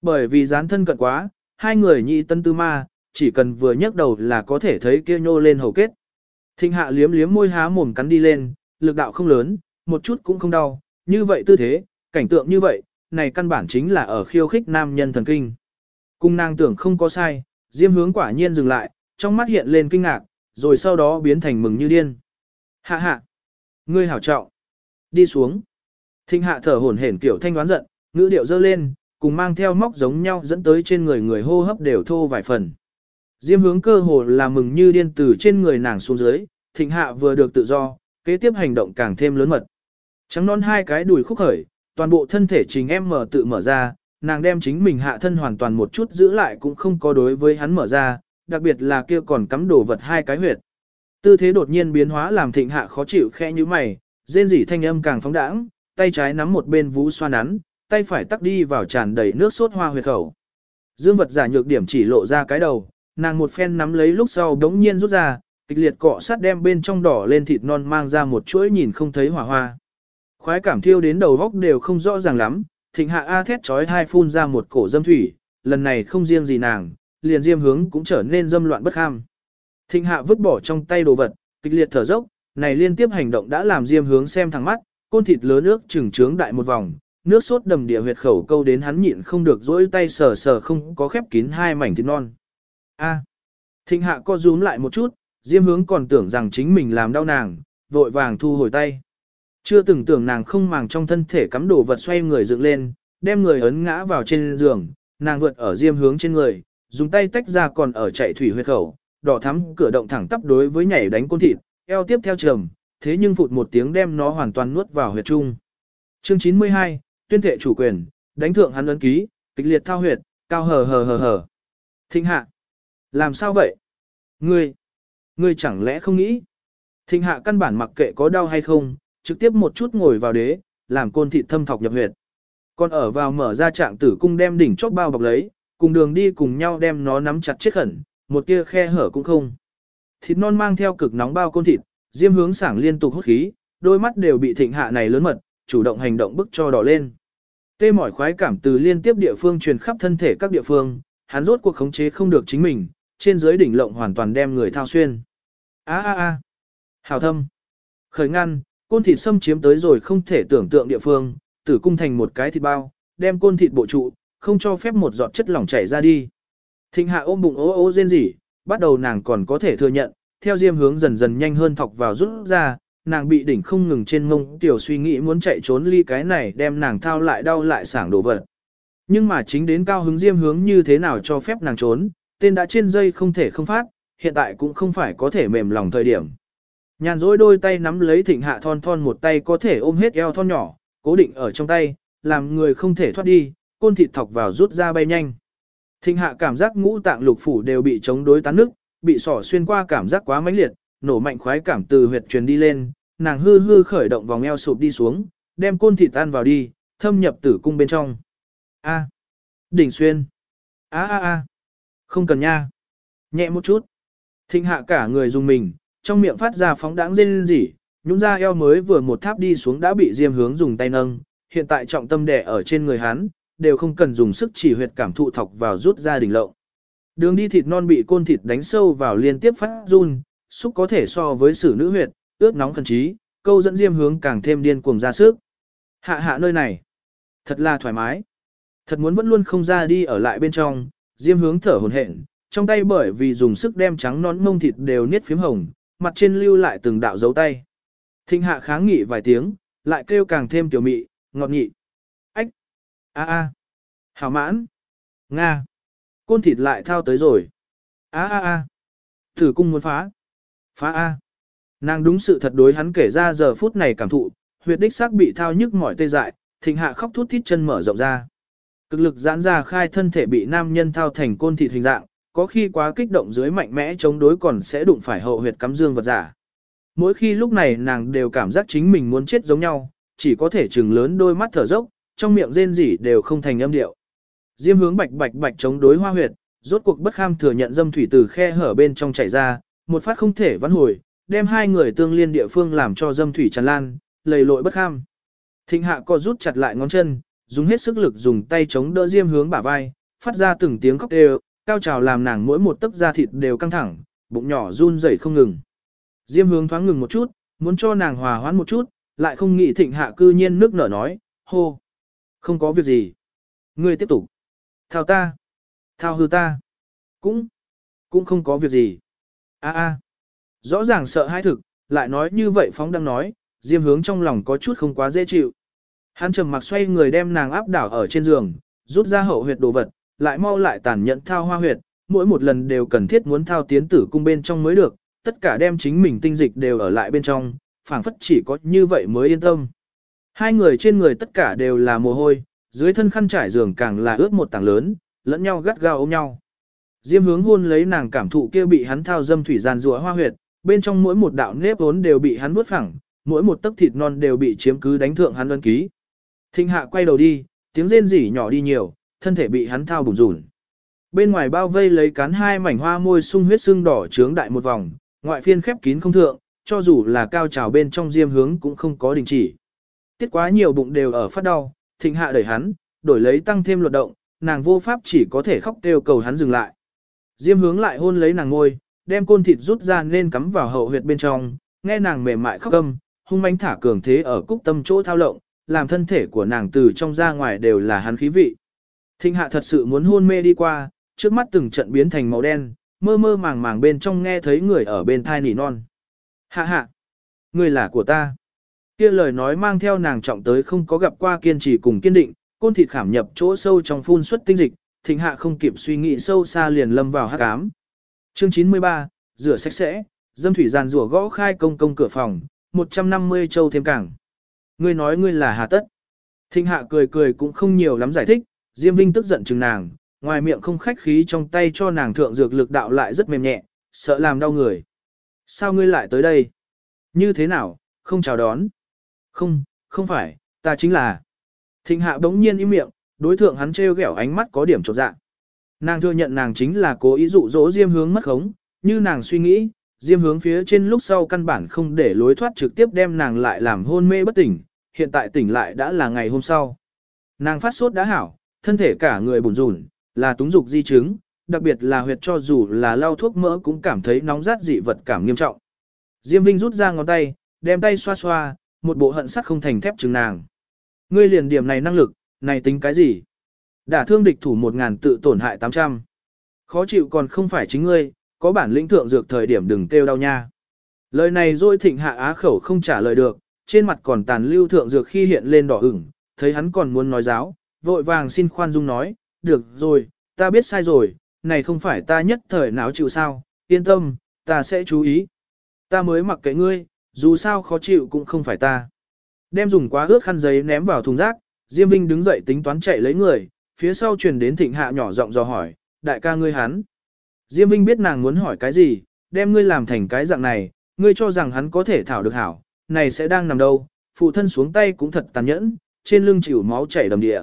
Bởi vì dán thân cận quá, hai người nhị tân tư ma, chỉ cần vừa nhấc đầu là có thể thấy kia nhô lên hầu kết. Thịnh hạ liếm liếm môi há mồm cắn đi lên, lực đạo không lớn, một chút cũng không đau, như vậy tư thế, cảnh tượng như vậy, này căn bản chính là ở khiêu khích nam nhân thần kinh. Cung nàng tưởng không có sai, diêm hướng quả nhiên dừng lại, trong mắt hiện lên kinh ngạc, rồi sau đó biến thành mừng như điên. Hạ hạ, ngươi hảo trọng, đi xuống. Thịnh hạ thở hổn hển kiểu thanh đoán giận, ngữ điệu dơ lên, cùng mang theo móc giống nhau dẫn tới trên người người hô hấp đều thô vài phần. Diêm hướng cơ hồ là mừng như điên từ trên người nàng xuống dưới, thịnh hạ vừa được tự do, kế tiếp hành động càng thêm lớn mật. Trắng non hai cái đùi khúc khởi, toàn bộ thân thể trình em mở tự mở ra, nàng đem chính mình hạ thân hoàn toàn một chút giữ lại cũng không có đối với hắn mở ra, đặc biệt là kia còn cắm đồ vật hai cái huyệt. Tư thế đột nhiên biến hóa làm thịnh hạ khó chịu khẽ như mày, rên rỉ thanh âm càng phóng đãng, tay trái nắm một bên vú xoa nắn, tay phải tắc đi vào tràn đầy nước sốt hoa huyệt khẩu. Dương vật giả nhược điểm chỉ lộ ra cái đầu, nàng một phen nắm lấy lúc sau đống nhiên rút ra, kịch liệt cọ sát đem bên trong đỏ lên thịt non mang ra một chuỗi nhìn không thấy hỏa hoa. Khói cảm thiêu đến đầu góc đều không rõ ràng lắm, thịnh hạ A thét trói hai phun ra một cổ dâm thủy, lần này không riêng gì nàng, liền diêm hướng cũng trở nên dâm loạn bất ham. Thịnh hạ vứt bỏ trong tay đồ vật, kịch liệt thở dốc, này liên tiếp hành động đã làm Diêm hướng xem thẳng mắt, côn thịt lớn nước trừng trướng đại một vòng, nước sốt đầm địa huyệt khẩu câu đến hắn nhịn không được dỗi tay sờ sờ không có khép kín hai mảnh thịt non. A. Thịnh hạ co rúm lại một chút, Diêm hướng còn tưởng rằng chính mình làm đau nàng, vội vàng thu hồi tay. Chưa từng tưởng nàng không màng trong thân thể cắm đồ vật xoay người dựng lên, đem người ấn ngã vào trên giường, nàng vượt ở diêm hướng trên người, dùng tay tách ra còn ở chạy thủy huyệt khẩu, đỏ thắm cửa động thẳng tắp đối với nhảy đánh côn thịt, eo tiếp theo trầm, thế nhưng phụt một tiếng đem nó hoàn toàn nuốt vào huyệt trung. Chương 92, tuyên thệ chủ quyền, đánh thượng hắn ấn ký, kịch liệt thao huyệt, cao hờ hờ hờ hờ. Thịnh hạ. Làm sao vậy? Ngươi, ngươi chẳng lẽ không nghĩ? Thịnh hạ căn bản mặc kệ có đau hay không, trực tiếp một chút ngồi vào đế, làm côn thịt thâm thọc nhập huyệt. Còn ở vào mở ra trạng tử cung đem đỉnh chóp bao bọc lấy, cùng đường đi cùng nhau đem nó nắm chặt chết khẩn, một tia khe hở cũng không. Thịt non mang theo cực nóng bao côn thịt, diêm hướng sảng liên tục hút khí, đôi mắt đều bị thịnh hạ này lớn mật, chủ động hành động bức cho đỏ lên. Tê mỏi khoái cảm từ liên tiếp địa phương truyền khắp thân thể các địa phương, hắn rốt cuộc khống chế không được chính mình, trên dưới đỉnh lộng hoàn toàn đem người thao xuyên. A a a. Hào thâm. Khởi ngăn, côn thịt xâm chiếm tới rồi không thể tưởng tượng địa phương, tử cung thành một cái thịt bao, đem côn thịt bộ trụ, không cho phép một giọt chất lỏng chảy ra đi. Thịnh hạ ôm bụng ố ố rên rỉ, bắt đầu nàng còn có thể thừa nhận, theo diêm hướng dần dần nhanh hơn thọc vào rút ra, nàng bị đỉnh không ngừng trên mông tiểu suy nghĩ muốn chạy trốn ly cái này đem nàng thao lại đau lại sảng đổ vật. Nhưng mà chính đến cao hứng diêm hướng như thế nào cho phép nàng trốn, tên đã trên dây không thể không phát, hiện tại cũng không phải có thể mềm lòng thời điểm. Nhàn rỗi đôi tay nắm lấy thịnh hạ thon thon một tay có thể ôm hết eo thon nhỏ, cố định ở trong tay, làm người không thể thoát đi, côn thịt thọc vào rút ra bay nhanh. Thịnh hạ cảm giác ngũ tạng lục phủ đều bị chống đối tán nước, bị sỏ xuyên qua cảm giác quá mãnh liệt, nổ mạnh khoái cảm từ huyệt truyền đi lên, nàng hư hư khởi động vòng eo sụp đi xuống, đem côn thịt tan vào đi, thâm nhập tử cung bên trong. A. Đỉnh xuyên. A a a. Không cần nha. Nhẹ một chút. Thịnh hạ cả người dùng mình, trong miệng phát ra phóng đãng rên rỉ, nhún ra eo mới vừa một tháp đi xuống đã bị Diêm Hướng dùng tay nâng, hiện tại trọng tâm đè ở trên người hắn, đều không cần dùng sức chỉ huyệt cảm thụ thọc vào rút ra đỉnh lậu. Đường đi thịt non bị côn thịt đánh sâu vào liên tiếp phát run, xúc có thể so với sử nữ huyệt, ướt nóng khẩn trí, câu dẫn Diêm Hướng càng thêm điên cuồng ra sức. Hạ hạ nơi này, thật là thoải mái. Thật muốn vẫn luôn không ra đi ở lại bên trong, Diêm Hướng thở hổn hển, trong tay bởi vì dùng sức đem trắng nón mông thịt đều niết phím hồng, mặt trên lưu lại từng đạo dấu tay. Thinh hạ kháng nghị vài tiếng, lại kêu càng thêm tiểu mị, ngọt nhị. Ách! a a Hảo mãn! Nga! Côn thịt lại thao tới rồi. a a a Thử cung muốn phá. Phá a Nàng đúng sự thật đối hắn kể ra giờ phút này cảm thụ, huyệt đích xác bị thao nhức mỏi tê dại, thịnh hạ khóc thút thít chân mở rộng ra. Cực lực giãn ra khai thân thể bị nam nhân thao thành côn thịt hình dạng, có khi quá kích động dưới mạnh mẽ chống đối còn sẽ đụng phải hậu huyệt cắm dương vật giả. Mỗi khi lúc này nàng đều cảm giác chính mình muốn chết giống nhau, chỉ có thể trừng lớn đôi mắt thở dốc, trong miệng rên rỉ đều không thành âm điệu. Diêm hướng bạch bạch bạch chống đối hoa huyệt, rốt cuộc bất kham thừa nhận dâm thủy từ khe hở bên trong chảy ra, một phát không thể vãn hồi, đem hai người tương liên địa phương làm cho dâm thủy tràn lan, lầy lội bất kham. Thịnh hạ co rút chặt lại ngón chân, dùng hết sức lực dùng tay chống đỡ diêm hướng bả vai, phát ra từng tiếng khóc đều, cao trào làm nàng mỗi một tấc da thịt đều căng thẳng, bụng nhỏ run rẩy không ngừng. Diêm hướng thoáng ngừng một chút, muốn cho nàng hòa hoãn một chút, lại không nghĩ thịnh hạ cư nhiên nước nở nói, hô. Không có việc gì. Ngươi tiếp tục. Thao ta. Thao hư ta. Cũng. Cũng không có việc gì. a a Rõ ràng sợ hai thực, lại nói như vậy phóng đang nói, diêm hướng trong lòng có chút không quá dễ chịu. Hắn trầm mặc xoay người đem nàng áp đảo ở trên giường, rút ra hậu huyệt đồ vật, lại mau lại tàn nhẫn thao hoa huyệt, mỗi một lần đều cần thiết muốn thao tiến tử cung bên trong mới được, tất cả đem chính mình tinh dịch đều ở lại bên trong, phảng phất chỉ có như vậy mới yên tâm. Hai người trên người tất cả đều là mồ hôi, dưới thân khăn trải giường càng là ướt một tảng lớn, lẫn nhau gắt gao ôm nhau. Diêm hướng hôn lấy nàng cảm thụ kia bị hắn thao dâm thủy gian rùa hoa huyệt, bên trong mỗi một đạo nếp vốn đều bị hắn vuốt phẳng, mỗi một tấc thịt non đều bị chiếm cứ đánh thượng hắn ân ký. Thinh hạ quay đầu đi, tiếng rên rỉ nhỏ đi nhiều, thân thể bị hắn thao bùn rùn. Bên ngoài bao vây lấy cán hai mảnh hoa môi sung huyết sưng đỏ trướng đại một vòng, ngoại phiên khép kín không thượng, cho dù là cao trào bên trong diêm hướng cũng không có đình chỉ. Tiết quá nhiều bụng đều ở phát đau, thịnh hạ đẩy hắn, đổi lấy tăng thêm luật động, nàng vô pháp chỉ có thể khóc kêu cầu hắn dừng lại. Diêm hướng lại hôn lấy nàng ngôi, đem côn thịt rút ra nên cắm vào hậu huyệt bên trong, nghe nàng mềm mại khóc câm, hung mãnh thả cường thế ở cúc tâm chỗ thao lộng, làm thân thể của nàng từ trong ra ngoài đều là hắn khí vị. Thịnh hạ thật sự muốn hôn mê đi qua, trước mắt từng trận biến thành màu đen, mơ mơ màng màng bên trong nghe thấy người ở bên thai nỉ non. Hạ hạ, người là của ta. Kia lời nói mang theo nàng trọng tới không có gặp qua kiên trì cùng kiên định, côn thịt khảm nhập chỗ sâu trong phun xuất tinh dịch, thịnh hạ không kịp suy nghĩ sâu xa liền lâm vào hắc ám. Chương 93, rửa sạch sẽ, dâm thủy giàn rủa gõ khai công công cửa phòng, 150 châu thêm cảng. Ngươi nói ngươi là hà tất. Thịnh hạ cười cười cũng không nhiều lắm giải thích, Diêm Vinh tức giận chừng nàng, ngoài miệng không khách khí trong tay cho nàng thượng dược lực đạo lại rất mềm nhẹ, sợ làm đau người. Sao ngươi lại tới đây? Như thế nào, không chào đón? Không, không phải, ta chính là. Thịnh hạ bỗng nhiên im miệng, đối thượng hắn trêu ghẹo ánh mắt có điểm trột dạ. Nàng thừa nhận nàng chính là cố ý dụ dỗ Diêm hướng mất khống, như nàng suy nghĩ, Diêm hướng phía trên lúc sau căn bản không để lối thoát trực tiếp đem nàng lại làm hôn mê bất tỉnh, hiện tại tỉnh lại đã là ngày hôm sau. Nàng phát sốt đã hảo, thân thể cả người bùn rùn, là túng dục di chứng, đặc biệt là huyệt cho dù là lau thuốc mỡ cũng cảm thấy nóng rát dị vật cảm nghiêm trọng. Diêm Vinh rút ra ngón tay, đem tay xoa xoa, một bộ hận sắt không thành thép chừng nàng. Ngươi liền điểm này năng lực, này tính cái gì? Đả thương địch thủ một ngàn tự tổn hại tám trăm. Khó chịu còn không phải chính ngươi, có bản lĩnh thượng dược thời điểm đừng kêu đau nha. Lời này rồi thịnh hạ á khẩu không trả lời được, trên mặt còn tàn lưu thượng dược khi hiện lên đỏ ửng, thấy hắn còn muốn nói giáo, vội vàng xin khoan dung nói, được rồi, ta biết sai rồi, này không phải ta nhất thời náo chịu sao, yên tâm, ta sẽ chú ý. Ta mới mặc kệ ngươi, dù sao khó chịu cũng không phải ta. Đem dùng quá ướt khăn giấy ném vào thùng rác, Diêm Vinh đứng dậy tính toán chạy lấy người, phía sau truyền đến thịnh hạ nhỏ giọng dò hỏi, đại ca ngươi hắn. Diêm Vinh biết nàng muốn hỏi cái gì, đem ngươi làm thành cái dạng này, ngươi cho rằng hắn có thể thảo được hảo, này sẽ đang nằm đâu, phụ thân xuống tay cũng thật tàn nhẫn, trên lưng chịu máu chảy đầm địa.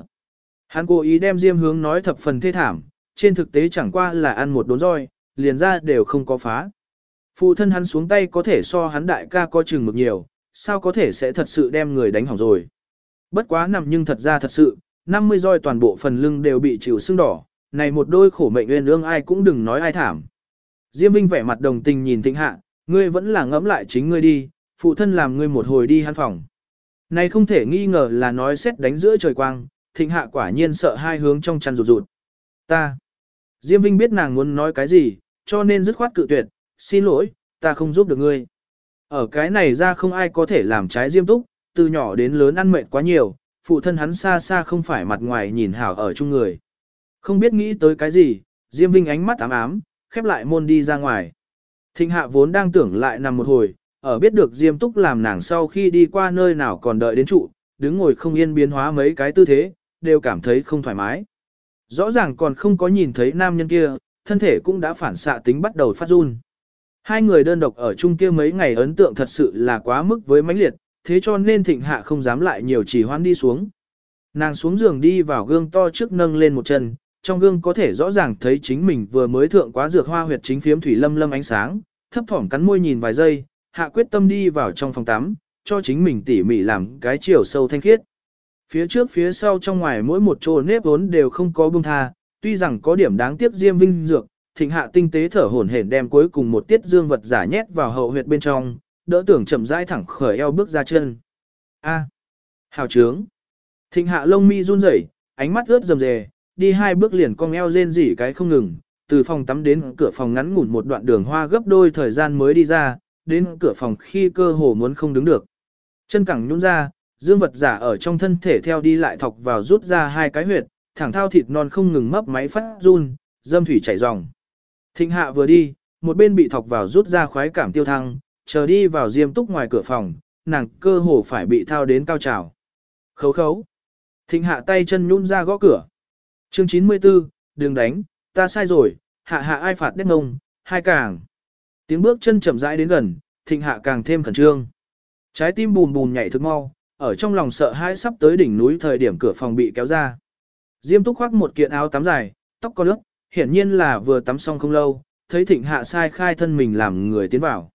Hắn cố ý đem Diêm hướng nói thập phần thê thảm, trên thực tế chẳng qua là ăn một đốn roi, liền ra đều không có phá. Phụ thân hắn xuống tay có thể so hắn đại ca có chừng mực nhiều, sao có thể sẽ thật sự đem người đánh hỏng rồi. Bất quá nằm nhưng thật ra thật sự, 50 roi toàn bộ phần lưng đều bị chịu sưng đỏ, này một đôi khổ mệnh nguyên ương ai cũng đừng nói ai thảm. Diêm Vinh vẻ mặt đồng tình nhìn Thịnh Hạ, ngươi vẫn là ngẫm lại chính ngươi đi, phụ thân làm ngươi một hồi đi hắn phòng. Này không thể nghi ngờ là nói xét đánh giữa trời quang, Thịnh Hạ quả nhiên sợ hai hướng trong chăn rụt rụt. Ta. Diêm Vinh biết nàng muốn nói cái gì, cho nên dứt khoát cự tuyệt, xin lỗi, ta không giúp được ngươi. Ở cái này ra không ai có thể làm trái Diêm Túc, từ nhỏ đến lớn ăn mệt quá nhiều, phụ thân hắn xa xa không phải mặt ngoài nhìn hảo ở chung người. Không biết nghĩ tới cái gì, Diêm Vinh ánh mắt ám ám, khép lại môn đi ra ngoài. Thịnh hạ vốn đang tưởng lại nằm một hồi, ở biết được Diêm Túc làm nàng sau khi đi qua nơi nào còn đợi đến trụ, đứng ngồi không yên biến hóa mấy cái tư thế, đều cảm thấy không thoải mái. Rõ ràng còn không có nhìn thấy nam nhân kia, thân thể cũng đã phản xạ tính bắt đầu phát run. Hai người đơn độc ở chung kia mấy ngày ấn tượng thật sự là quá mức với mãnh liệt, thế cho nên thịnh hạ không dám lại nhiều chỉ hoan đi xuống. Nàng xuống giường đi vào gương to trước nâng lên một chân, trong gương có thể rõ ràng thấy chính mình vừa mới thượng quá dược hoa huyệt chính phiếm thủy lâm lâm ánh sáng, thấp thỏm cắn môi nhìn vài giây, hạ quyết tâm đi vào trong phòng tắm, cho chính mình tỉ mỉ làm cái chiều sâu thanh khiết. Phía trước phía sau trong ngoài mỗi một chỗ nếp vốn đều không có buông tha, tuy rằng có điểm đáng tiếc diêm vinh dược, thịnh hạ tinh tế thở hổn hển đem cuối cùng một tiết dương vật giả nhét vào hậu huyệt bên trong, đỡ tưởng chậm rãi thẳng khởi eo bước ra chân. A. Hào trướng. Thịnh hạ lông mi run rẩy, ánh mắt ướt rầm rề, đi hai bước liền cong eo rên rỉ cái không ngừng, từ phòng tắm đến cửa phòng ngắn ngủn một đoạn đường hoa gấp đôi thời gian mới đi ra, đến cửa phòng khi cơ hồ muốn không đứng được. Chân cẳng nhún ra, dương vật giả ở trong thân thể theo đi lại thọc vào rút ra hai cái huyệt, thẳng thao thịt non không ngừng mấp máy phát run, dâm thủy chảy ròng. Thịnh hạ vừa đi, một bên bị thọc vào rút ra khoái cảm tiêu thăng, chờ đi vào diêm túc ngoài cửa phòng, nàng cơ hồ phải bị thao đến cao trào. Khấu khấu. Thịnh hạ tay chân nhún ra gõ cửa. Chương 94, đừng đánh, ta sai rồi, hạ hạ ai phạt đét ngông, hai càng. Tiếng bước chân chậm rãi đến gần, thịnh hạ càng thêm khẩn trương. Trái tim bùn bùn nhảy thức mau, ở trong lòng sợ hãi sắp tới đỉnh núi thời điểm cửa phòng bị kéo ra. Diêm túc khoác một kiện áo tắm dài, tóc có nước, hiển nhiên là vừa tắm xong không lâu, thấy thịnh hạ sai khai thân mình làm người tiến vào.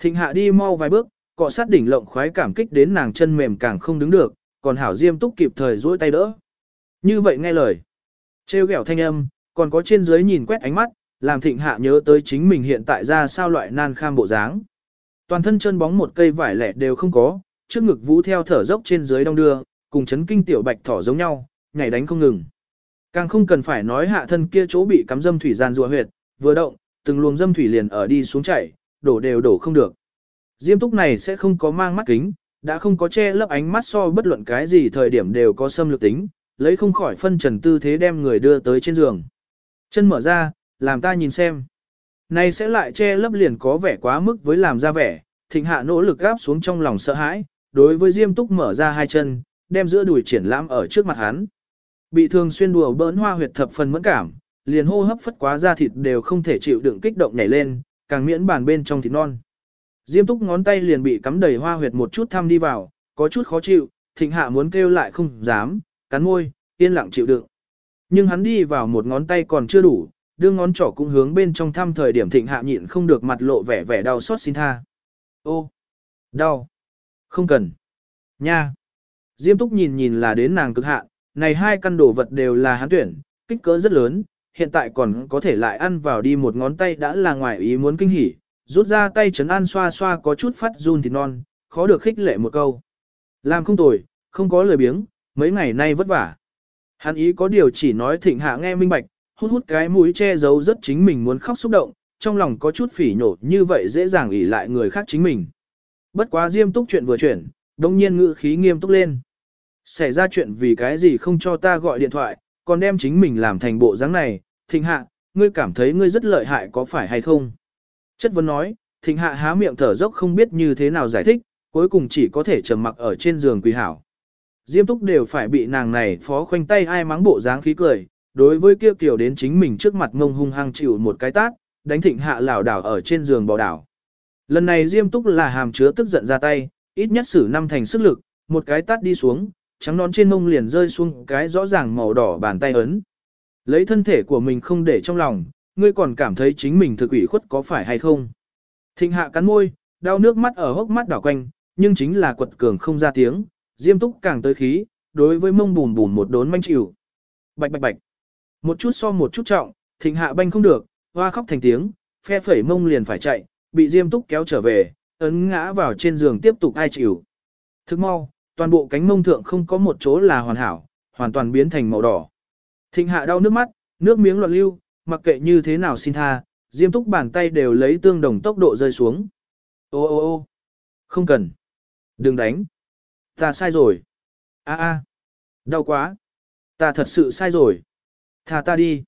Thịnh hạ đi mau vài bước, cọ sát đỉnh lộng khoái cảm kích đến nàng chân mềm càng không đứng được, còn hảo diêm túc kịp thời duỗi tay đỡ. Như vậy nghe lời. Trêu ghẹo thanh âm, còn có trên dưới nhìn quét ánh mắt, làm thịnh hạ nhớ tới chính mình hiện tại ra sao loại nan kham bộ dáng. Toàn thân chân bóng một cây vải lẻ đều không có, trước ngực vũ theo thở dốc trên dưới đong đưa, cùng chấn kinh tiểu bạch thỏ giống nhau, nhảy đánh không ngừng. Càng không cần phải nói hạ thân kia chỗ bị cắm dâm thủy gian rùa huyệt, vừa động, từng luồng dâm thủy liền ở đi xuống chảy, đổ đều đổ không được. Diêm túc này sẽ không có mang mắt kính, đã không có che lấp ánh mắt so bất luận cái gì thời điểm đều có xâm lược tính, lấy không khỏi phân trần tư thế đem người đưa tới trên giường. Chân mở ra, làm ta nhìn xem. Này sẽ lại che lấp liền có vẻ quá mức với làm ra vẻ, thịnh hạ nỗ lực gáp xuống trong lòng sợ hãi, đối với Diêm Túc mở ra hai chân, đem giữa đùi triển lãm ở trước mặt hắn. Bị thường xuyên đùa bỡn hoa huyệt thập phần mẫn cảm, liền hô hấp phất quá ra thịt đều không thể chịu đựng kích động nhảy lên, càng miễn bàn bên trong thịt non. Diêm Túc ngón tay liền bị cắm đầy hoa huyệt một chút thăm đi vào, có chút khó chịu, thịnh hạ muốn kêu lại không dám, cắn môi, yên lặng chịu đựng. Nhưng hắn đi vào một ngón tay còn chưa đủ, đưa ngón trỏ cũng hướng bên trong thăm thời điểm thịnh hạ nhịn không được mặt lộ vẻ vẻ đau xót xin tha. Ô, đau, không cần, nha. Diêm túc nhìn nhìn là đến nàng cực hạ, này hai căn đồ vật đều là hắn tuyển, kích cỡ rất lớn, hiện tại còn có thể lại ăn vào đi một ngón tay đã là ngoài ý muốn kinh hỉ, rút ra tay chấn an xoa xoa có chút phát run thịt non, khó được khích lệ một câu. Làm không tồi, không có lời biếng, mấy ngày nay vất vả. Hắn ý có điều chỉ nói thịnh hạ nghe minh bạch, hút hút cái mũi che giấu rất chính mình muốn khóc xúc động, trong lòng có chút phỉ nhổ như vậy dễ dàng ỉ lại người khác chính mình. Bất quá diêm túc chuyện vừa chuyển, đồng nhiên ngữ khí nghiêm túc lên. Xảy ra chuyện vì cái gì không cho ta gọi điện thoại, còn đem chính mình làm thành bộ dáng này, thịnh hạ, ngươi cảm thấy ngươi rất lợi hại có phải hay không? Chất vấn nói, thịnh hạ há miệng thở dốc không biết như thế nào giải thích, cuối cùng chỉ có thể trầm mặc ở trên giường quỳ hảo. Diêm túc đều phải bị nàng này phó khoanh tay ai mắng bộ dáng khí cười, đối với kia kiểu đến chính mình trước mặt ngông hung hăng chịu một cái tát, đánh thịnh hạ lảo đảo ở trên giường bò đảo. Lần này Diêm Túc là hàm chứa tức giận ra tay, ít nhất sử năm thành sức lực, một cái tát đi xuống, trắng nón trên mông liền rơi xuống cái rõ ràng màu đỏ bàn tay ấn. Lấy thân thể của mình không để trong lòng, ngươi còn cảm thấy chính mình thực ủy khuất có phải hay không. Thịnh hạ cắn môi, đau nước mắt ở hốc mắt đảo quanh, nhưng chính là quật cường không ra tiếng, Diêm Túc càng tới khí, đối với mông bùn bùn một đốn manh chịu. Bạch bạch bạch. Một chút so một chút trọng, thịnh hạ banh không được, hoa khóc thành tiếng, phe phẩy mông liền phải chạy, bị Diêm Túc kéo trở về, ấn ngã vào trên giường tiếp tục ai chịu. Thức mau, toàn bộ cánh mông thượng không có một chỗ là hoàn hảo, hoàn toàn biến thành màu đỏ. Thịnh hạ đau nước mắt, nước miếng loạn lưu, mặc kệ như thế nào xin tha, Diêm Túc bàn tay đều lấy tương đồng tốc độ rơi xuống. Ô ô ô không cần. Đừng đánh. Ta sai rồi. A a, đau quá. Ta thật sự sai rồi. Thả ta đi.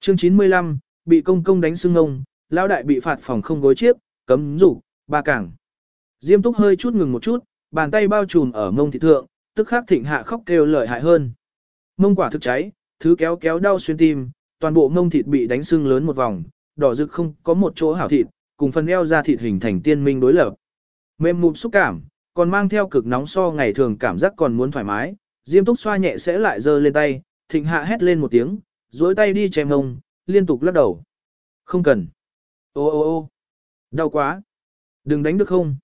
Chương 95, bị công công đánh xương ông, lão đại bị phạt phòng không gối chiếc, cấm rủ, ba cảng. Diêm túc hơi chút ngừng một chút, bàn tay bao trùm ở mông thị thượng, tức khắc thịnh hạ khóc kêu lợi hại hơn. Mông quả thực cháy, thứ kéo kéo đau xuyên tim, toàn bộ mông thịt bị đánh sưng lớn một vòng, đỏ rực không có một chỗ hảo thịt, cùng phần eo ra thịt hình thành tiên minh đối lập. Mềm mụn xúc cảm, còn mang theo cực nóng so ngày thường cảm giác còn muốn thoải mái, Diêm Túc xoa nhẹ sẽ lại giơ lên tay, Thịnh Hạ hét lên một tiếng, duỗi tay đi chém ngông, liên tục lắc đầu. Không cần. Ô ô ô đau quá. Đừng đánh được không?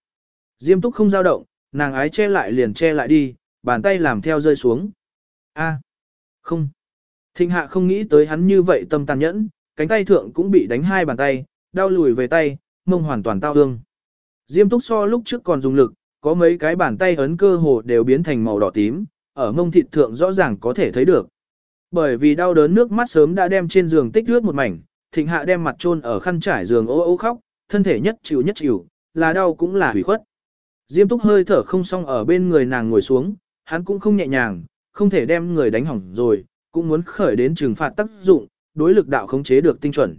Diêm Túc không dao động, nàng ái che lại liền che lại đi, bàn tay làm theo rơi xuống. A, không. Thịnh Hạ không nghĩ tới hắn như vậy tâm tàn nhẫn, cánh tay thượng cũng bị đánh hai bàn tay, đau lùi về tay, mông hoàn toàn tao hương. Diêm Túc so lúc trước còn dùng lực, có mấy cái bàn tay ấn cơ hồ đều biến thành màu đỏ tím, ở mông thịt thượng rõ ràng có thể thấy được. Bởi vì đau đớn nước mắt sớm đã đem trên giường tích ướt một mảnh, thịnh hạ đem mặt chôn ở khăn trải giường ô ô khóc, thân thể nhất chịu nhất chịu, là đau cũng là hủy khuất. Diêm túc hơi thở không xong ở bên người nàng ngồi xuống, hắn cũng không nhẹ nhàng, không thể đem người đánh hỏng rồi, cũng muốn khởi đến trừng phạt tác dụng, đối lực đạo khống chế được tinh chuẩn.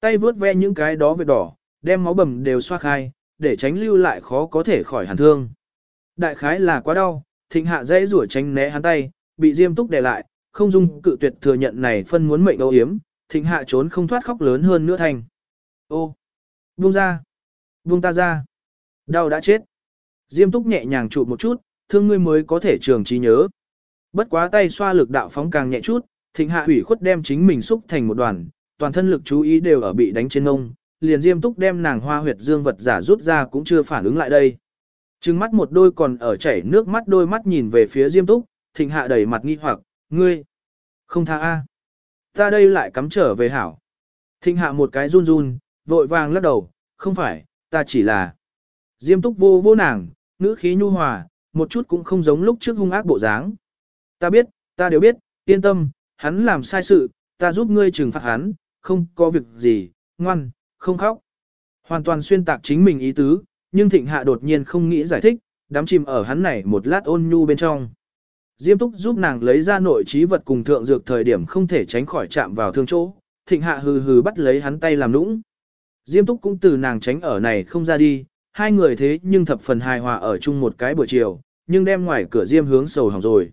Tay vướt ve những cái đó vết đỏ, đem máu bầm đều xoa khai, để tránh lưu lại khó có thể khỏi hàn thương. Đại khái là quá đau, thịnh hạ dễ rủa tránh né hắn tay, bị diêm túc đè lại, không dung cự tuyệt thừa nhận này phân muốn mệnh âu yếm, thịnh hạ trốn không thoát khóc lớn hơn nữa thành. Ô, buông ra, buông ta ra, đau đã chết. Diêm túc nhẹ nhàng chụp một chút, thương ngươi mới có thể trường trí nhớ. Bất quá tay xoa lực đạo phóng càng nhẹ chút, thịnh hạ hủy khuất đem chính mình xúc thành một đoàn, toàn thân lực chú ý đều ở bị đánh trên ông, liền diêm túc đem nàng hoa huyệt dương vật giả rút ra cũng chưa phản ứng lại đây. Trừng mắt một đôi còn ở chảy nước mắt đôi mắt nhìn về phía diêm túc, thịnh hạ đầy mặt nghi hoặc, ngươi, không tha a, ta đây lại cắm trở về hảo. Thịnh hạ một cái run run, vội vàng lắc đầu, không phải, ta chỉ là, Diêm túc vô vô nàng, ngữ khí nhu hòa, một chút cũng không giống lúc trước hung ác bộ dáng. Ta biết, ta đều biết, yên tâm, hắn làm sai sự, ta giúp ngươi trừng phạt hắn, không có việc gì, ngoan, không khóc. Hoàn toàn xuyên tạc chính mình ý tứ, nhưng thịnh hạ đột nhiên không nghĩ giải thích, đám chìm ở hắn này một lát ôn nhu bên trong. Diêm túc giúp nàng lấy ra nội trí vật cùng thượng dược thời điểm không thể tránh khỏi chạm vào thương chỗ, thịnh hạ hừ hừ bắt lấy hắn tay làm nũng. Diêm túc cũng từ nàng tránh ở này không ra đi, hai người thế nhưng thập phần hài hòa ở chung một cái buổi chiều, nhưng đem ngoài cửa diêm hướng sầu hỏng rồi.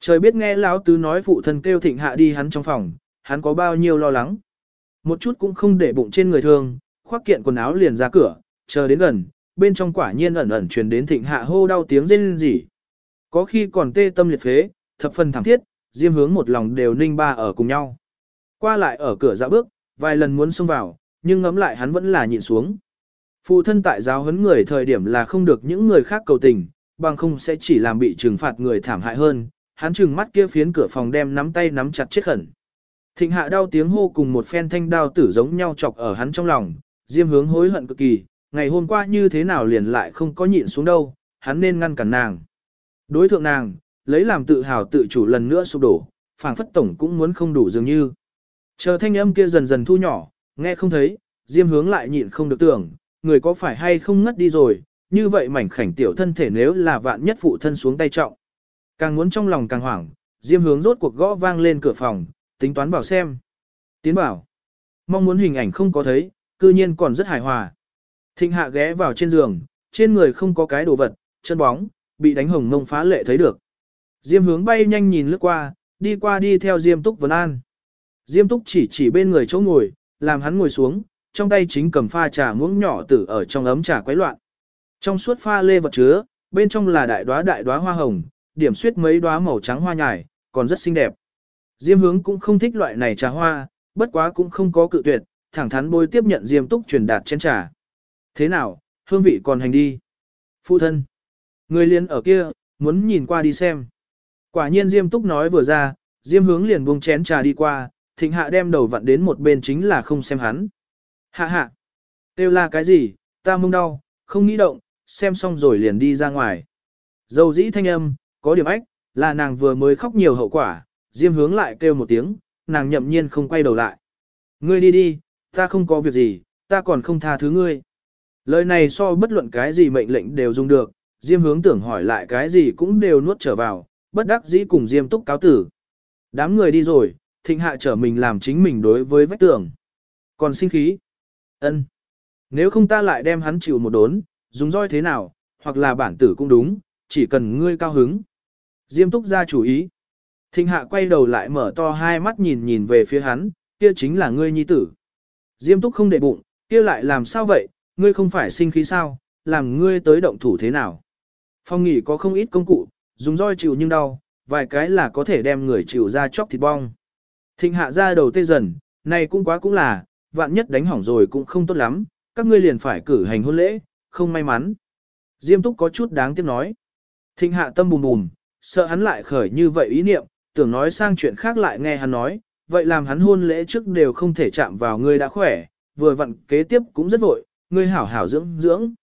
Trời biết nghe lão tứ nói phụ thân kêu thịnh hạ đi hắn trong phòng, hắn có bao nhiêu lo lắng. Một chút cũng không để bụng trên người thương, khoác kiện quần áo liền ra cửa, chờ đến gần, bên trong quả nhiên ẩn ẩn truyền đến thịnh hạ hô đau tiếng rên rỉ. Có khi còn tê tâm liệt phế, thập phần thẳng thiết, diêm hướng một lòng đều ninh ba ở cùng nhau. Qua lại ở cửa dạo bước, vài lần muốn xông vào, nhưng ngấm lại hắn vẫn là nhịn xuống. Phụ thân tại giáo huấn người thời điểm là không được những người khác cầu tình, bằng không sẽ chỉ làm bị trừng phạt người thảm hại hơn. Hắn trừng mắt kia phiến cửa phòng đem nắm tay nắm chặt chết khẩn. Thịnh hạ đau tiếng hô cùng một phen thanh đao tử giống nhau chọc ở hắn trong lòng, diêm hướng hối hận cực kỳ, ngày hôm qua như thế nào liền lại không có nhịn xuống đâu, hắn nên ngăn cản nàng. Đối thượng nàng, lấy làm tự hào tự chủ lần nữa sụp đổ, phảng phất tổng cũng muốn không đủ dường như. Chờ thanh âm kia dần dần thu nhỏ, nghe không thấy, diêm hướng lại nhịn không được tưởng, người có phải hay không ngất đi rồi, như vậy mảnh khảnh tiểu thân thể nếu là vạn nhất phụ thân xuống tay trọng. Càng muốn trong lòng càng hoảng, diêm hướng rốt cuộc gõ vang lên cửa phòng, tính toán bảo xem. Tiến bảo, mong muốn hình ảnh không có thấy, cư nhiên còn rất hài hòa. Thịnh hạ ghé vào trên giường, trên người không có cái đồ vật, chân bóng, bị đánh hồng ngông phá lệ thấy được. Diêm hướng bay nhanh nhìn lướt qua, đi qua đi theo Diêm Túc Vấn An. Diêm Túc chỉ chỉ bên người chỗ ngồi, làm hắn ngồi xuống, trong tay chính cầm pha trà muỗng nhỏ tử ở trong ấm trà quấy loạn. Trong suốt pha lê vật chứa, bên trong là đại đóa đại đóa hoa hồng, điểm xuyết mấy đóa màu trắng hoa nhài, còn rất xinh đẹp. Diêm hướng cũng không thích loại này trà hoa, bất quá cũng không có cự tuyệt, thẳng thắn bôi tiếp nhận Diêm Túc truyền đạt chén trà. Thế nào, hương vị còn hành đi. Phụ thân. Người liền ở kia, muốn nhìn qua đi xem. Quả nhiên Diêm Túc nói vừa ra, Diêm hướng liền buông chén trà đi qua, thịnh hạ đem đầu vặn đến một bên chính là không xem hắn. Hạ hạ. Kêu là cái gì, ta mông đau, không nghĩ động, xem xong rồi liền đi ra ngoài. Dầu dĩ thanh âm, có điểm ách, là nàng vừa mới khóc nhiều hậu quả, Diêm hướng lại kêu một tiếng, nàng nhậm nhiên không quay đầu lại. Ngươi đi đi, ta không có việc gì, ta còn không tha thứ ngươi. Lời này so bất luận cái gì mệnh lệnh đều dùng được, Diêm hướng tưởng hỏi lại cái gì cũng đều nuốt trở vào, bất đắc dĩ cùng Diêm túc cáo tử. Đám người đi rồi, thịnh hạ trở mình làm chính mình đối với vách tường. Còn sinh khí ân, Nếu không ta lại đem hắn chịu một đốn, dùng roi thế nào, hoặc là bản tử cũng đúng, chỉ cần ngươi cao hứng. Diêm túc ra chủ ý. Thịnh hạ quay đầu lại mở to hai mắt nhìn nhìn về phía hắn, kia chính là ngươi nhi tử. Diêm túc không để bụng, kia lại làm sao vậy, ngươi không phải sinh khí sao, làm ngươi tới động thủ thế nào. Phong nghỉ có không ít công cụ, dùng roi chịu nhưng đau, vài cái là có thể đem người chịu ra chóc thịt bong. Thịnh hạ ra đầu tê dần, này cũng quá cũng là, vạn nhất đánh hỏng rồi cũng không tốt lắm, các ngươi liền phải cử hành hôn lễ, không may mắn. Diêm túc có chút đáng tiếc nói. Thịnh hạ tâm bùm bùm, sợ hắn lại khởi như vậy ý niệm, tưởng nói sang chuyện khác lại nghe hắn nói, vậy làm hắn hôn lễ trước đều không thể chạm vào ngươi đã khỏe, vừa vặn kế tiếp cũng rất vội, ngươi hảo hảo dưỡng dưỡng.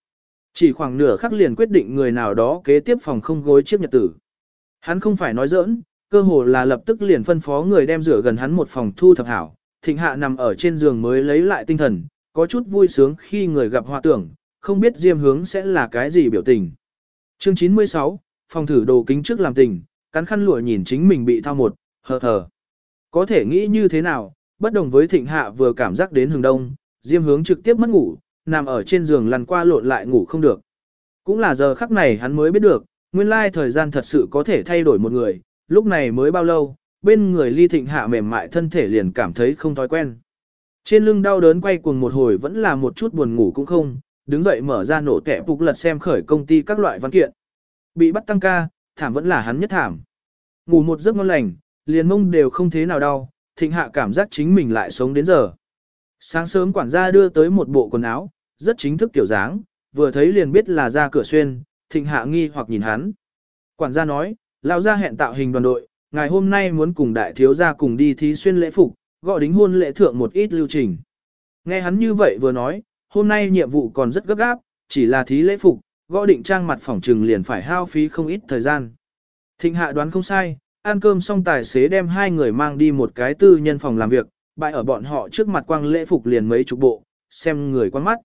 Chỉ khoảng nửa khắc liền quyết định người nào đó kế tiếp phòng không gối chiếc nhật tử. Hắn không phải nói giỡn, cơ hồ là lập tức liền phân phó người đem rửa gần hắn một phòng thu thập hảo. Thịnh hạ nằm ở trên giường mới lấy lại tinh thần, có chút vui sướng khi người gặp hoa tưởng, không biết diêm hướng sẽ là cái gì biểu tình. Chương 96, phòng thử đồ kính trước làm tình, cắn khăn lụa nhìn chính mình bị thao một, hờ hờ. Có thể nghĩ như thế nào, bất đồng với thịnh hạ vừa cảm giác đến hừng đông, diêm hướng trực tiếp mất ngủ, nằm ở trên giường lăn qua lộn lại ngủ không được. Cũng là giờ khắc này hắn mới biết được, nguyên lai thời gian thật sự có thể thay đổi một người, lúc này mới bao lâu, bên người ly thịnh hạ mềm mại thân thể liền cảm thấy không thói quen. Trên lưng đau đớn quay cuồng một hồi vẫn là một chút buồn ngủ cũng không, đứng dậy mở ra nổ kẻ phục lật xem khởi công ty các loại văn kiện. Bị bắt tăng ca, thảm vẫn là hắn nhất thảm. Ngủ một giấc ngon lành, liền mông đều không thế nào đau, thịnh hạ cảm giác chính mình lại sống đến giờ. Sáng sớm quản gia đưa tới một bộ quần áo, rất chính thức kiểu dáng, vừa thấy liền biết là ra cửa xuyên, thịnh hạ nghi hoặc nhìn hắn. Quản gia nói, lão gia hẹn tạo hình đoàn đội, Ngài hôm nay muốn cùng đại thiếu gia cùng đi thí xuyên lễ phục, gọi đính hôn lễ thượng một ít lưu trình. Nghe hắn như vậy vừa nói, hôm nay nhiệm vụ còn rất gấp gáp, chỉ là thí lễ phục, gõ định trang mặt phỏng trừng liền phải hao phí không ít thời gian. Thịnh hạ đoán không sai, ăn cơm xong tài xế đem hai người mang đi một cái tư nhân phòng làm việc, bại ở bọn họ trước mặt quang lễ phục liền mấy chục bộ, xem người quan mắt.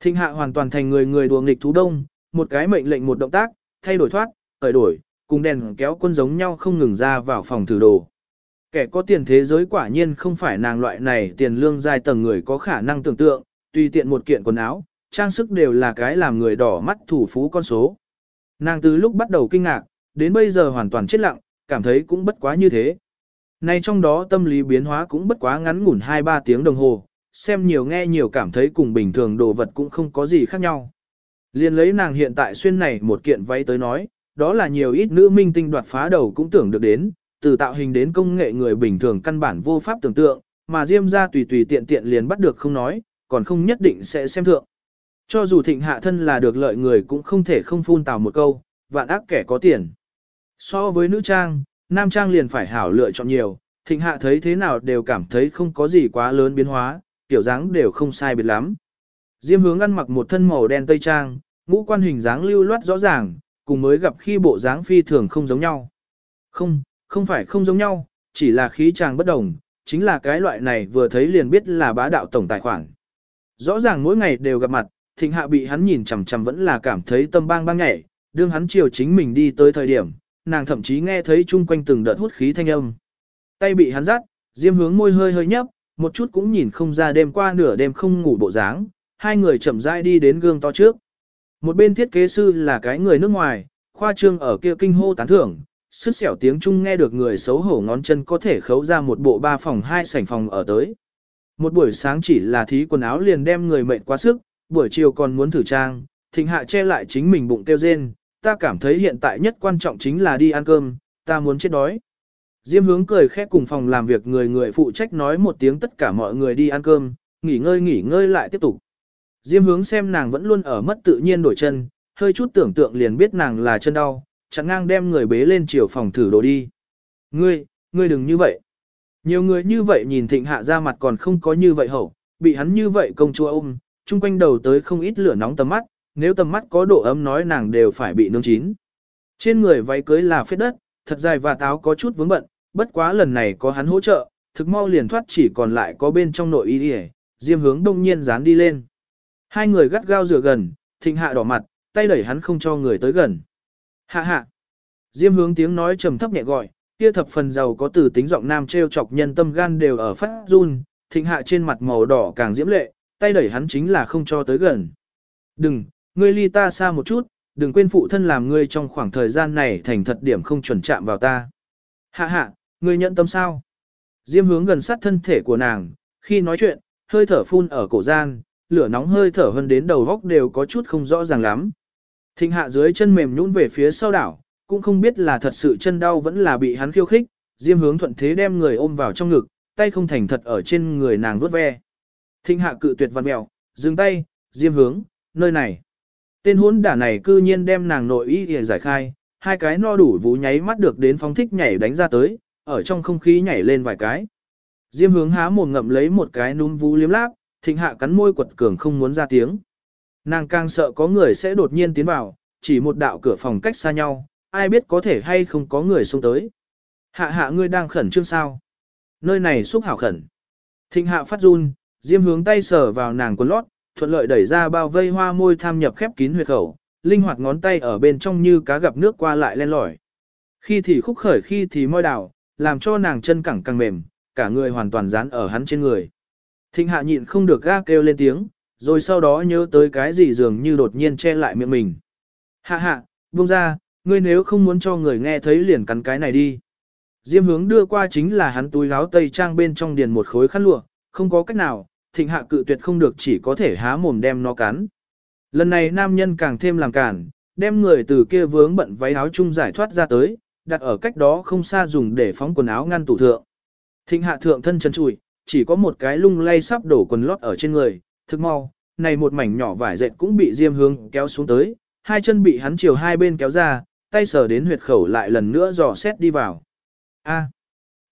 Thịnh hạ hoàn toàn thành người người đùa nghịch thú đông, một cái mệnh lệnh một động tác, thay đổi thoát, khởi đổi, cùng đèn kéo quân giống nhau không ngừng ra vào phòng thử đồ. Kẻ có tiền thế giới quả nhiên không phải nàng loại này tiền lương dài tầng người có khả năng tưởng tượng, tùy tiện một kiện quần áo, trang sức đều là cái làm người đỏ mắt thủ phú con số. Nàng từ lúc bắt đầu kinh ngạc, đến bây giờ hoàn toàn chết lặng, cảm thấy cũng bất quá như thế. Nay trong đó tâm lý biến hóa cũng bất quá ngắn ngủn 2-3 tiếng đồng hồ, xem nhiều nghe nhiều cảm thấy cùng bình thường đồ vật cũng không có gì khác nhau. Liên lấy nàng hiện tại xuyên này một kiện váy tới nói, đó là nhiều ít nữ minh tinh đoạt phá đầu cũng tưởng được đến, từ tạo hình đến công nghệ người bình thường căn bản vô pháp tưởng tượng, mà Diêm ra tùy tùy tiện tiện liền bắt được không nói, còn không nhất định sẽ xem thượng. Cho dù thịnh hạ thân là được lợi người cũng không thể không phun tào một câu, vạn ác kẻ có tiền. So với nữ trang, nam trang liền phải hảo lựa chọn nhiều, thịnh hạ thấy thế nào đều cảm thấy không có gì quá lớn biến hóa, tiểu dáng đều không sai biệt lắm. Diêm hướng ăn mặc một thân màu đen tây trang, ngũ quan hình dáng lưu loát rõ ràng, cùng mới gặp khi bộ dáng phi thường không giống nhau. Không, không phải không giống nhau, chỉ là khí chàng bất đồng, chính là cái loại này vừa thấy liền biết là bá đạo tổng tài khoản. Rõ ràng mỗi ngày đều gặp mặt, thịnh hạ bị hắn nhìn chằm chằm vẫn là cảm thấy tâm bang bang nhảy, đương hắn chiều chính mình đi tới thời điểm, nàng thậm chí nghe thấy chung quanh từng đợt hút khí thanh âm. Tay bị hắn dắt, diêm hướng môi hơi hơi nhấp, một chút cũng nhìn không ra đêm qua nửa đêm không ngủ bộ dáng, hai người chậm rãi đi đến gương to trước. Một bên thiết kế sư là cái người nước ngoài, khoa trương ở kia kinh hô tán thưởng, sức xẻo tiếng Trung nghe được người xấu hổ ngón chân có thể khấu ra một bộ ba phòng hai sảnh phòng ở tới. Một buổi sáng chỉ là thí quần áo liền đem người mệt quá sức, buổi chiều còn muốn thử trang, thịnh hạ che lại chính mình bụng kêu rên, ta cảm thấy hiện tại nhất quan trọng chính là đi ăn cơm, ta muốn chết đói. Diêm hướng cười khẽ cùng phòng làm việc người người phụ trách nói một tiếng tất cả mọi người đi ăn cơm, nghỉ ngơi nghỉ ngơi lại tiếp tục. Diêm hướng xem nàng vẫn luôn ở mất tự nhiên đổi chân, hơi chút tưởng tượng liền biết nàng là chân đau, chẳng ngang đem người bế lên chiều phòng thử đồ đi. Ngươi, ngươi đừng như vậy. Nhiều người như vậy nhìn thịnh hạ ra mặt còn không có như vậy hậu, bị hắn như vậy công chúa ôm, chung quanh đầu tới không ít lửa nóng tầm mắt, nếu tầm mắt có độ ấm nói nàng đều phải bị nướng chín. Trên người váy cưới là phết đất, thật dài và táo có chút vướng bận, bất quá lần này có hắn hỗ trợ, thực mau liền thoát chỉ còn lại có bên trong nội y đi diêm hướng đông nhiên dán đi lên. Hai người gắt gao rửa gần, thịnh hạ đỏ mặt, tay đẩy hắn không cho người tới gần. Hạ hạ. Diêm hướng tiếng nói trầm thấp nhẹ gọi, kia thập phần giàu có từ tính giọng nam treo chọc nhân tâm gan đều ở phát run, thịnh hạ trên mặt màu đỏ càng diễm lệ, tay đẩy hắn chính là không cho tới gần. Đừng, ngươi ly ta xa một chút, đừng quên phụ thân làm ngươi trong khoảng thời gian này thành thật điểm không chuẩn chạm vào ta. Hạ hạ, ngươi nhận tâm sao? Diêm hướng gần sát thân thể của nàng, khi nói chuyện, hơi thở phun ở cổ gian, lửa nóng hơi thở hơn đến đầu góc đều có chút không rõ ràng lắm. Thịnh hạ dưới chân mềm nhũn về phía sau đảo, cũng không biết là thật sự chân đau vẫn là bị hắn khiêu khích, diêm hướng thuận thế đem người ôm vào trong ngực, tay không thành thật ở trên người nàng vuốt ve. Thịnh hạ cự tuyệt văn mèo, dừng tay, diêm hướng, nơi này. Tên hốn đả này cư nhiên đem nàng nội ý để giải khai, hai cái no đủ vú nháy mắt được đến phóng thích nhảy đánh ra tới, ở trong không khí nhảy lên vài cái. Diêm hướng há mồm ngậm lấy một cái núm vú liếm láp, thịnh hạ cắn môi quật cường không muốn ra tiếng. Nàng càng sợ có người sẽ đột nhiên tiến vào, chỉ một đạo cửa phòng cách xa nhau, ai biết có thể hay không có người xông tới. Hạ hạ ngươi đang khẩn trương sao? Nơi này xúc hảo khẩn. Thịnh hạ phát run, diêm hướng tay sờ vào nàng quần lót, thuận lợi đẩy ra bao vây hoa môi tham nhập khép kín huyệt khẩu, linh hoạt ngón tay ở bên trong như cá gặp nước qua lại len lỏi. Khi thì khúc khởi khi thì môi đảo, làm cho nàng chân cẳng càng mềm, cả người hoàn toàn dán ở hắn trên người. Thịnh hạ nhịn không được ga kêu lên tiếng, rồi sau đó nhớ tới cái gì dường như đột nhiên che lại miệng mình. Hạ hạ, buông ra, ngươi nếu không muốn cho người nghe thấy liền cắn cái này đi. Diêm hướng đưa qua chính là hắn túi áo tây trang bên trong điền một khối khăn lụa, không có cách nào, thịnh hạ cự tuyệt không được chỉ có thể há mồm đem nó cắn. Lần này nam nhân càng thêm làm cản, đem người từ kia vướng bận váy áo chung giải thoát ra tới, đặt ở cách đó không xa dùng để phóng quần áo ngăn tủ thượng. Thịnh hạ thượng thân chân trụi, chỉ có một cái lung lay sắp đổ quần lót ở trên người, thức mau, này một mảnh nhỏ vải dệt cũng bị diêm hướng kéo xuống tới, hai chân bị hắn chiều hai bên kéo ra, tay sờ đến huyệt khẩu lại lần nữa dò xét đi vào. A,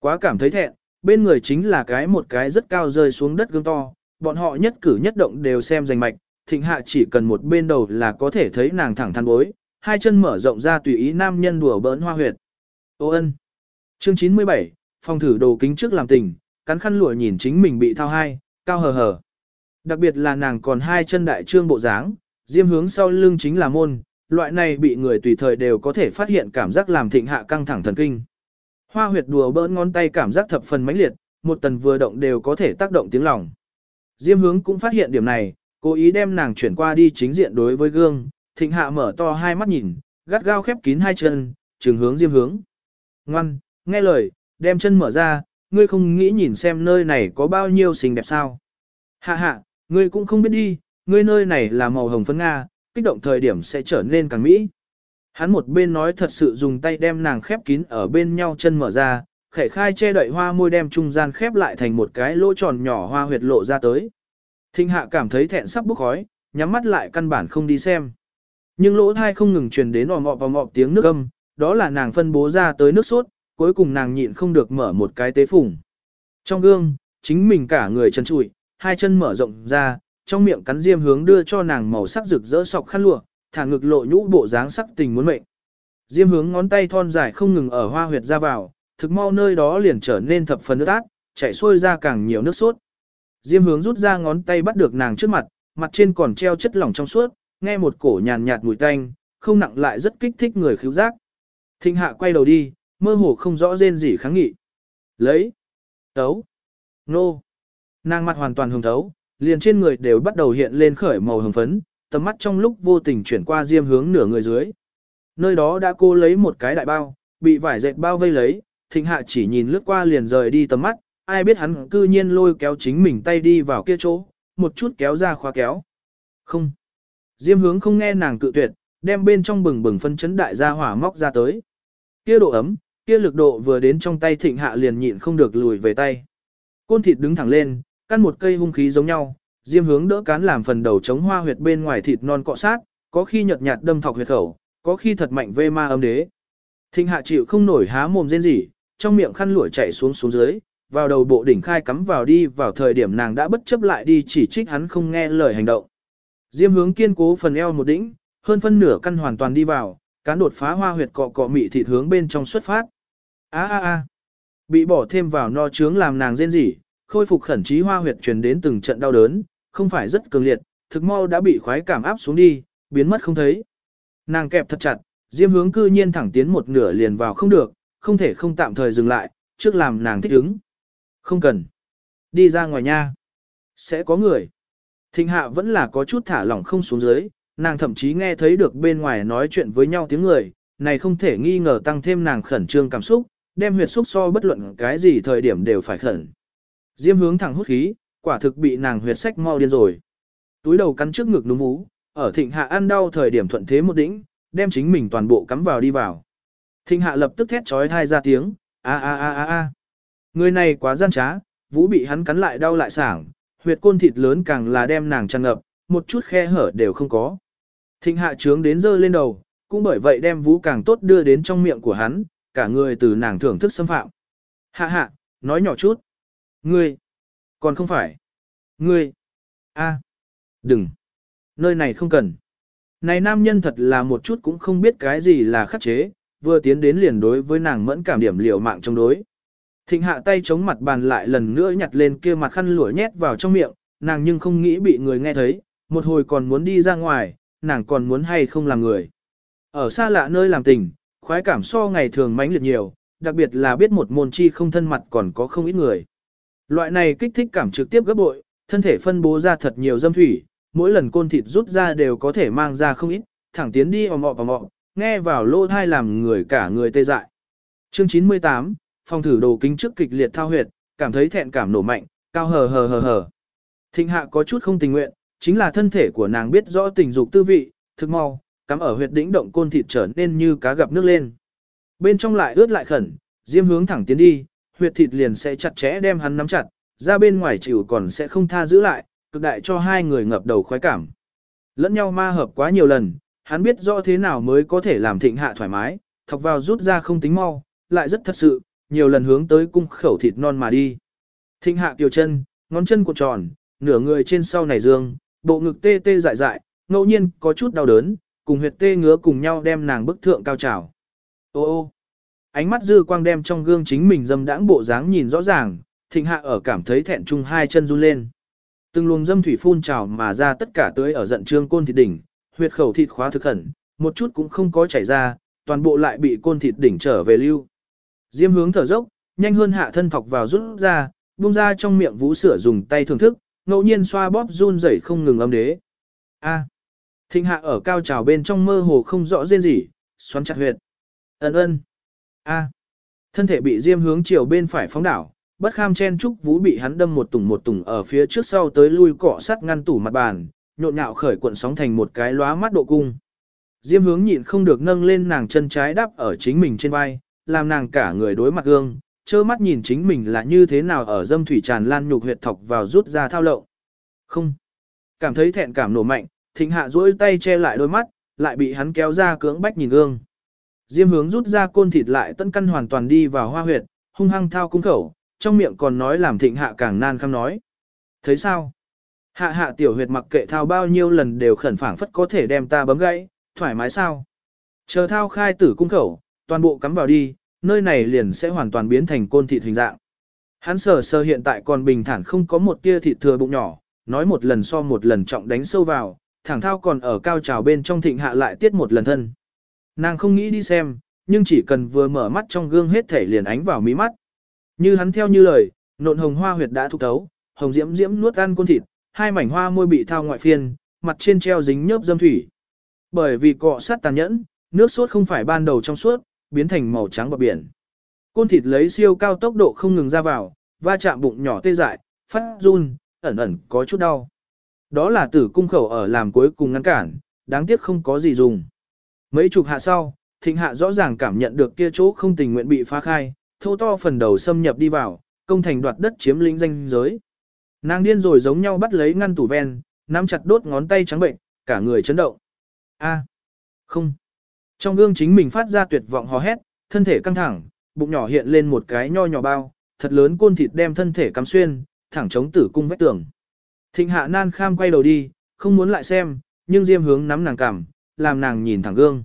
quá cảm thấy thẹn, bên người chính là cái một cái rất cao rơi xuống đất gương to, bọn họ nhất cử nhất động đều xem rành mạch, thịnh hạ chỉ cần một bên đầu là có thể thấy nàng thẳng thắn bối, hai chân mở rộng ra tùy ý nam nhân đùa bỡn hoa huyệt. Ô ân. Chương 97, phòng thử đồ kính trước làm tình, cắn khăn lụa nhìn chính mình bị thao hai, cao hờ hờ. Đặc biệt là nàng còn hai chân đại trương bộ dáng, diêm hướng sau lưng chính là môn, loại này bị người tùy thời đều có thể phát hiện cảm giác làm thịnh hạ căng thẳng thần kinh. Hoa huyệt đùa bỡn ngón tay cảm giác thập phần mãnh liệt, một tần vừa động đều có thể tác động tiếng lòng. Diêm hướng cũng phát hiện điểm này, cố ý đem nàng chuyển qua đi chính diện đối với gương, thịnh hạ mở to hai mắt nhìn, gắt gao khép kín hai chân, trường hướng diêm hướng. Ngoan, nghe lời, đem chân mở ra, ngươi không nghĩ nhìn xem nơi này có bao nhiêu xinh đẹp sao. Hạ hạ, ngươi cũng không biết đi, ngươi nơi này là màu hồng phấn Nga, kích động thời điểm sẽ trở nên càng mỹ. Hắn một bên nói thật sự dùng tay đem nàng khép kín ở bên nhau chân mở ra, khẽ khai che đậy hoa môi đem trung gian khép lại thành một cái lỗ tròn nhỏ hoa huyệt lộ ra tới. Thinh hạ cảm thấy thẹn sắp bốc khói, nhắm mắt lại căn bản không đi xem. Nhưng lỗ thai không ngừng truyền đến ồm ọp và ọp tiếng nước âm, đó là nàng phân bố ra tới nước sốt, cuối cùng nàng nhịn không được mở một cái tế phủng. Trong gương, chính mình cả người chân trụi, hai chân mở rộng ra, trong miệng cắn diêm hướng đưa cho nàng màu sắc rực rỡ sọc khăn lụa, thả ngực lộ nhũ bộ dáng sắc tình muốn mệnh. Diêm hướng ngón tay thon dài không ngừng ở hoa huyệt ra vào, thực mau nơi đó liền trở nên thập phần nước át, chảy xuôi ra càng nhiều nước sốt. Diêm hướng rút ra ngón tay bắt được nàng trước mặt, mặt trên còn treo chất lỏng trong suốt, nghe một cổ nhàn nhạt mùi tanh, không nặng lại rất kích thích người khứu giác. Thịnh hạ quay đầu đi, mơ hồ không rõ rên gì kháng nghị. Lấy. Tấu. Nô. Nàng mặt hoàn toàn hồng thấu, liền trên người đều bắt đầu hiện lên khởi màu hồng phấn, tầm mắt trong lúc vô tình chuyển qua diêm hướng nửa người dưới. Nơi đó đã cô lấy một cái đại bao, bị vải dệt bao vây lấy, thịnh hạ chỉ nhìn lướt qua liền rời đi tầm mắt, ai biết hắn cư nhiên lôi kéo chính mình tay đi vào kia chỗ, một chút kéo ra khóa kéo. Không. Diêm hướng không nghe nàng cự tuyệt, đem bên trong bừng bừng phân chấn đại gia hỏa móc ra tới. Kia độ ấm, kia lực độ vừa đến trong tay thịnh hạ liền nhịn không được lùi về tay. Côn thịt đứng thẳng lên, căn một cây hung khí giống nhau, diêm hướng đỡ cán làm phần đầu chống hoa huyệt bên ngoài thịt non cọ sát, có khi nhợt nhạt đâm thọc huyệt khẩu, có khi thật mạnh vê ma âm đế. Thịnh hạ chịu không nổi há mồm rên rỉ, trong miệng khăn lụa chảy xuống xuống dưới, vào đầu bộ đỉnh khai cắm vào đi vào thời điểm nàng đã bất chấp lại đi chỉ trích hắn không nghe lời hành động. Diêm hướng kiên cố phần eo một đỉnh, hơn phân nửa căn hoàn toàn đi vào, cán đột phá hoa huyệt cọ cọ mị thịt hướng bên trong xuất phát. A a a. Bị bỏ thêm vào no trướng làm nàng rên rỉ, khôi phục khẩn trí hoa huyệt truyền đến từng trận đau đớn, không phải rất cường liệt, thực mau đã bị khoái cảm áp xuống đi, biến mất không thấy. Nàng kẹp thật chặt, diêm hướng cư nhiên thẳng tiến một nửa liền vào không được, không thể không tạm thời dừng lại, trước làm nàng thích ứng. Không cần. Đi ra ngoài nha. Sẽ có người. Thịnh hạ vẫn là có chút thả lỏng không xuống dưới, nàng thậm chí nghe thấy được bên ngoài nói chuyện với nhau tiếng người, này không thể nghi ngờ tăng thêm nàng khẩn trương cảm xúc, đem huyệt xúc so bất luận cái gì thời điểm đều phải khẩn. Diêm hướng thẳng hút khí, quả thực bị nàng huyệt sách mau điên rồi. Túi đầu cắn trước ngực núm vú, ở thịnh hạ ăn đau thời điểm thuận thế một đỉnh, đem chính mình toàn bộ cắm vào đi vào. Thịnh hạ lập tức thét trói thai ra tiếng, a a a a a. Người này quá gian trá, vũ bị hắn cắn lại đau lại sảng, huyệt côn thịt lớn càng là đem nàng tràn ngập, một chút khe hở đều không có. Thịnh hạ trướng đến dơ lên đầu, cũng bởi vậy đem vũ càng tốt đưa đến trong miệng của hắn, cả người từ nàng thưởng thức xâm phạm. Hạ hạ, nói nhỏ chút. Ngươi, còn không phải. Ngươi, a, đừng. Nơi này không cần. Này nam nhân thật là một chút cũng không biết cái gì là khắc chế, vừa tiến đến liền đối với nàng mẫn cảm điểm liều mạng chống đối. Thịnh hạ tay chống mặt bàn lại lần nữa nhặt lên kia mặt khăn lụa nhét vào trong miệng, nàng nhưng không nghĩ bị người nghe thấy, một hồi còn muốn đi ra ngoài, nàng còn muốn hay không làm người. Ở xa lạ nơi làm tình, khoái cảm so ngày thường mãnh liệt nhiều, đặc biệt là biết một môn chi không thân mặt còn có không ít người. Loại này kích thích cảm trực tiếp gấp bội, thân thể phân bố ra thật nhiều dâm thủy, mỗi lần côn thịt rút ra đều có thể mang ra không ít, thẳng tiến đi ồm ọp ồm ọp, nghe vào lỗ thai làm người cả người tê dại. Chương 98, phòng thử đồ kính trước kịch liệt thao huyệt, cảm thấy thẹn cảm nổ mạnh, cao hờ hờ hờ hờ. Thịnh hạ có chút không tình nguyện, chính là thân thể của nàng biết rõ tình dục tư vị, thực mau, cắm ở huyệt đỉnh động côn thịt trở nên như cá gặp nước lên. Bên trong lại ướt lại khẩn, diêm hướng thẳng tiến đi, huyệt thịt liền sẽ chặt chẽ đem hắn nắm chặt, ra bên ngoài chịu còn sẽ không tha giữ lại, cực đại cho hai người ngập đầu khoái cảm. Lẫn nhau ma hợp quá nhiều lần, hắn biết rõ thế nào mới có thể làm thịnh hạ thoải mái, thọc vào rút ra không tính mau, lại rất thật sự, nhiều lần hướng tới cung khẩu thịt non mà đi. Thịnh hạ kiều chân, ngón chân cuộn tròn, nửa người trên sau này dương, bộ ngực tê tê dại dại, ngẫu nhiên có chút đau đớn, cùng huyệt tê ngứa cùng nhau đem nàng bức thượng cao trào. Ô ô, ánh mắt dư quang đem trong gương chính mình dâm đãng bộ dáng nhìn rõ ràng, thịnh hạ ở cảm thấy thẹn chung hai chân run lên. Từng luồng dâm thủy phun trào mà ra tất cả tưới ở giận trương côn thịt đỉnh, huyệt khẩu thịt khóa thực khẩn, một chút cũng không có chảy ra, toàn bộ lại bị côn thịt đỉnh trở về lưu. Diêm hướng thở dốc, nhanh hơn hạ thân thọc vào rút ra, buông ra trong miệng vũ sửa dùng tay thưởng thức, ngẫu nhiên xoa bóp run rẩy không ngừng âm đế. A. Thịnh hạ ở cao trào bên trong mơ hồ không rõ rên gì, xoắn chặt huyệt. Ấn ơn. A. Thân thể bị diêm hướng chiều bên phải phóng đảo, bất kham chen trúc vũ bị hắn đâm một tùng một tùng ở phía trước sau tới lui cọ sắt ngăn tủ mặt bàn, nhộn nhạo khởi cuộn sóng thành một cái lóa mắt độ cung. Diêm hướng nhịn không được nâng lên nàng chân trái đắp ở chính mình trên vai, làm nàng cả người đối mặt gương, trơ mắt nhìn chính mình là như thế nào ở dâm thủy tràn lan nhục huyệt thọc vào rút ra thao lậu. Không. Cảm thấy thẹn cảm nổ mạnh, thịnh hạ duỗi tay che lại đôi mắt, lại bị hắn kéo ra cưỡng bách nhìn gương. Diêm hướng rút ra côn thịt lại tân căn hoàn toàn đi vào hoa huyệt, hung hăng thao cung khẩu, trong miệng còn nói làm thịnh hạ càng nan khăm nói. Thấy sao? Hạ hạ tiểu huyệt mặc kệ thao bao nhiêu lần đều khẩn phảng phất có thể đem ta bấm gãy, thoải mái sao? Chờ thao khai tử cung khẩu, toàn bộ cắm vào đi, nơi này liền sẽ hoàn toàn biến thành côn thịt hình dạng. Hắn sờ sờ hiện tại còn bình thản không có một tia thịt thừa bụng nhỏ, nói một lần so một lần trọng đánh sâu vào, thẳng thao còn ở cao trào bên trong thịnh hạ lại tiết một lần thân. Nàng không nghĩ đi xem, nhưng chỉ cần vừa mở mắt trong gương hết thể liền ánh vào mí mắt. Như hắn theo như lời, nộn hồng hoa huyệt đã thúc thấu, hồng diễm diễm nuốt ăn côn thịt, hai mảnh hoa môi bị thao ngoại phiên, mặt trên treo dính nhớp dâm thủy. Bởi vì cọ sát tàn nhẫn, nước sốt không phải ban đầu trong suốt, biến thành màu trắng bọt biển. Côn thịt lấy siêu cao tốc độ không ngừng ra vào, va chạm bụng nhỏ tê dại, phát run, ẩn ẩn có chút đau. Đó là tử cung khẩu ở làm cuối cùng ngăn cản, đáng tiếc không có gì dùng. Mấy chục hạ sau, thịnh hạ rõ ràng cảm nhận được kia chỗ không tình nguyện bị phá khai, thô to phần đầu xâm nhập đi vào, công thành đoạt đất chiếm lĩnh danh giới. Nàng điên rồi giống nhau bắt lấy ngăn tủ ven, nắm chặt đốt ngón tay trắng bệnh, cả người chấn động. A, không. Trong gương chính mình phát ra tuyệt vọng hò hét, thân thể căng thẳng, bụng nhỏ hiện lên một cái nho nhỏ bao, thật lớn côn thịt đem thân thể cắm xuyên, thẳng chống tử cung vách tường. Thịnh hạ nan kham quay đầu đi, không muốn lại xem, nhưng diêm hướng nắm nàng cằm, làm nàng nhìn thẳng gương.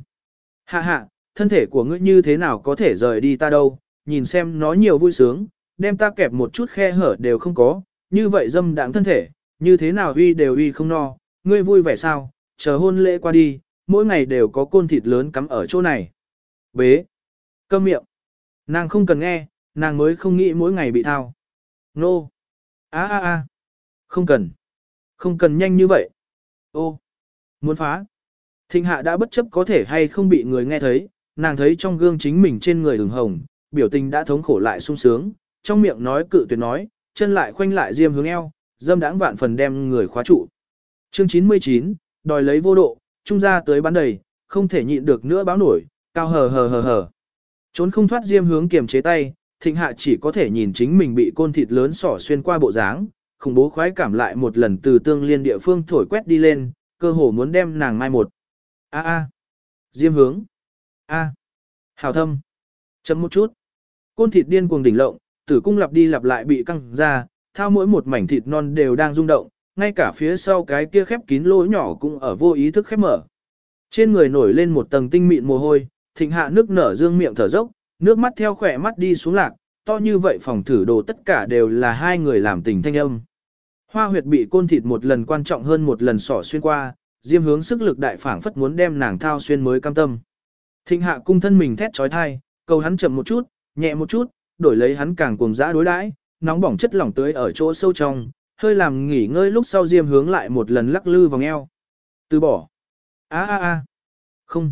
Hạ hạ, thân thể của ngươi như thế nào có thể rời đi ta đâu, nhìn xem nó nhiều vui sướng, đem ta kẹp một chút khe hở đều không có, như vậy dâm đãng thân thể, như thế nào uy đều uy không no, ngươi vui vẻ sao, chờ hôn lễ qua đi, mỗi ngày đều có côn thịt lớn cắm ở chỗ này. Bế. Câm miệng. Nàng không cần nghe, nàng mới không nghĩ mỗi ngày bị thao. Nô. a a a không cần. Không cần nhanh như vậy. Ô. Muốn phá. Thịnh hạ đã bất chấp có thể hay không bị người nghe thấy, nàng thấy trong gương chính mình trên người ửng hồng, biểu tình đã thống khổ lại sung sướng, trong miệng nói cự tuyệt nói, chân lại khoanh lại diêm hướng eo, dâm đãng vạn phần đem người khóa trụ. Chương 99, đòi lấy vô độ, trung ra tới bán đầy, không thể nhịn được nữa báo nổi, cao hờ hờ hờ hờ. Trốn không thoát diêm hướng kiềm chế tay, thịnh hạ chỉ có thể nhìn chính mình bị côn thịt lớn sỏ xuyên qua bộ dáng, khủng bố khoái cảm lại một lần từ tương liên địa phương thổi quét đi lên, cơ hồ muốn đem nàng mai một. A a. Diêm hướng. A. Hào thâm. Chấm một chút. Côn thịt điên cuồng đỉnh lộng, tử cung lặp đi lặp lại bị căng ra, thao mỗi một mảnh thịt non đều đang rung động, ngay cả phía sau cái kia khép kín lỗ nhỏ cũng ở vô ý thức khép mở. Trên người nổi lên một tầng tinh mịn mồ hôi, thịnh hạ nước nở dương miệng thở dốc, nước mắt theo khỏe mắt đi xuống lạc, to như vậy phòng thử đồ tất cả đều là hai người làm tình thanh âm. Hoa huyệt bị côn thịt một lần quan trọng hơn một lần sỏ xuyên qua, diêm hướng sức lực đại phảng phất muốn đem nàng thao xuyên mới cam tâm. Thịnh hạ cung thân mình thét trói thai, cầu hắn chậm một chút, nhẹ một chút, đổi lấy hắn càng cuồng dã đối đãi, nóng bỏng chất lỏng tưới ở chỗ sâu trong, hơi làm nghỉ ngơi lúc sau diêm hướng lại một lần lắc lư vòng eo. Từ bỏ. a a a Không.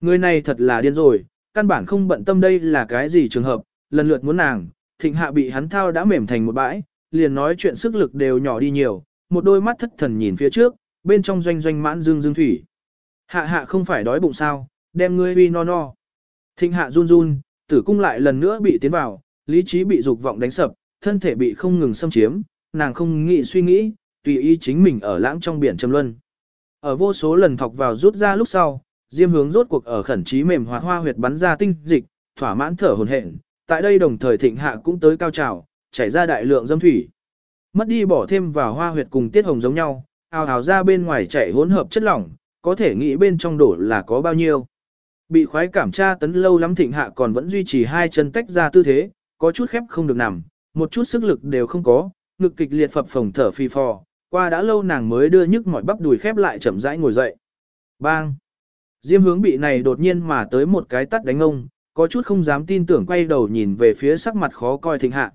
Người này thật là điên rồi, căn bản không bận tâm đây là cái gì trường hợp, lần lượt muốn nàng, thịnh hạ bị hắn thao đã mềm thành một bãi, liền nói chuyện sức lực đều nhỏ đi nhiều, một đôi mắt thất thần nhìn phía trước, bên trong doanh doanh mãn dương dương thủy. Hạ hạ không phải đói bụng sao, đem ngươi uy no no. Thịnh hạ run run, tử cung lại lần nữa bị tiến vào, lý trí bị dục vọng đánh sập, thân thể bị không ngừng xâm chiếm, nàng không nghĩ suy nghĩ, tùy ý chính mình ở lãng trong biển trầm luân. Ở vô số lần thọc vào rút ra lúc sau, Diêm hướng rốt cuộc ở khẩn trí mềm hoạt hoa huyệt bắn ra tinh dịch, thỏa mãn thở hồn hển. Tại đây đồng thời thịnh hạ cũng tới cao trào, chảy ra đại lượng dâm thủy. Mất đi bỏ thêm vào hoa huyệt cùng tiết hồng giống nhau, ào ào ra bên ngoài chảy hỗn hợp chất lỏng, có thể nghĩ bên trong đổ là có bao nhiêu. Bị khoái cảm tra tấn lâu lắm thịnh hạ còn vẫn duy trì hai chân tách ra tư thế, có chút khép không được nằm, một chút sức lực đều không có, ngực kịch liệt phập phồng thở phi phò, qua đã lâu nàng mới đưa nhức mỏi bắp đùi khép lại chậm rãi ngồi dậy. Bang! Diêm hướng bị này đột nhiên mà tới một cái tắt đánh ông, có chút không dám tin tưởng quay đầu nhìn về phía sắc mặt khó coi thịnh hạ.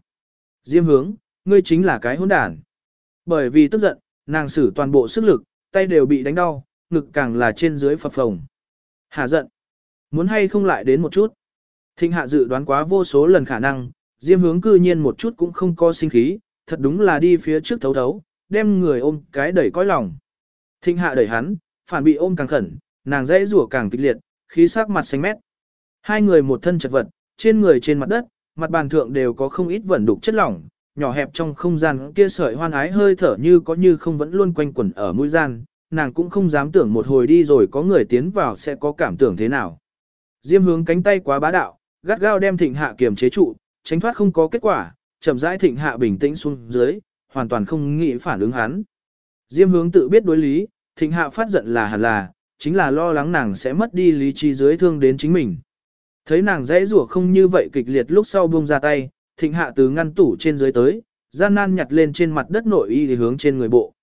Diêm hướng, ngươi chính là cái hỗn đản. Bởi vì tức giận, nàng sử toàn bộ sức lực, tay đều bị đánh đau, ngực càng là trên dưới phập phồng. Hạ giận. Muốn hay không lại đến một chút. Thịnh hạ dự đoán quá vô số lần khả năng, diêm hướng cư nhiên một chút cũng không có sinh khí, thật đúng là đi phía trước thấu thấu, đem người ôm cái đẩy cõi lòng. Thịnh hạ đẩy hắn, phản bị ôm càng khẩn, nàng dãy rủa càng kịch liệt, khí sắc mặt xanh mét. Hai người một thân chật vật, trên người trên mặt đất, mặt bàn thượng đều có không ít vẩn đục chất lỏng, nhỏ hẹp trong không gian kia sợi hoan ái hơi thở như có như không vẫn luôn quanh quẩn ở mũi gian, nàng cũng không dám tưởng một hồi đi rồi có người tiến vào sẽ có cảm tưởng thế nào. Diêm hướng cánh tay quá bá đạo, gắt gao đem thịnh hạ kiềm chế trụ, tránh thoát không có kết quả, chậm rãi thịnh hạ bình tĩnh xuống dưới, hoàn toàn không nghĩ phản ứng hắn. Diêm hướng tự biết đối lý, thịnh hạ phát giận là hẳn là, chính là lo lắng nàng sẽ mất đi lý trí dưới thương đến chính mình. Thấy nàng dãy rủa không như vậy kịch liệt lúc sau buông ra tay, thịnh hạ từ ngăn tủ trên dưới tới, gian nan nhặt lên trên mặt đất nội y thì hướng trên người bộ.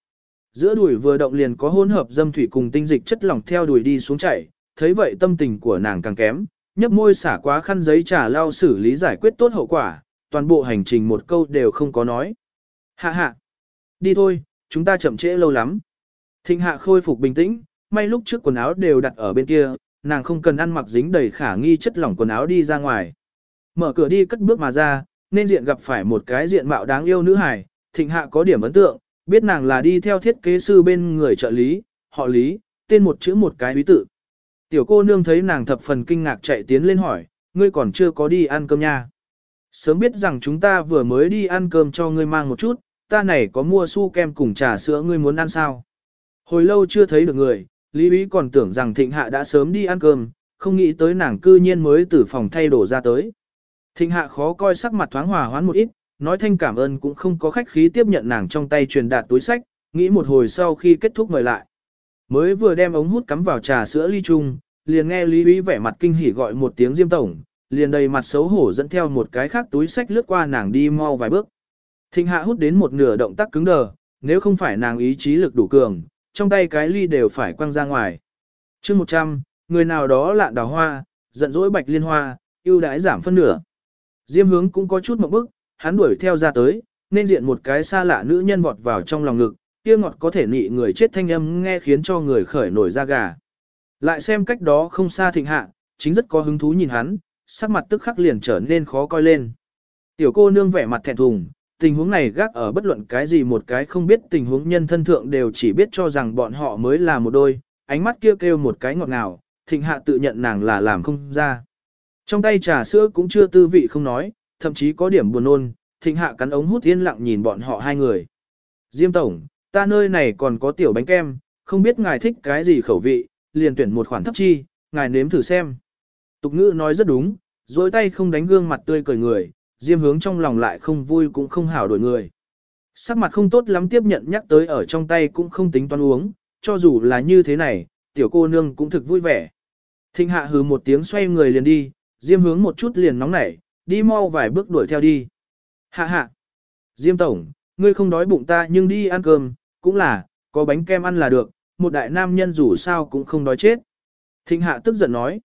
Giữa đùi vừa động liền có hỗn hợp dâm thủy cùng tinh dịch chất lỏng theo đùi đi xuống chảy, thấy vậy tâm tình của nàng càng kém, nhấp môi xả quá khăn giấy trà lau xử lý giải quyết tốt hậu quả, toàn bộ hành trình một câu đều không có nói. Hạ hạ, đi thôi, chúng ta chậm trễ lâu lắm. Thịnh hạ khôi phục bình tĩnh, may lúc trước quần áo đều đặt ở bên kia, nàng không cần ăn mặc dính đầy khả nghi chất lỏng quần áo đi ra ngoài. Mở cửa đi cất bước mà ra, nên diện gặp phải một cái diện mạo đáng yêu nữ hài, thịnh hạ có điểm ấn tượng, biết nàng là đi theo thiết kế sư bên người trợ lý, họ lý, tên một chữ một cái quý tự. Tiểu cô nương thấy nàng thập phần kinh ngạc chạy tiến lên hỏi, ngươi còn chưa có đi ăn cơm nha. Sớm biết rằng chúng ta vừa mới đi ăn cơm cho ngươi mang một chút, ta này có mua su kem cùng trà sữa ngươi muốn ăn sao? Hồi lâu chưa thấy được người, Lý Bí còn tưởng rằng Thịnh Hạ đã sớm đi ăn cơm, không nghĩ tới nàng cư nhiên mới từ phòng thay đồ ra tới. Thịnh Hạ khó coi sắc mặt thoáng hòa hoãn một ít, nói thanh cảm ơn cũng không có khách khí tiếp nhận nàng trong tay truyền đạt túi sách, nghĩ một hồi sau khi kết thúc mời lại. Mới vừa đem ống hút cắm vào trà sữa ly chung, liền nghe Lý Bí vẻ mặt kinh hỉ gọi một tiếng Diêm Tổng, liền đầy mặt xấu hổ dẫn theo một cái khác túi sách lướt qua nàng đi mau vài bước. Thịnh Hạ hút đến một nửa động tác cứng đờ, nếu không phải nàng ý chí lực đủ cường, trong tay cái ly đều phải quăng ra ngoài. chương 100, người nào đó lạn đào hoa, giận dỗi bạch liên hoa, ưu đãi giảm phân nửa. Diêm hướng cũng có chút một bức, hắn đuổi theo ra tới, nên diện một cái xa lạ nữ nhân vọt vào trong lòng ngực, kia ngọt có thể nị người chết thanh âm nghe khiến cho người khởi nổi da gà. Lại xem cách đó không xa thịnh hạ, chính rất có hứng thú nhìn hắn, sắc mặt tức khắc liền trở nên khó coi lên. Tiểu cô nương vẻ mặt thẹn thùng, tình huống này gác ở bất luận cái gì một cái không biết tình huống nhân thân thượng đều chỉ biết cho rằng bọn họ mới là một đôi, ánh mắt kia kêu, kêu một cái ngọt ngào, thịnh hạ tự nhận nàng là làm không ra. Trong tay trà sữa cũng chưa tư vị không nói, thậm chí có điểm buồn nôn, thịnh hạ cắn ống hút yên lặng nhìn bọn họ hai người. Diêm Tổng, ta nơi này còn có tiểu bánh kem, không biết ngài thích cái gì khẩu vị, liền tuyển một khoản thấp chi, ngài nếm thử xem. Tục ngữ nói rất đúng, dối tay không đánh gương mặt tươi cười người, diêm hướng trong lòng lại không vui cũng không hảo đổi người. Sắc mặt không tốt lắm tiếp nhận nhắc tới ở trong tay cũng không tính toán uống, cho dù là như thế này, tiểu cô nương cũng thực vui vẻ. Thịnh hạ hừ một tiếng xoay người liền đi, diêm hướng một chút liền nóng nảy, đi mau vài bước đuổi theo đi. Hạ hạ, diêm tổng, ngươi không đói bụng ta nhưng đi ăn cơm, cũng là, có bánh kem ăn là được, một đại nam nhân dù sao cũng không đói chết. Thịnh hạ tức giận nói,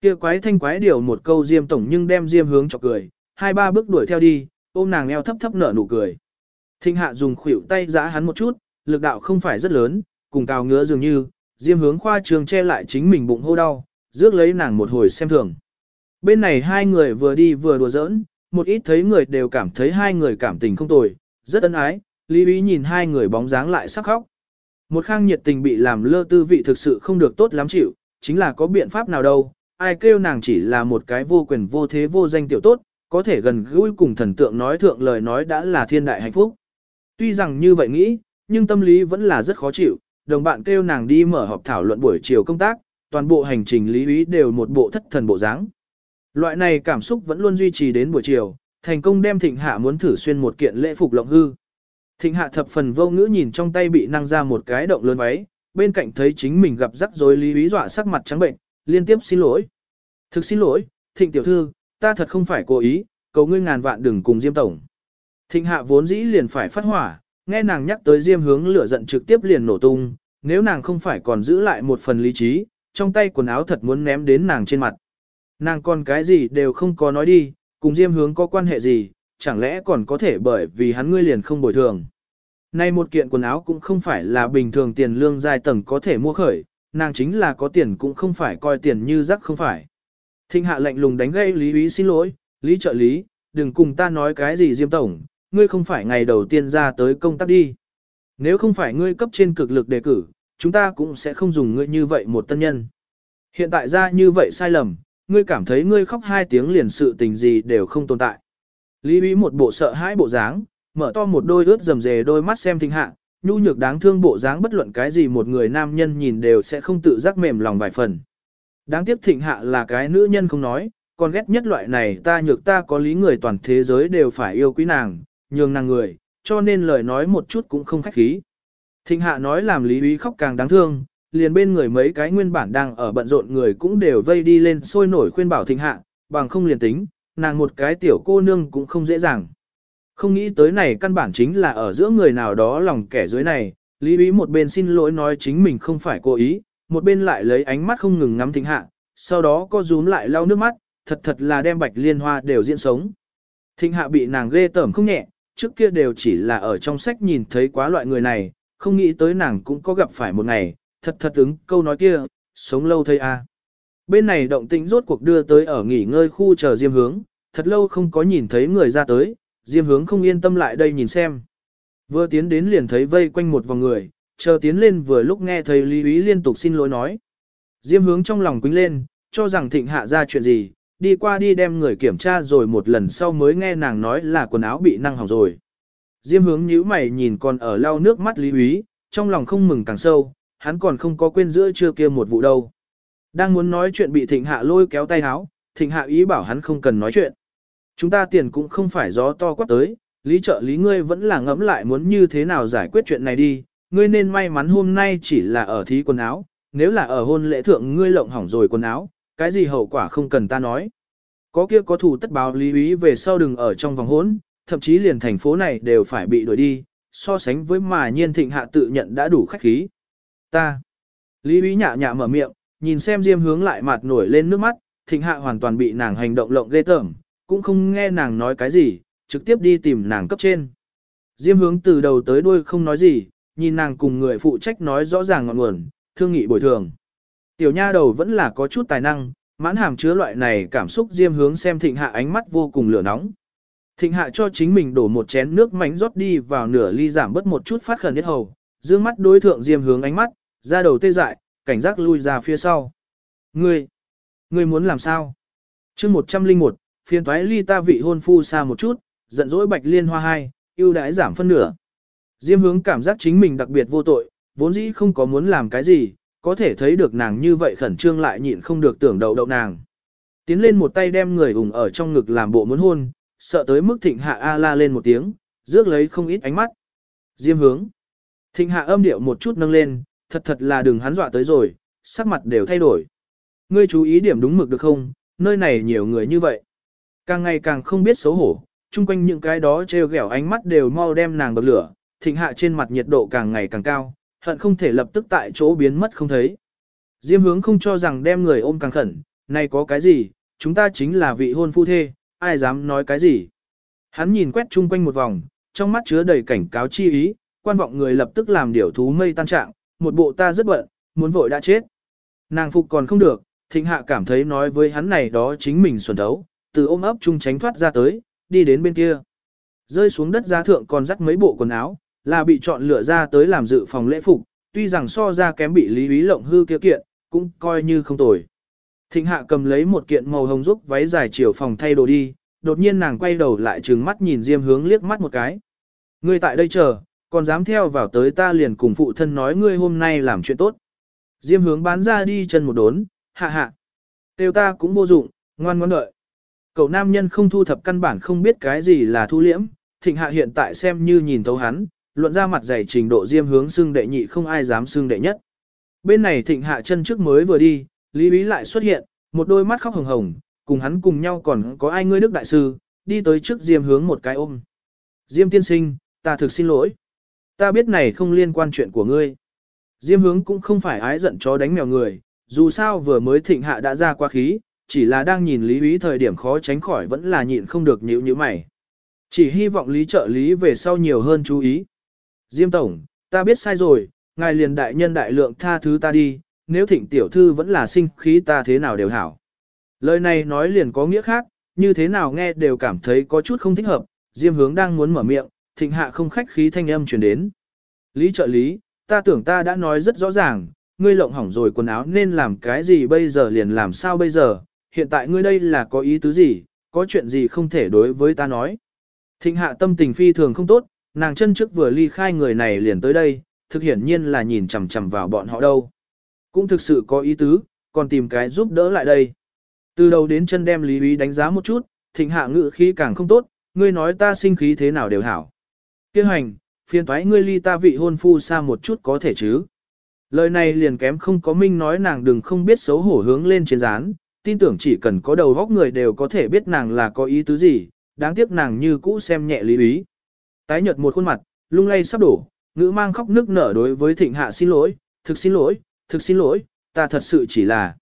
kia quái thanh quái điều một câu diêm tổng nhưng đem diêm hướng chọc cười, hai ba bước đuổi theo đi, ôm nàng eo thấp thấp nở nụ cười. Thịnh hạ dùng khuỷu tay giã hắn một chút, lực đạo không phải rất lớn, cùng cào ngứa dường như, diêm hướng khoa trường che lại chính mình bụng hô đau, rước lấy nàng một hồi xem thường. Bên này hai người vừa đi vừa đùa giỡn, một ít thấy người đều cảm thấy hai người cảm tình không tồi, rất ân ái, Lý Bí nhìn hai người bóng dáng lại sắc khóc. Một khang nhiệt tình bị làm lơ tư vị thực sự không được tốt lắm chịu, chính là có biện pháp nào đâu, ai kêu nàng chỉ là một cái vô quyền vô thế vô danh tiểu tốt, có thể gần gũi cùng thần tượng nói thượng lời nói đã là thiên đại hạnh phúc. Tuy rằng như vậy nghĩ, nhưng tâm lý vẫn là rất khó chịu, đồng bạn kêu nàng đi mở họp thảo luận buổi chiều công tác, toàn bộ hành trình lý ý đều một bộ thất thần bộ dáng. Loại này cảm xúc vẫn luôn duy trì đến buổi chiều, thành công đem thịnh hạ muốn thử xuyên một kiện lễ phục lộng hư. Thịnh hạ thập phần vô ngữ nhìn trong tay bị năng ra một cái động lớn váy, bên cạnh thấy chính mình gặp rắc rối lý ý dọa sắc mặt trắng bệnh, liên tiếp xin lỗi. Thực xin lỗi, thịnh tiểu thư, ta thật không phải cố ý, cầu ngươi ngàn vạn đừng cùng Diêm Tổng. Thịnh hạ vốn dĩ liền phải phát hỏa, nghe nàng nhắc tới Diêm hướng lửa giận trực tiếp liền nổ tung, nếu nàng không phải còn giữ lại một phần lý trí, trong tay quần áo thật muốn ném đến nàng trên mặt. Nàng còn cái gì đều không có nói đi, cùng Diêm hướng có quan hệ gì, chẳng lẽ còn có thể bởi vì hắn ngươi liền không bồi thường. Nay một kiện quần áo cũng không phải là bình thường tiền lương giai tầng có thể mua khởi, nàng chính là có tiền cũng không phải coi tiền như rắc không phải. Thịnh hạ lệnh lùng đánh gây Lý Úy xin lỗi, Lý trợ lý, đừng cùng ta nói cái gì Diêm Tổng, ngươi không phải ngày đầu tiên ra tới công tác đi. Nếu không phải ngươi cấp trên cực lực đề cử, chúng ta cũng sẽ không dùng ngươi như vậy một tân nhân. Hiện tại ra như vậy sai lầm, ngươi cảm thấy ngươi khóc hai tiếng liền sự tình gì đều không tồn tại. Lý Úy một bộ sợ hãi bộ dáng, mở to một đôi ướt rầm rề đôi mắt xem Thịnh hạ, nhu nhược đáng thương bộ dáng bất luận cái gì một người nam nhân nhìn đều sẽ không tự giác mềm lòng vài phần. Đáng tiếc thịnh hạ là cái nữ nhân không nói, còn ghét nhất loại này ta nhược ta có lý người toàn thế giới đều phải yêu quý nàng, nhường nàng người, cho nên lời nói một chút cũng không khách khí. Thịnh hạ nói làm lý úy khóc càng đáng thương, liền bên người mấy cái nguyên bản đang ở bận rộn người cũng đều vây đi lên sôi nổi khuyên bảo thịnh hạ, bằng không liền tính, nàng một cái tiểu cô nương cũng không dễ dàng. Không nghĩ tới này căn bản chính là ở giữa người nào đó lòng kẻ dưới này, Lý úy một bên xin lỗi nói chính mình không phải cố ý, một bên lại lấy ánh mắt không ngừng ngắm thính hạ, sau đó co rúm lại lau nước mắt, thật thật là đem bạch liên hoa đều diễn sống. Thịnh hạ bị nàng ghê tởm không nhẹ, trước kia đều chỉ là ở trong sách nhìn thấy quá loại người này, không nghĩ tới nàng cũng có gặp phải một ngày, thật thật ứng câu nói kia, sống lâu thây a. Bên này động tĩnh rốt cuộc đưa tới ở nghỉ ngơi khu chờ Diêm Hướng, thật lâu không có nhìn thấy người ra tới, Diêm Hướng không yên tâm lại đây nhìn xem. Vừa tiến đến liền thấy vây quanh một vòng người, chờ tiến lên vừa lúc nghe thấy Lý Úy liên tục xin lỗi nói. Diêm Hướng trong lòng quính lên, cho rằng Thịnh Hạ ra chuyện gì, đi qua đi đem người kiểm tra rồi một lần sau mới nghe nàng nói là quần áo bị năng hỏng rồi. Diêm Hướng nhíu mày nhìn còn ở lau nước mắt Lý Úy, trong lòng không mừng càng sâu, hắn còn không có quên giữa trưa kia một vụ đâu. Đang muốn nói chuyện bị thịnh hạ lôi kéo tay háo, thịnh hạ ý bảo hắn không cần nói chuyện. Chúng ta tiền cũng không phải gió to quát tới, lý trợ lý ngươi vẫn là ngẫm lại muốn như thế nào giải quyết chuyện này đi, ngươi nên may mắn hôm nay chỉ là ở thí quần áo, nếu là ở hôn lễ thượng ngươi lộng hỏng rồi quần áo, cái gì hậu quả không cần ta nói. Có kia có thủ tất báo lý ý về sau đừng ở trong vòng hỗn, thậm chí liền thành phố này đều phải bị đuổi đi, so sánh với mà nhiên thịnh hạ tự nhận đã đủ khách khí. Ta. Lý ý nhạ nhạ mở miệng, nhìn xem Diêm hướng lại mặt nổi lên nước mắt, thịnh hạ hoàn toàn bị nàng hành động lộng ghê tởm, cũng không nghe nàng nói cái gì, trực tiếp đi tìm nàng cấp trên. Diêm hướng từ đầu tới đuôi không nói gì, nhìn nàng cùng người phụ trách nói rõ ràng ngọn nguồn, thương nghị bồi thường. Tiểu nha đầu vẫn là có chút tài năng, mãn hàm chứa loại này cảm xúc diêm hướng xem thịnh hạ ánh mắt vô cùng lửa nóng. Thịnh hạ cho chính mình đổ một chén nước mánh rót đi vào nửa ly giảm bớt một chút phát khẩn nhất hầu, dương mắt đối thượng diêm hướng ánh mắt, ra đầu tê dại, cảnh giác lui ra phía sau. Ngươi, ngươi muốn làm sao? chương 101, phiên toái ly ta vị hôn phu xa một chút, giận dỗi bạch liên hoa hai, ưu đãi giảm phân nửa. Diêm hướng cảm giác chính mình đặc biệt vô tội, vốn dĩ không có muốn làm cái gì, có thể thấy được nàng như vậy khẩn trương lại nhịn không được tưởng đầu đậu nàng. Tiến lên một tay đem người ủng ở trong ngực làm bộ muốn hôn, sợ tới mức thịnh hạ A la lên một tiếng, rước lấy không ít ánh mắt. Diêm hướng. Thịnh hạ âm điệu một chút nâng lên, thật thật là đừng hắn dọa tới rồi, sắc mặt đều thay đổi. Ngươi chú ý điểm đúng mực được không, nơi này nhiều người như vậy. Càng ngày càng không biết xấu hổ, chung quanh những cái đó treo ghẹo ánh mắt đều mau đem nàng bậc lửa, thịnh hạ trên mặt nhiệt độ càng ngày càng cao, hận không thể lập tức tại chỗ biến mất không thấy. Diêm hướng không cho rằng đem người ôm càng khẩn, này có cái gì, chúng ta chính là vị hôn phu thê, ai dám nói cái gì. Hắn nhìn quét chung quanh một vòng, trong mắt chứa đầy cảnh cáo chi ý, quan vọng người lập tức làm điều thú mây tan trạng, một bộ ta rất bận, muốn vội đã chết. Nàng phục còn không được, thịnh hạ cảm thấy nói với hắn này đó chính mình xuẩn thấu, từ ôm ấp chung tránh thoát ra tới, đi đến bên kia. Rơi xuống đất giá thượng còn dắt mấy bộ quần áo, là bị chọn lựa ra tới làm dự phòng lễ phục, tuy rằng so ra kém bị lý úy lộng hư kia kiện, cũng coi như không tồi. Thịnh hạ cầm lấy một kiện màu hồng giúp váy dài chiều phòng thay đồ đi, đột nhiên nàng quay đầu lại trừng mắt nhìn Diêm hướng liếc mắt một cái. Ngươi tại đây chờ, còn dám theo vào tới ta liền cùng phụ thân nói ngươi hôm nay làm chuyện tốt. Diêm hướng bán ra đi chân một đốn, hạ hạ. Tiêu ta cũng vô dụng, ngoan ngoãn đợi. Cậu nam nhân không thu thập căn bản không biết cái gì là thu liễm, thịnh hạ hiện tại xem như nhìn thấu hắn, luận ra mặt dày trình độ diêm hướng xưng đệ nhị không ai dám xưng đệ nhất. Bên này thịnh hạ chân trước mới vừa đi, Lý Bí lại xuất hiện, một đôi mắt khóc hồng hồng, cùng hắn cùng nhau còn có ai ngươi đức đại sư, đi tới trước diêm hướng một cái ôm. Diêm tiên sinh, ta thực xin lỗi. Ta biết này không liên quan chuyện của ngươi. Diêm hướng cũng không phải ái giận chó đánh mèo người, dù sao vừa mới thịnh hạ đã ra qua khí, chỉ là đang nhìn Lý Bí thời điểm khó tránh khỏi vẫn là nhịn không được nhíu như mày. Chỉ hy vọng Lý trợ lý về sau nhiều hơn chú ý. Diêm Tổng, ta biết sai rồi, ngài liền đại nhân đại lượng tha thứ ta đi, nếu thịnh tiểu thư vẫn là sinh khí ta thế nào đều hảo. Lời này nói liền có nghĩa khác, như thế nào nghe đều cảm thấy có chút không thích hợp, Diêm hướng đang muốn mở miệng, thịnh hạ không khách khí thanh âm truyền đến. Lý trợ lý, ta tưởng ta đã nói rất rõ ràng, ngươi lộng hỏng rồi quần áo nên làm cái gì bây giờ liền làm sao bây giờ, hiện tại ngươi đây là có ý tứ gì, có chuyện gì không thể đối với ta nói. Thịnh hạ tâm tình phi thường không tốt, nàng chân trước vừa ly khai người này liền tới đây, thực hiển nhiên là nhìn chằm chằm vào bọn họ đâu. Cũng thực sự có ý tứ, còn tìm cái giúp đỡ lại đây. Từ đầu đến chân đem Lý Ý đánh giá một chút, thịnh hạ ngự khí càng không tốt, ngươi nói ta sinh khí thế nào đều hảo. Kêu hành, phiền thoái ngươi ly ta vị hôn phu xa một chút có thể chứ. Lời này liền kém không có minh nói nàng đừng không biết xấu hổ hướng lên trên rán, tin tưởng chỉ cần có đầu góc người đều có thể biết nàng là có ý tứ gì, đáng tiếc nàng như cũ xem nhẹ lý ý. Tái nhợt một khuôn mặt, lung lay sắp đổ, ngữ mang khóc nước nở đối với thịnh hạ xin lỗi, thực xin lỗi, thực xin lỗi, ta thật sự chỉ là.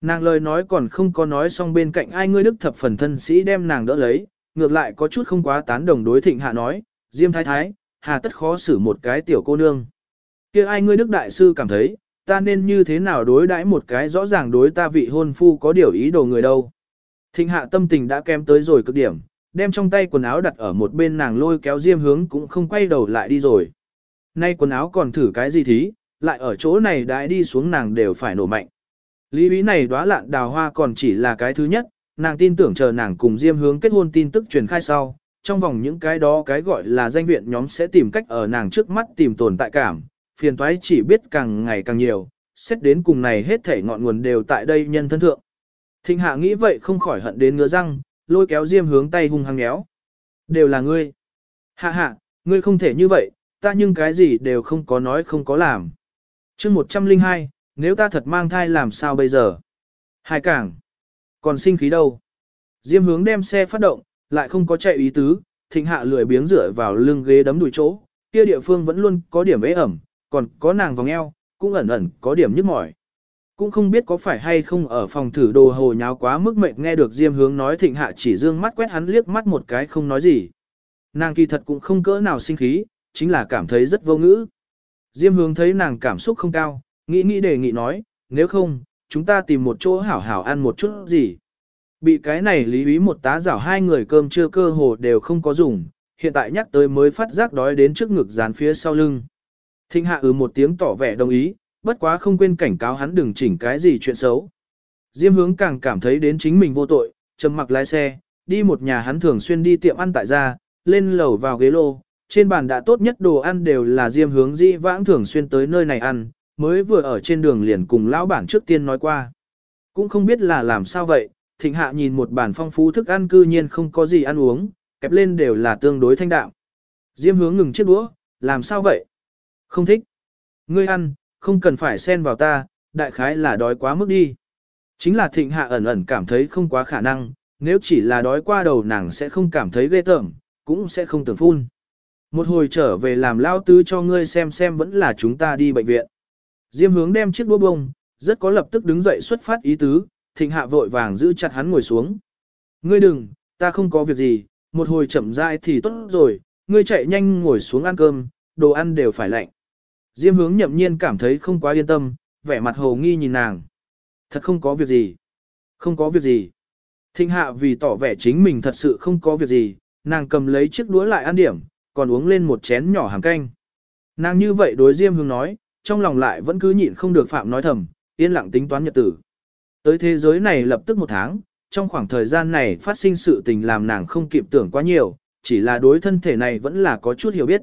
Nàng lời nói còn không có nói xong bên cạnh ai ngươi đức thập phần thân sĩ đem nàng đỡ lấy, ngược lại có chút không quá tán đồng đối thịnh hạ nói, Diêm thái thái, hà tất khó xử một cái tiểu cô nương. kia ai ngươi đức đại sư cảm thấy, ta nên như thế nào đối đãi một cái rõ ràng đối ta vị hôn phu có điều ý đồ người đâu. Thịnh hạ tâm tình đã kém tới rồi cực điểm, đem trong tay quần áo đặt ở một bên nàng lôi kéo diêm hướng cũng không quay đầu lại đi rồi. Nay quần áo còn thử cái gì thí, lại ở chỗ này đãi đi xuống nàng đều phải nổ mạnh. Lý bí này đóa lạn đào hoa còn chỉ là cái thứ nhất, nàng tin tưởng chờ nàng cùng diêm hướng kết hôn tin tức truyền khai sau, trong vòng những cái đó cái gọi là danh viện nhóm sẽ tìm cách ở nàng trước mắt tìm tồn tại cảm, phiền toái chỉ biết càng ngày càng nhiều, xét đến cùng này hết thể ngọn nguồn đều tại đây nhân thân thượng. Thịnh hạ nghĩ vậy không khỏi hận đến ngứa răng, lôi kéo diêm hướng tay hung hăng nhéo. Đều là ngươi. Hạ hạ, ngươi không thể như vậy, ta nhưng cái gì đều không có nói không có làm. chương 102, nếu ta thật mang thai làm sao bây giờ? Hai cảng. Còn sinh khí đâu? Diêm hướng đem xe phát động, lại không có chạy ý tứ, thịnh hạ lười biếng rửa vào lưng ghế đấm đùi chỗ, kia địa phương vẫn luôn có điểm ế ẩm, còn có nàng vòng eo, cũng ẩn ẩn có điểm nhức mỏi. Cũng không biết có phải hay không ở phòng thử đồ hồ nháo quá mức mệt nghe được Diêm hướng nói thịnh hạ chỉ dương mắt quét hắn liếc mắt một cái không nói gì. Nàng kỳ thật cũng không cỡ nào sinh khí, chính là cảm thấy rất vô ngữ. Diêm hướng thấy nàng cảm xúc không cao, nghĩ nghĩ đề nghị nói, nếu không, chúng ta tìm một chỗ hảo hảo ăn một chút gì. Bị cái này lý ý một tá rảo hai người cơm chưa cơ hồ đều không có dùng, hiện tại nhắc tới mới phát giác đói đến trước ngực dán phía sau lưng. Thịnh hạ ừ một tiếng tỏ vẻ đồng ý, bất quá không quên cảnh cáo hắn đừng chỉnh cái gì chuyện xấu. Diêm hướng càng cảm thấy đến chính mình vô tội, trầm mặc lái xe, đi một nhà hắn thường xuyên đi tiệm ăn tại gia, lên lầu vào ghế lô, trên bàn đã tốt nhất đồ ăn đều là diêm hướng di vãng thường xuyên tới nơi này ăn, mới vừa ở trên đường liền cùng lão bản trước tiên nói qua. Cũng không biết là làm sao vậy, thịnh hạ nhìn một bàn phong phú thức ăn cư nhiên không có gì ăn uống, kẹp lên đều là tương đối thanh đạm. Diêm hướng ngừng chiếc đũa, làm sao vậy? Không thích. Ngươi ăn, không cần phải xen vào ta, đại khái là đói quá mức đi. Chính là thịnh hạ ẩn ẩn cảm thấy không quá khả năng, nếu chỉ là đói qua đầu nàng sẽ không cảm thấy ghê tởm, cũng sẽ không tưởng phun. Một hồi trở về làm lao tứ cho ngươi xem xem vẫn là chúng ta đi bệnh viện. Diêm hướng đem chiếc đũa bông, rất có lập tức đứng dậy xuất phát ý tứ, thịnh hạ vội vàng giữ chặt hắn ngồi xuống. Ngươi đừng, ta không có việc gì, một hồi chậm rãi thì tốt rồi, ngươi chạy nhanh ngồi xuống ăn cơm, đồ ăn đều phải lạnh. Diêm hướng nhậm nhiên cảm thấy không quá yên tâm, vẻ mặt hồ nghi nhìn nàng. Thật không có việc gì. Không có việc gì. Thịnh hạ vì tỏ vẻ chính mình thật sự không có việc gì, nàng cầm lấy chiếc đũa lại ăn điểm, còn uống lên một chén nhỏ hàng canh. Nàng như vậy đối Diêm hướng nói, trong lòng lại vẫn cứ nhịn không được phạm nói thầm, yên lặng tính toán nhật tử. Tới thế giới này lập tức một tháng, trong khoảng thời gian này phát sinh sự tình làm nàng không kịp tưởng quá nhiều, chỉ là đối thân thể này vẫn là có chút hiểu biết.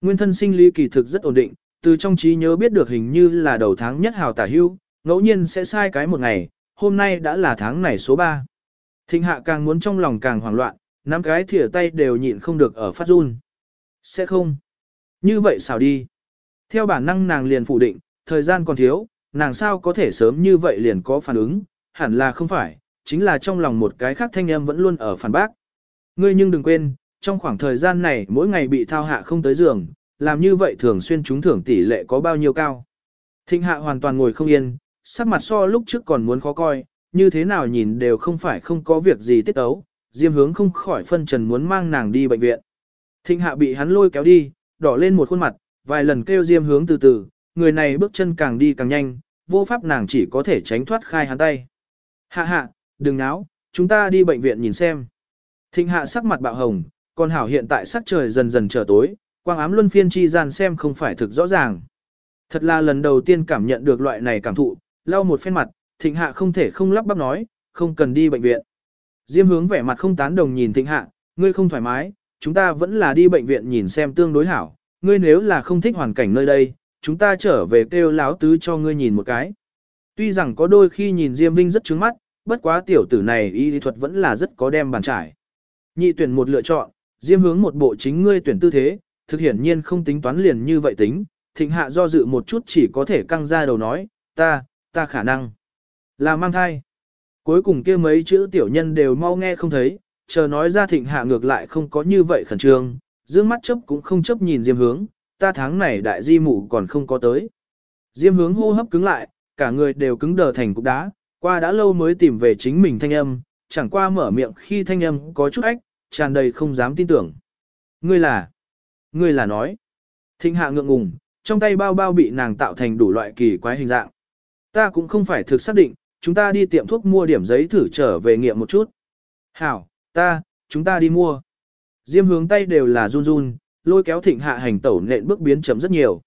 Nguyên thân sinh lý kỳ thực rất ổn định, từ trong trí nhớ biết được hình như là đầu tháng nhất hào tả hưu, ngẫu nhiên sẽ sai cái một ngày, hôm nay đã là tháng này số 3. Thịnh hạ càng muốn trong lòng càng hoảng loạn, năm cái thìa tay đều nhịn không được ở phát run. Sẽ không. Như vậy sao đi? Theo bản năng nàng liền phủ định, thời gian còn thiếu, nàng sao có thể sớm như vậy liền có phản ứng, hẳn là không phải, chính là trong lòng một cái khác thanh âm vẫn luôn ở phản bác. Ngươi nhưng đừng quên, trong khoảng thời gian này mỗi ngày bị thao hạ không tới giường, làm như vậy thường xuyên trúng thưởng tỷ lệ có bao nhiêu cao. Thịnh hạ hoàn toàn ngồi không yên, sắc mặt so lúc trước còn muốn khó coi, như thế nào nhìn đều không phải không có việc gì tiết ấu, diêm hướng không khỏi phân trần muốn mang nàng đi bệnh viện. Thịnh hạ bị hắn lôi kéo đi, đỏ lên một khuôn mặt, vài lần kêu diêm hướng từ từ, người này bước chân càng đi càng nhanh, vô pháp nàng chỉ có thể tránh thoát khai hắn tay. Hạ hạ, đừng náo, chúng ta đi bệnh viện nhìn xem. Thịnh hạ sắc mặt bạo hồng, còn hảo hiện tại sắc trời dần dần trở tối, quang ám luân phiên chi gian xem không phải thực rõ ràng. Thật là lần đầu tiên cảm nhận được loại này cảm thụ, lau một phen mặt, thịnh hạ không thể không lắp bắp nói, không cần đi bệnh viện. Diêm hướng vẻ mặt không tán đồng nhìn thịnh hạ, ngươi không thoải mái, chúng ta vẫn là đi bệnh viện nhìn xem tương đối hảo, ngươi nếu là không thích hoàn cảnh nơi đây, chúng ta trở về kêu láo tứ cho ngươi nhìn một cái. Tuy rằng có đôi khi nhìn Diêm Vinh rất trứng mắt, bất quá tiểu tử này y lý thuật vẫn là rất có đem bàn trải. Nhị tuyển một lựa chọn, Diêm hướng một bộ chính ngươi tuyển tư thế, thực hiển nhiên không tính toán liền như vậy tính, thịnh hạ do dự một chút chỉ có thể căng ra đầu nói, ta, ta khả năng là mang thai. Cuối cùng kia mấy chữ tiểu nhân đều mau nghe không thấy, chờ nói ra thịnh hạ ngược lại không có như vậy khẩn trương, dương mắt chấp cũng không chấp nhìn diêm hướng, ta tháng này đại di mụ còn không có tới. Diêm hướng hô hấp cứng lại, cả người đều cứng đờ thành cục đá, qua đã lâu mới tìm về chính mình thanh âm, chẳng qua mở miệng khi thanh âm có chút ách, tràn đầy không dám tin tưởng. Ngươi là, ngươi là nói. Thịnh hạ ngượng ngùng, trong tay bao bao bị nàng tạo thành đủ loại kỳ quái hình dạng. Ta cũng không phải thực xác định, chúng ta đi tiệm thuốc mua điểm giấy thử trở về nghiệm một chút. Hảo, ta, chúng ta đi mua. Diêm hướng tay đều là run run, lôi kéo thịnh hạ hành tẩu nện bước biến chấm rất nhiều.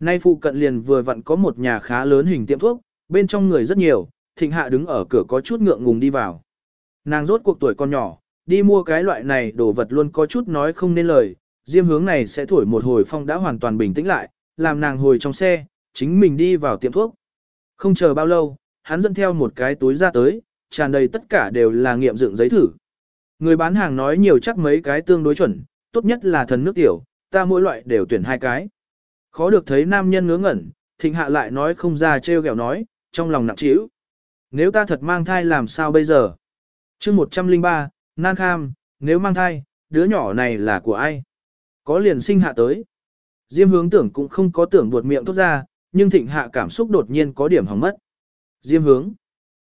Nay phụ cận liền vừa vặn có một nhà khá lớn hình tiệm thuốc, bên trong người rất nhiều, thịnh hạ đứng ở cửa có chút ngượng ngùng đi vào. Nàng rốt cuộc tuổi con nhỏ, đi mua cái loại này đồ vật luôn có chút nói không nên lời, diêm hướng này sẽ thổi một hồi phong đã hoàn toàn bình tĩnh lại, làm nàng hồi trong xe, chính mình đi vào tiệm thuốc. Không chờ bao lâu, hắn dẫn theo một cái túi ra tới, tràn đầy tất cả đều là nghiệm dựng giấy thử. Người bán hàng nói nhiều chắc mấy cái tương đối chuẩn, tốt nhất là thần nước tiểu, ta mỗi loại đều tuyển hai cái. Khó được thấy nam nhân ngớ ngẩn, thịnh hạ lại nói không ra trêu ghẹo nói, trong lòng nặng trĩu. Nếu ta thật mang thai làm sao bây giờ? chương 103, nan kham, nếu mang thai, đứa nhỏ này là của ai? Có liền sinh hạ tới. Diêm hướng tưởng cũng không có tưởng buột miệng tốt ra, nhưng thịnh hạ cảm xúc đột nhiên có điểm hỏng mất. Diêm hướng.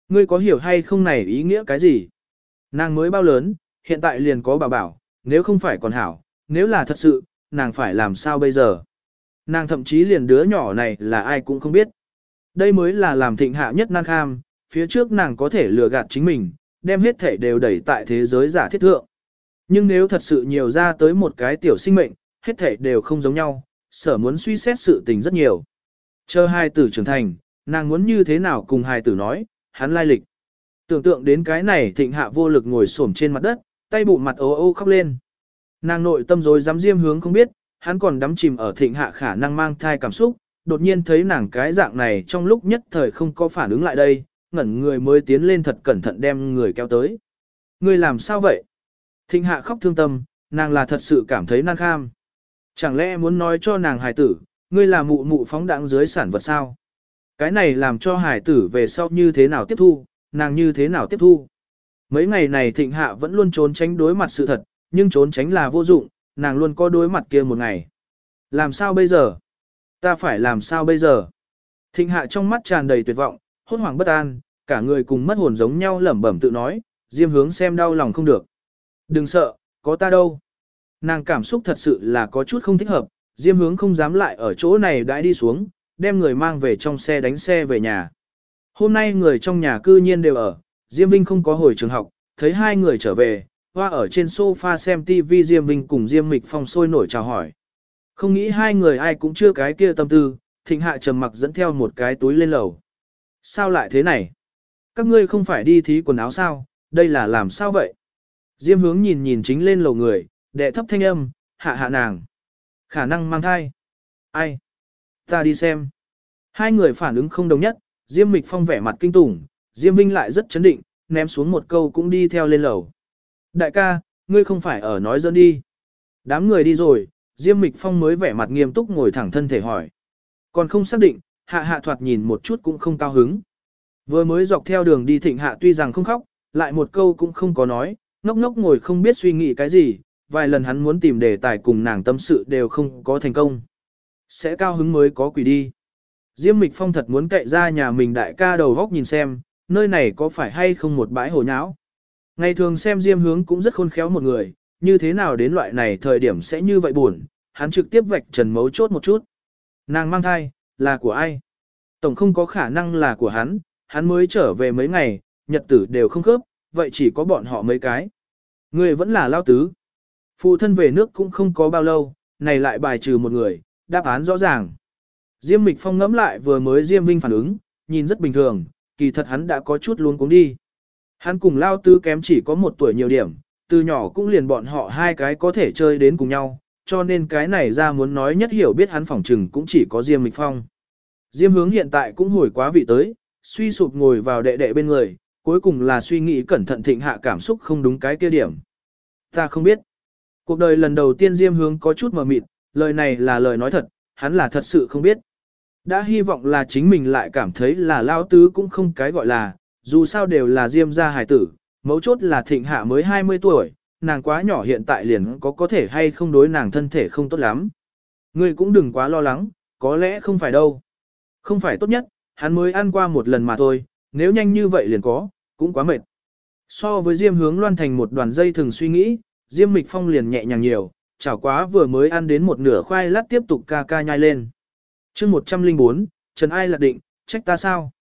Ngươi có hiểu hay không này ý nghĩa cái gì? Nàng mới bao lớn, hiện tại liền có bảo bảo, nếu không phải còn hảo, nếu là thật sự, nàng phải làm sao bây giờ? Nàng thậm chí liền đứa nhỏ này là ai cũng không biết. Đây mới là làm thịnh hạ nhất năng kham, phía trước nàng có thể lừa gạt chính mình, đem hết thể đều đẩy tại thế giới giả thiết thượng. Nhưng nếu thật sự nhiều ra tới một cái tiểu sinh mệnh, hết thể đều không giống nhau, sở muốn suy xét sự tình rất nhiều. Chờ hai tử trưởng thành, nàng muốn như thế nào cùng hai tử nói, hắn lai lịch. Tưởng tượng đến cái này thịnh hạ vô lực ngồi xổm trên mặt đất, tay bụng mặt ô ô khóc lên. Nàng nội tâm rồi dám diêm hướng không biết, hắn còn đắm chìm ở thịnh hạ khả năng mang thai cảm xúc, đột nhiên thấy nàng cái dạng này trong lúc nhất thời không có phản ứng lại đây, ngẩn người mới tiến lên thật cẩn thận đem người kéo tới. Người làm sao vậy? Thịnh hạ khóc thương tâm, nàng là thật sự cảm thấy nan kham. Chẳng lẽ muốn nói cho nàng hài tử, ngươi là mụ mụ phóng đẳng dưới sản vật sao? Cái này làm cho hài tử về sau như thế nào tiếp thu, nàng như thế nào tiếp thu? Mấy ngày này thịnh hạ vẫn luôn trốn tránh đối mặt sự thật, nhưng trốn tránh là vô dụng, nàng luôn có đối mặt kia một ngày. Làm sao bây giờ? Ta phải làm sao bây giờ? Thịnh hạ trong mắt tràn đầy tuyệt vọng, hốt hoảng bất an, cả người cùng mất hồn giống nhau lẩm bẩm tự nói, diêm hướng xem đau lòng không được. Đừng sợ, có ta đâu. Nàng cảm xúc thật sự là có chút không thích hợp, diêm hướng không dám lại ở chỗ này đãi đi xuống, đem người mang về trong xe đánh xe về nhà. Hôm nay người trong nhà cư nhiên đều ở, Diêm Vinh không có hồi trường học, thấy hai người trở về, hoa ở trên sofa xem TV Diêm Vinh cùng Diêm Mịch Phong sôi nổi chào hỏi. Không nghĩ hai người ai cũng chưa cái kia tâm tư, thịnh hạ trầm mặc dẫn theo một cái túi lên lầu. Sao lại thế này? Các ngươi không phải đi thí quần áo sao, đây là làm sao vậy? Diêm hướng nhìn nhìn chính lên lầu người, đệ thấp thanh âm, hạ hạ nàng. Khả năng mang thai. Ai? Ta đi xem. Hai người phản ứng không đồng nhất, Diêm Mịch Phong vẻ mặt kinh tủng, Diêm Vinh lại rất chấn định, ném xuống một câu cũng đi theo lên lầu. Đại ca, ngươi không phải ở nói dân đi. Đám người đi rồi, Diêm Mịch Phong mới vẻ mặt nghiêm túc ngồi thẳng thân thể hỏi. Còn không xác định, hạ hạ thoạt nhìn một chút cũng không cao hứng. Vừa mới dọc theo đường đi thịnh hạ tuy rằng không khóc, lại một câu cũng không có nói, ngốc ngốc ngồi không biết suy nghĩ cái gì, vài lần hắn muốn tìm đề tài cùng nàng tâm sự đều không có thành công. Sẽ cao hứng mới có quỷ đi. Diêm Mịch Phong thật muốn cậy ra nhà mình đại ca đầu góc nhìn xem, nơi này có phải hay không một bãi hồ nháo. Ngày thường xem Diêm hướng cũng rất khôn khéo một người, như thế nào đến loại này thời điểm sẽ như vậy buồn, hắn trực tiếp vạch trần mấu chốt một chút. Nàng mang thai, là của ai? Tổng không có khả năng là của hắn, hắn mới trở về mấy ngày, nhật tử đều không khớp, vậy chỉ có bọn họ mấy cái. Người vẫn là lao tứ. Phụ thân về nước cũng không có bao lâu, này lại bài trừ một người, đáp án rõ ràng. Diêm Mịch Phong ngẫm lại vừa mới Diêm Vinh phản ứng, nhìn rất bình thường, kỳ thật hắn đã có chút luôn cuống đi. Hắn cùng lao tứ kém chỉ có một tuổi nhiều điểm, từ nhỏ cũng liền bọn họ hai cái có thể chơi đến cùng nhau, cho nên cái này ra muốn nói nhất hiểu biết hắn phỏng trừng cũng chỉ có Diêm Mịch Phong. Diêm hướng hiện tại cũng hồi quá vị tới, suy sụp ngồi vào đệ đệ bên người, cuối cùng là suy nghĩ cẩn thận thịnh hạ cảm xúc không đúng cái kia điểm. Ta không biết. Cuộc đời lần đầu tiên Diêm hướng có chút mờ mịt, lời này là lời nói thật, hắn là thật sự không biết. Đã hy vọng là chính mình lại cảm thấy là lao tứ cũng không cái gọi là, dù sao đều là Diêm gia hải tử, mấu chốt là thịnh hạ mới 20 tuổi, nàng quá nhỏ hiện tại liền có có thể hay không đối nàng thân thể không tốt lắm. Ngươi cũng đừng quá lo lắng, có lẽ không phải đâu. Không phải tốt nhất, hắn mới ăn qua một lần mà thôi, nếu nhanh như vậy liền có, cũng quá mệt. So với Diêm hướng loan thành một đoàn dây thường suy nghĩ, Diêm Mịch Phong liền nhẹ nhàng nhiều, chảo quá vừa mới ăn đến một nửa khoai lát tiếp tục ca ca nhai lên. chương 104, Trần Ai lạc định, trách ta sao?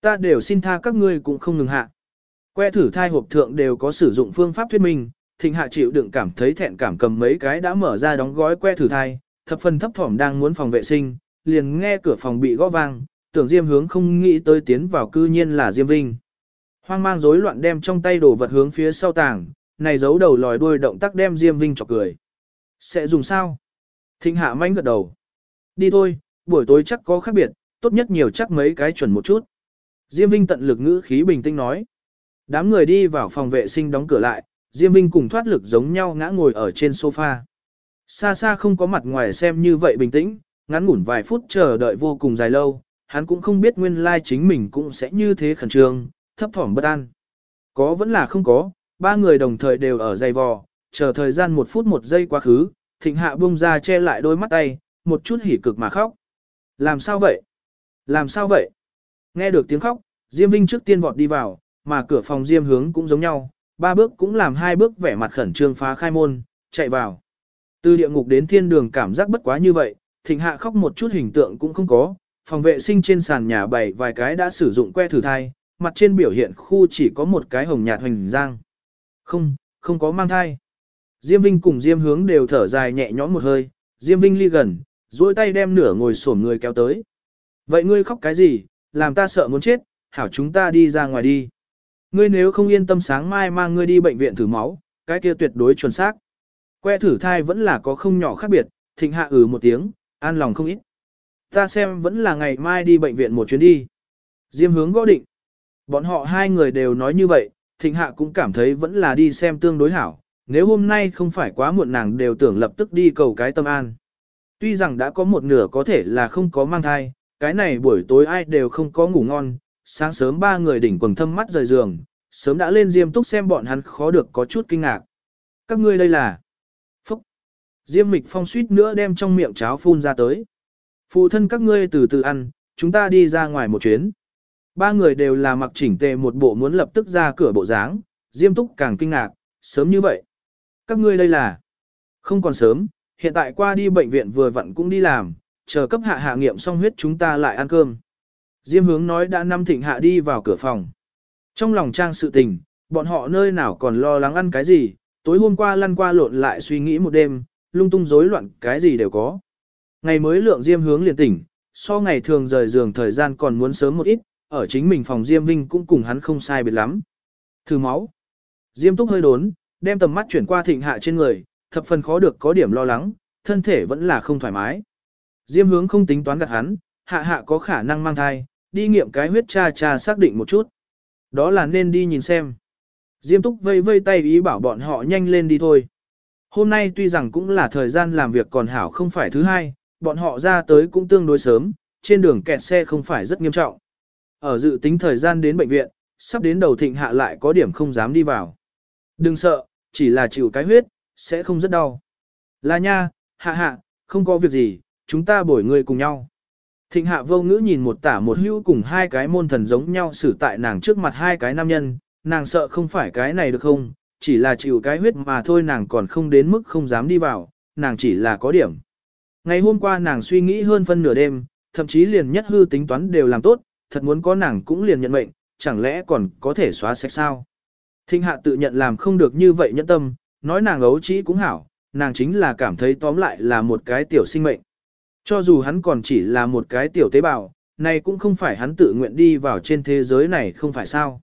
Ta đều xin tha các ngươi cũng không ngừng hạ. Que thử thai hộp thượng đều có sử dụng phương pháp thuyết minh, thịnh hạ chịu đựng cảm thấy thẹn cảm cầm mấy cái đã mở ra đóng gói que thử thai, thập phần thấp thỏm đang muốn phòng vệ sinh, liền nghe cửa phòng bị gõ vang, tưởng Diêm hướng không nghĩ tới tiến vào cư nhiên là Diêm Vinh. Hoang mang rối loạn đem trong tay đồ vật hướng phía sau tàng, này giấu đầu lòi đuôi động tác đem Diêm Vinh chọc cười. Sẽ dùng sao? Thịnh hạ manh gật đầu. Đi thôi, buổi tối chắc có khác biệt, tốt nhất nhiều chắc mấy cái chuẩn một chút. Diêm Vinh tận lực ngữ khí bình tĩnh nói. Đám người đi vào phòng vệ sinh đóng cửa lại, Diêm Vinh cùng thoát lực giống nhau ngã ngồi ở trên sofa. Xa xa không có mặt ngoài xem như vậy bình tĩnh, ngắn ngủn vài phút chờ đợi vô cùng dài lâu, hắn cũng không biết nguyên lai chính mình cũng sẽ như thế khẩn trương, thấp thỏm bất an. Có vẫn là không có, ba người đồng thời đều ở dây vò, chờ thời gian một phút một giây quá khứ, thịnh hạ buông ra che lại đôi mắt tay, một chút hỉ cực mà khóc. Làm sao vậy? Làm sao vậy? Nghe được tiếng khóc, Diêm Vinh trước tiên vọt đi vào, mà cửa phòng Diêm hướng cũng giống nhau, ba bước cũng làm hai bước vẻ mặt khẩn trương phá khai môn, chạy vào. Từ địa ngục đến thiên đường cảm giác bất quá như vậy, thịnh hạ khóc một chút hình tượng cũng không có, phòng vệ sinh trên sàn nhà bày vài cái đã sử dụng que thử thai, mặt trên biểu hiện khu chỉ có một cái hồng nhạt hoành giang. Không, không có mang thai. Diêm Vinh cùng Diêm hướng đều thở dài nhẹ nhõm một hơi, Diêm Vinh ly gần, duỗi tay đem nửa ngồi xổm người kéo tới. Vậy ngươi khóc cái gì, làm ta sợ muốn chết, hảo chúng ta đi ra ngoài đi. Ngươi nếu không yên tâm sáng mai mang ngươi đi bệnh viện thử máu, cái kia tuyệt đối chuẩn xác. Que thử thai vẫn là có không nhỏ khác biệt, thịnh hạ ừ một tiếng, an lòng không ít. Ta xem vẫn là ngày mai đi bệnh viện một chuyến đi. Diêm hướng gõ định. Bọn họ hai người đều nói như vậy, thịnh hạ cũng cảm thấy vẫn là đi xem tương đối hảo. Nếu hôm nay không phải quá muộn nàng đều tưởng lập tức đi cầu cái tâm an. Tuy rằng đã có một nửa có thể là không có mang thai, cái này buổi tối ai đều không có ngủ ngon, sáng sớm ba người đỉnh quần thâm mắt rời giường, sớm đã lên Diêm Túc xem bọn hắn khó được có chút kinh ngạc. Các ngươi đây là... Phúc! Diêm Mịch Phong suýt nữa đem trong miệng cháo phun ra tới. Phụ thân các ngươi từ từ ăn, chúng ta đi ra ngoài một chuyến. Ba người đều là mặc chỉnh tề một bộ muốn lập tức ra cửa bộ dáng, Diêm Túc càng kinh ngạc, sớm như vậy. Các ngươi đây là... Không còn sớm, hiện tại qua đi bệnh viện vừa vặn cũng đi làm, chờ cấp hạ hạ nghiệm xong huyết chúng ta lại ăn cơm. Diêm hướng nói đã năm thịnh hạ đi vào cửa phòng. Trong lòng trang sự tình, bọn họ nơi nào còn lo lắng ăn cái gì, tối hôm qua lăn qua lộn lại suy nghĩ một đêm, lung tung rối loạn cái gì đều có. Ngày mới lượng Diêm hướng liền tỉnh, so ngày thường rời giường thời gian còn muốn sớm một ít, ở chính mình phòng Diêm Vinh cũng cùng hắn không sai biệt lắm. Thử máu. Diêm túc hơi đốn, đem tầm mắt chuyển qua thịnh hạ trên người, thập phần khó được có điểm lo lắng, thân thể vẫn là không thoải mái. Diêm hướng không tính toán gạt hắn, hạ hạ có khả năng mang thai, đi nghiệm cái huyết cha cha xác định một chút. Đó là nên đi nhìn xem. Diêm túc vây vây tay ý bảo bọn họ nhanh lên đi thôi. Hôm nay tuy rằng cũng là thời gian làm việc còn hảo không phải thứ hai, bọn họ ra tới cũng tương đối sớm, trên đường kẹt xe không phải rất nghiêm trọng. Ở dự tính thời gian đến bệnh viện, sắp đến đầu thịnh hạ lại có điểm không dám đi vào. Đừng sợ, chỉ là chịu cái huyết, sẽ không rất đau. Là nha, hạ hạ, không có việc gì, chúng ta bổi người cùng nhau. Thịnh hạ vô ngữ nhìn một tả một hữu cùng hai cái môn thần giống nhau xử tại nàng trước mặt hai cái nam nhân, nàng sợ không phải cái này được không, chỉ là chịu cái huyết mà thôi nàng còn không đến mức không dám đi vào, nàng chỉ là có điểm. Ngày hôm qua nàng suy nghĩ hơn phân nửa đêm, thậm chí liền nhất hư tính toán đều làm tốt, thật muốn có nàng cũng liền nhận mệnh, chẳng lẽ còn có thể xóa sạch sao. Thinh hạ tự nhận làm không được như vậy nhẫn tâm, nói nàng ấu trĩ cũng hảo, nàng chính là cảm thấy tóm lại là một cái tiểu sinh mệnh. Cho dù hắn còn chỉ là một cái tiểu tế bào, này cũng không phải hắn tự nguyện đi vào trên thế giới này không phải sao.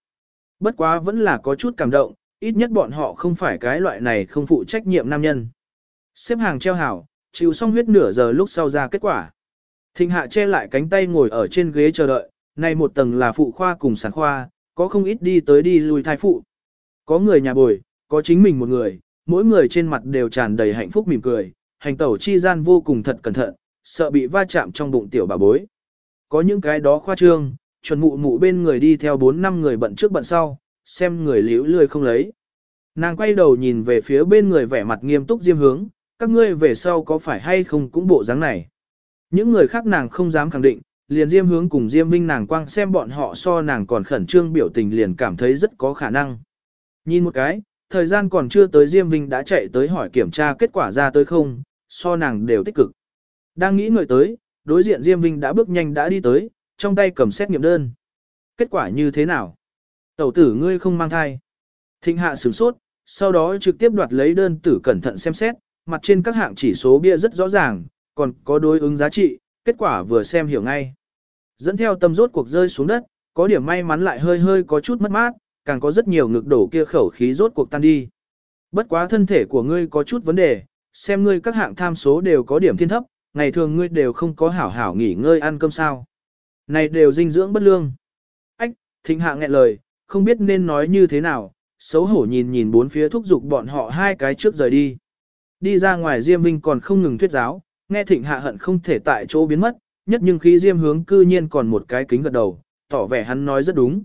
Bất quá vẫn là có chút cảm động, ít nhất bọn họ không phải cái loại này không phụ trách nhiệm nam nhân. Xếp hàng treo hảo, chịu xong huyết nửa giờ lúc sau ra kết quả. Thịnh hạ che lại cánh tay ngồi ở trên ghế chờ đợi, này một tầng là phụ khoa cùng sản khoa, có không ít đi tới đi lui thai phụ. Có người nhà bồi, có chính mình một người, mỗi người trên mặt đều tràn đầy hạnh phúc mỉm cười, hành tẩu chi gian vô cùng thật cẩn thận, sợ bị va chạm trong bụng tiểu bà bối. Có những cái đó khoa trương, chuẩn mụ mụ bên người đi theo 4 năm người bận trước bận sau, xem người liễu lười không lấy. Nàng quay đầu nhìn về phía bên người vẻ mặt nghiêm túc diêm hướng, các ngươi về sau có phải hay không cũng bộ dáng này. Những người khác nàng không dám khẳng định, liền diêm hướng cùng diêm vinh nàng quang xem bọn họ so nàng còn khẩn trương biểu tình liền cảm thấy rất có khả năng. Nhìn một cái, thời gian còn chưa tới diêm vinh đã chạy tới hỏi kiểm tra kết quả ra tới không, so nàng đều tích cực. Đang nghĩ người tới, đối diện diêm vinh đã bước nhanh đã đi tới, trong tay cầm xét nghiệm đơn. Kết quả như thế nào? Tẩu tử ngươi không mang thai. Thịnh hạ sửng sốt, sau đó trực tiếp đoạt lấy đơn tử cẩn thận xem xét, mặt trên các hạng chỉ số bia rất rõ ràng, còn có đối ứng giá trị, kết quả vừa xem hiểu ngay. Dẫn theo tâm rốt cuộc rơi xuống đất, có điểm may mắn lại hơi hơi có chút mất mát, càng có rất nhiều ngực đổ kia khẩu khí rốt cuộc tan đi. Bất quá thân thể của ngươi có chút vấn đề, xem ngươi các hạng tham số đều có điểm thiên thấp, ngày thường ngươi đều không có hảo hảo nghỉ ngơi ăn cơm sao. Này đều dinh dưỡng bất lương. Ách, thịnh hạ nghẹn lời, không biết nên nói như thế nào, xấu hổ nhìn nhìn bốn phía thúc giục bọn họ hai cái trước rời đi. Đi ra ngoài Diêm Vinh còn không ngừng thuyết giáo, nghe thịnh hạ hận không thể tại chỗ biến mất, nhất nhưng khi Diêm hướng cư nhiên còn một cái kính gật đầu, tỏ vẻ hắn nói rất đúng.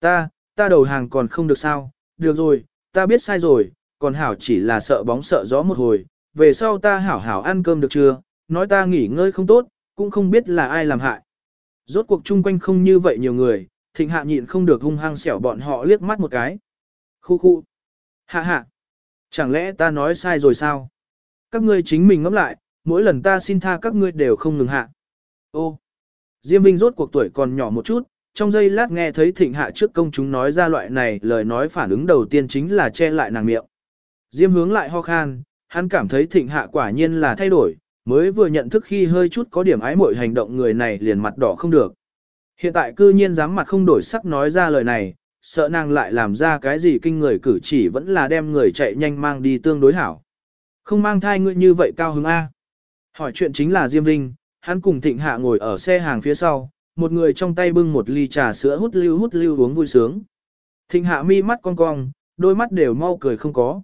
Ta, ta đầu hàng còn không được sao, được rồi, ta biết sai rồi, còn hảo chỉ là sợ bóng sợ gió một hồi, về sau ta hảo hảo ăn cơm được chưa, nói ta nghỉ ngơi không tốt, cũng không biết là ai làm hại. Rốt cuộc chung quanh không như vậy nhiều người, thịnh hạ nhịn không được hung hăng xẻo bọn họ liếc mắt một cái. Khu khu. Hạ hạ. Chẳng lẽ ta nói sai rồi sao? Các ngươi chính mình ngẫm lại, mỗi lần ta xin tha các ngươi đều không ngừng hạ. Ô. Diêm Vinh rốt cuộc tuổi còn nhỏ một chút, trong giây lát nghe thấy thịnh hạ trước công chúng nói ra loại này lời nói phản ứng đầu tiên chính là che lại nàng miệng. Diêm hướng lại ho khan, hắn cảm thấy thịnh hạ quả nhiên là thay đổi, mới vừa nhận thức khi hơi chút có điểm ái mội hành động người này liền mặt đỏ không được. Hiện tại cư nhiên dám mặt không đổi sắc nói ra lời này, sợ nàng lại làm ra cái gì kinh người cử chỉ vẫn là đem người chạy nhanh mang đi tương đối hảo. Không mang thai ngươi như vậy cao hứng A. Hỏi chuyện chính là Diêm Vinh, hắn cùng thịnh hạ ngồi ở xe hàng phía sau, một người trong tay bưng một ly trà sữa hút lưu hút lưu uống vui sướng. Thịnh hạ mi mắt cong cong, đôi mắt đều mau cười không có.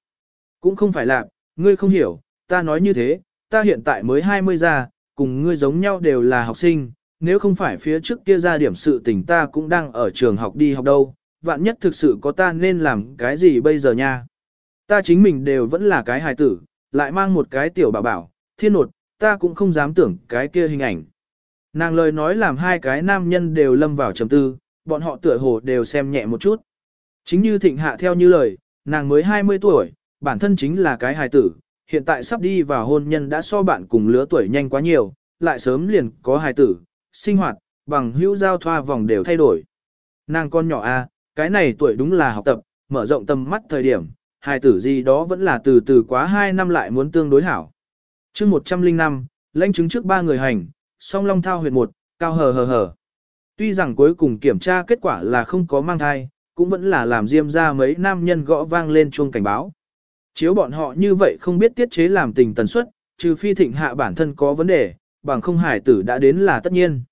Cũng không phải là, ngươi không hiểu, ta nói như thế, ta hiện tại mới 20 ra, cùng ngươi giống nhau đều là học sinh, nếu không phải phía trước kia ra điểm sự tình ta cũng đang ở trường học đi học đâu, vạn nhất thực sự có ta nên làm cái gì bây giờ nha. Ta chính mình đều vẫn là cái hài tử, lại mang một cái tiểu bảo bảo, thiên nột, ta cũng không dám tưởng cái kia hình ảnh. Nàng lời nói làm hai cái nam nhân đều lâm vào trầm tư, bọn họ tựa hồ đều xem nhẹ một chút. Chính như thịnh hạ theo như lời, nàng mới 20 tuổi, bản thân chính là cái hài tử, hiện tại sắp đi vào hôn nhân đã so bạn cùng lứa tuổi nhanh quá nhiều, lại sớm liền có hài tử, sinh hoạt, bằng hữu giao thoa vòng đều thay đổi. Nàng con nhỏ a, cái này tuổi đúng là học tập, mở rộng tầm mắt thời điểm, hài tử gì đó vẫn là từ từ quá 2 năm lại muốn tương đối hảo. chương 105, lãnh chứng trước ba người hành, song long thao huyệt một, cao hờ hờ hờ. Tuy rằng cuối cùng kiểm tra kết quả là không có mang thai, cũng vẫn là làm diêm ra mấy nam nhân gõ vang lên chuông cảnh báo. Chiếu bọn họ như vậy không biết tiết chế làm tình tần suất, trừ phi thịnh hạ bản thân có vấn đề, bằng không hải tử đã đến là tất nhiên.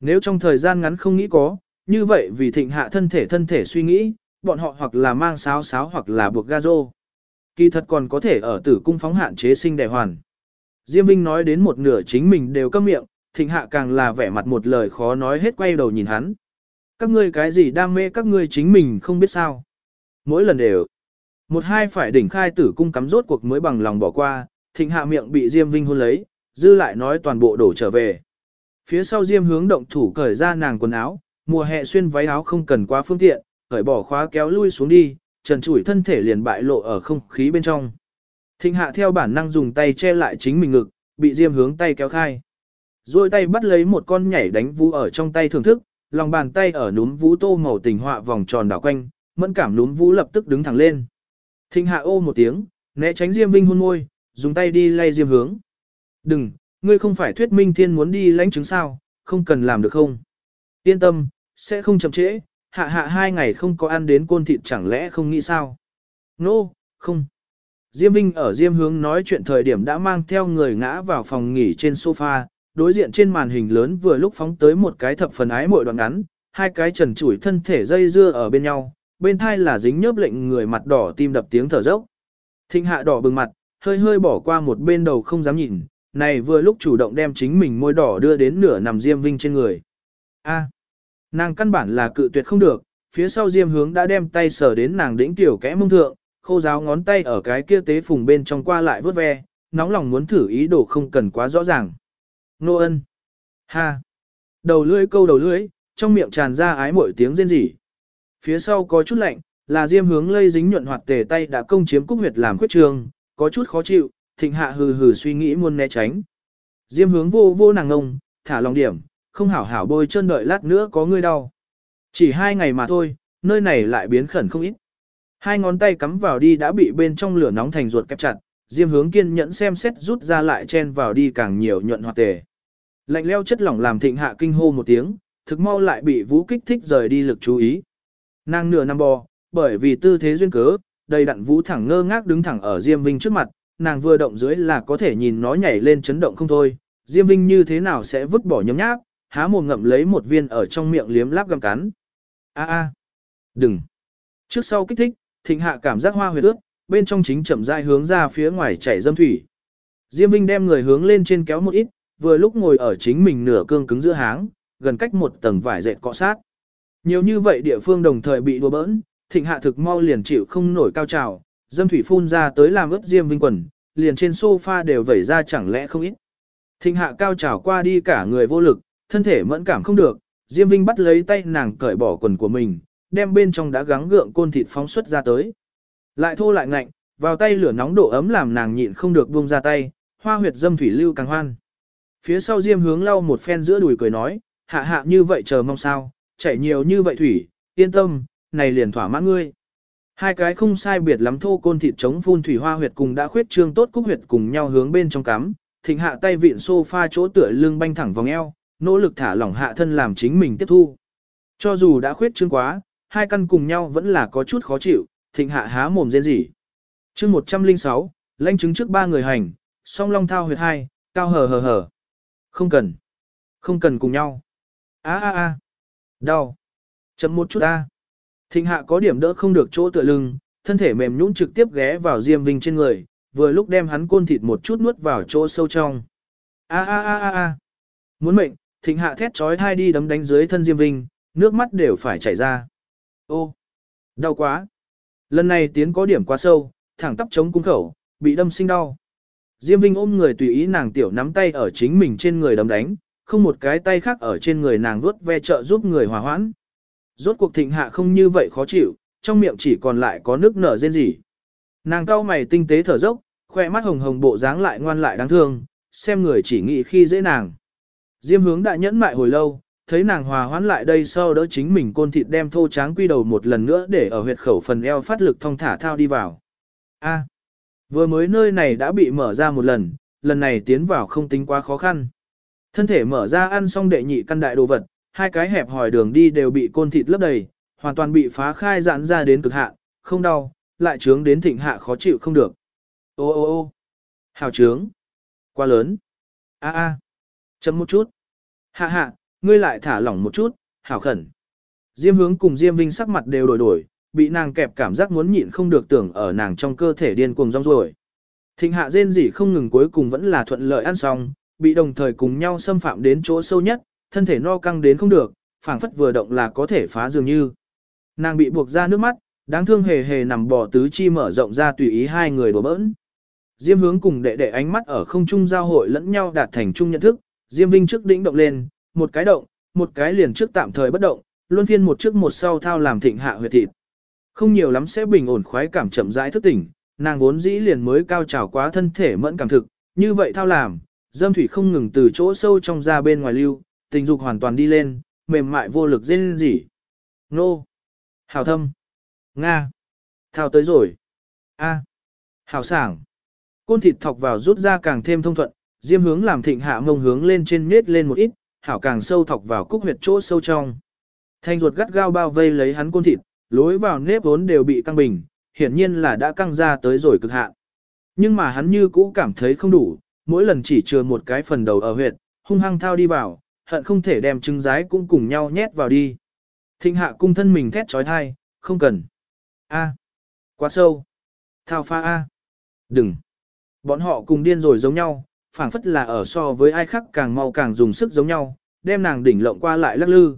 Nếu trong thời gian ngắn không nghĩ có, như vậy vì thịnh hạ thân thể thân thể suy nghĩ, bọn họ hoặc là mang sáo sáo hoặc là buộc ga rô. kỳ thật còn có thể ở tử cung phóng hạn chế sinh đẻ hoàn. Diêm Vinh nói đến một nửa chính mình đều câm miệng, thịnh hạ càng là vẻ mặt một lời khó nói hết quay đầu nhìn hắn. Các ngươi cái gì đam mê các ngươi chính mình không biết sao. Mỗi lần đều, một hai phải đỉnh khai tử cung cắm rốt cuộc mới bằng lòng bỏ qua, thịnh hạ miệng bị Diêm Vinh hôn lấy, dư lại nói toàn bộ đổ trở về. Phía sau Diêm hướng động thủ cởi ra nàng quần áo, mùa hè xuyên váy áo không cần quá phương tiện, cởi bỏ khóa kéo lui xuống đi, trần trụi thân thể liền bại lộ ở không khí bên trong. Thịnh hạ theo bản năng dùng tay che lại chính mình ngực, bị Diêm hướng tay kéo khai. Rồi tay bắt lấy một con nhảy đánh vũ ở trong tay thưởng thức, lòng bàn tay ở núm vũ tô màu tình họa vòng tròn đảo quanh, mẫn cảm núm vũ lập tức đứng thẳng lên. Thịnh hạ ô một tiếng, né tránh Diêm Vinh hôn môi, dùng tay đi lay Diêm hướng. Đừng, ngươi không phải thuyết minh thiên muốn đi lãnh chứng sao, không cần làm được không? Yên tâm, sẽ không chậm trễ, hạ hạ hai ngày không có ăn đến côn thịt chẳng lẽ không nghĩ sao? Nô, no, không. Diêm Vinh ở Diêm hướng nói chuyện thời điểm đã mang theo người ngã vào phòng nghỉ trên sofa, đối diện trên màn hình lớn vừa lúc phóng tới một cái thập phần ái mội đoạn ngắn, hai cái trần chủi thân thể dây dưa ở bên nhau, bên thai là dính nhớp lệnh người mặt đỏ tim đập tiếng thở dốc. Thịnh hạ đỏ bừng mặt, hơi hơi bỏ qua một bên đầu không dám nhìn, này vừa lúc chủ động đem chính mình môi đỏ đưa đến nửa nằm Diêm Vinh trên người. A, nàng căn bản là cự tuyệt không được, phía sau Diêm hướng đã đem tay sờ đến nàng đỉnh tiểu kẽ mông thượng, khô giáo ngón tay ở cái kia tế phùng bên trong qua lại vớt ve, nóng lòng muốn thử ý đồ không cần quá rõ ràng. Nô ân. Ha. Đầu lưỡi câu đầu lưỡi, trong miệng tràn ra ái mỗi tiếng rên rỉ. Phía sau có chút lạnh, là diêm hướng lây dính nhuận hoạt tề tay đã công chiếm cúc huyệt làm khuyết trường, có chút khó chịu, thịnh hạ hừ hừ suy nghĩ muôn né tránh. Diêm hướng vô vô nàng ngông, thả lòng điểm, không hảo hảo bôi chân đợi lát nữa có người đau. Chỉ hai ngày mà thôi, nơi này lại biến khẩn không ít. Hai ngón tay cắm vào đi đã bị bên trong lửa nóng thành ruột kẹp chặt, Diêm hướng kiên nhẫn xem xét rút ra lại chen vào đi càng nhiều nhuận hoạt tề. Lạnh leo chất lỏng làm thịnh hạ kinh hô một tiếng, thực mau lại bị vũ kích thích rời đi lực chú ý. Nàng nửa năm bò, bởi vì tư thế duyên cớ, đầy đặn vũ thẳng ngơ ngác đứng thẳng ở Diêm Vinh trước mặt, nàng vừa động dưới là có thể nhìn nó nhảy lên chấn động không thôi. Diêm Vinh như thế nào sẽ vứt bỏ nhấm nháp, há mồm ngậm lấy một viên ở trong miệng liếm láp găm cắn. A a, đừng. Trước sau kích thích, thịnh hạ cảm giác hoa huyệt ướt, bên trong chính chậm rãi hướng ra phía ngoài chảy dâm thủy. Diêm Vinh đem người hướng lên trên kéo một ít, vừa lúc ngồi ở chính mình nửa cương cứng giữa háng, gần cách một tầng vải dệt cọ sát. Nhiều như vậy địa phương đồng thời bị đùa bỡn, thịnh hạ thực mau liền chịu không nổi cao trào, dâm thủy phun ra tới làm ướt Diêm Vinh quần, liền trên sofa đều vẩy ra chẳng lẽ không ít. Thịnh hạ cao trào qua đi cả người vô lực, thân thể mẫn cảm không được, Diêm Vinh bắt lấy tay nàng cởi bỏ quần của mình, đem bên trong đã gắng gượng côn thịt phóng xuất ra tới. Lại thô lại ngạnh, vào tay lửa nóng độ ấm làm nàng nhịn không được buông ra tay, hoa huyệt dâm thủy lưu càng hoan. Phía sau Diêm hướng lau một phen giữa đùi cười nói, hạ hạ như vậy chờ mong sao, chảy nhiều như vậy thủy, yên tâm, này liền thỏa mãn ngươi. Hai cái không sai biệt lắm thô côn thịt chống phun thủy hoa huyệt cùng đã khuyết trương tốt cúc huyệt cùng nhau hướng bên trong cắm, thịnh hạ tay vịn sofa chỗ tựa lưng banh thẳng vòng eo, nỗ lực thả lỏng hạ thân làm chính mình tiếp thu. Cho dù đã khuyết chương quá, hai căn cùng nhau vẫn là có chút khó chịu, thịnh hạ há mồm rên rỉ. chương 106, lãnh chứng trước ba người hành, song long thao huyệt hai, cao hờ hờ hờ. Không cần. Không cần cùng nhau. a a a Đau. Chậm một chút ta. Thịnh hạ có điểm đỡ không được chỗ tựa lưng, thân thể mềm nhũn trực tiếp ghé vào Diêm Vinh trên người, vừa lúc đem hắn côn thịt một chút nuốt vào chỗ sâu trong. A a a a a. Muốn mệnh, Thịnh hạ thét chói thai đi đấm đánh dưới thân Diêm Vinh, nước mắt đều phải chảy ra. Ô, đau quá. Lần này tiến có điểm quá sâu, thẳng tắp chống cung khẩu, bị đâm sinh đau. Diêm Vinh ôm người tùy ý nàng tiểu nắm tay ở chính mình trên người đấm đánh, không một cái tay khác ở trên người nàng vuốt ve trợ giúp người hòa hoãn. Rốt cuộc thịnh hạ không như vậy khó chịu, trong miệng chỉ còn lại có nước nở rên rỉ. Nàng cau mày tinh tế thở dốc, khoe mắt hồng hồng bộ dáng lại ngoan lại đáng thương, xem người chỉ nghĩ khi dễ nàng. Diêm hướng đã nhẫn mại hồi lâu, thấy nàng hòa hoãn lại đây sau đỡ chính mình côn thịt đem thô tráng quy đầu một lần nữa để ở huyệt khẩu phần eo phát lực thong thả thao đi vào. A, vừa mới nơi này đã bị mở ra một lần, lần này tiến vào không tính quá khó khăn. Thân thể mở ra ăn xong đệ nhị căn đại đồ vật, hai cái hẹp hỏi đường đi đều bị côn thịt lấp đầy, hoàn toàn bị phá khai giãn ra đến cực hạn, không đau, lại trướng đến thịnh hạ khó chịu không được. Ô ô ô, hào trướng, quá lớn, a a, chấm một chút, hạ hạ, ngươi lại thả lỏng một chút, hảo khẩn. Diêm hướng cùng Diêm Vinh sắc mặt đều đổi đổi, bị nàng kẹp cảm giác muốn nhịn không được tưởng ở nàng trong cơ thể điên cuồng rong ruổi. Thịnh hạ rên rỉ không ngừng cuối cùng vẫn là thuận lợi ăn xong, bị đồng thời cùng nhau xâm phạm đến chỗ sâu nhất, thân thể no căng đến không được, phảng phất vừa động là có thể phá dường như. Nàng bị buộc ra nước mắt, đáng thương hề hề nằm bò tứ chi mở rộng ra tùy ý hai người đổ bỡn. Diêm hướng cùng đệ đệ ánh mắt ở không trung giao hội lẫn nhau đạt thành chung nhận thức, Diêm Vinh trước đỉnh động lên, một cái động, một cái liền trước tạm thời bất động, luân phiên một trước một sau thao làm thịnh hạ huyệt thịt. Không nhiều lắm sẽ bình ổn khoái cảm chậm rãi thức tỉnh, nàng vốn dĩ liền mới cao trào quá thân thể mẫn cảm thực, như vậy thao làm, dâm thủy không ngừng từ chỗ sâu trong ra bên ngoài lưu, tình dục hoàn toàn đi lên, mềm mại vô lực rên rỉ. Nô! Hào thâm! Nga! Thao tới rồi! A! Hào sảng! Côn thịt thọc vào rút ra càng thêm thông thuận, diêm hướng làm thịnh hạ mông hướng lên trên nết lên một ít, hảo càng sâu thọc vào cúc huyệt chỗ sâu trong. Thanh ruột gắt gao bao vây lấy hắn côn thịt, lối vào nếp vốn đều bị căng bình, hiển nhiên là đã căng ra tới rồi cực hạn. Nhưng mà hắn như cũ cảm thấy không đủ, mỗi lần chỉ chừa một cái phần đầu ở huyệt, hung hăng thao đi vào, hận không thể đem trứng rái cũng cùng nhau nhét vào đi. Thịnh hạ cung thân mình thét trói thai, không cần. A. Quá sâu. Thao pha A. Đừng. Bọn họ cùng điên rồi giống nhau, phảng phất là ở so với ai khác càng mau càng dùng sức giống nhau, đem nàng đỉnh lộng qua lại lắc lư.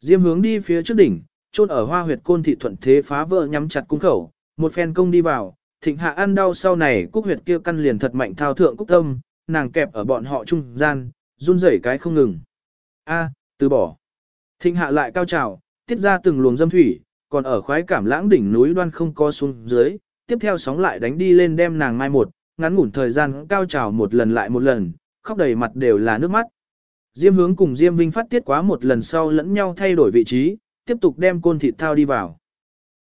Diêm hướng đi phía trước đỉnh, chôn ở hoa huyệt côn thị thuận thế phá vỡ nhắm chặt cung khẩu, một phen công đi vào, thịnh hạ ăn đau sau này cúc huyệt kia căn liền thật mạnh thao thượng cúc tâm, nàng kẹp ở bọn họ trung gian, run rẩy cái không ngừng. A, từ bỏ. Thịnh hạ lại cao trào, tiết ra từng luồng dâm thủy, còn ở khoái cảm lãng đỉnh núi đoan không co xuống dưới, tiếp theo sóng lại đánh đi lên đem nàng mai một, ngắn ngủn thời gian cao trào một lần lại một lần, khóc đầy mặt đều là nước mắt. Diêm hướng cùng Diêm Vinh phát tiết quá một lần sau lẫn nhau thay đổi vị trí, tiếp tục đem côn thịt thao đi vào.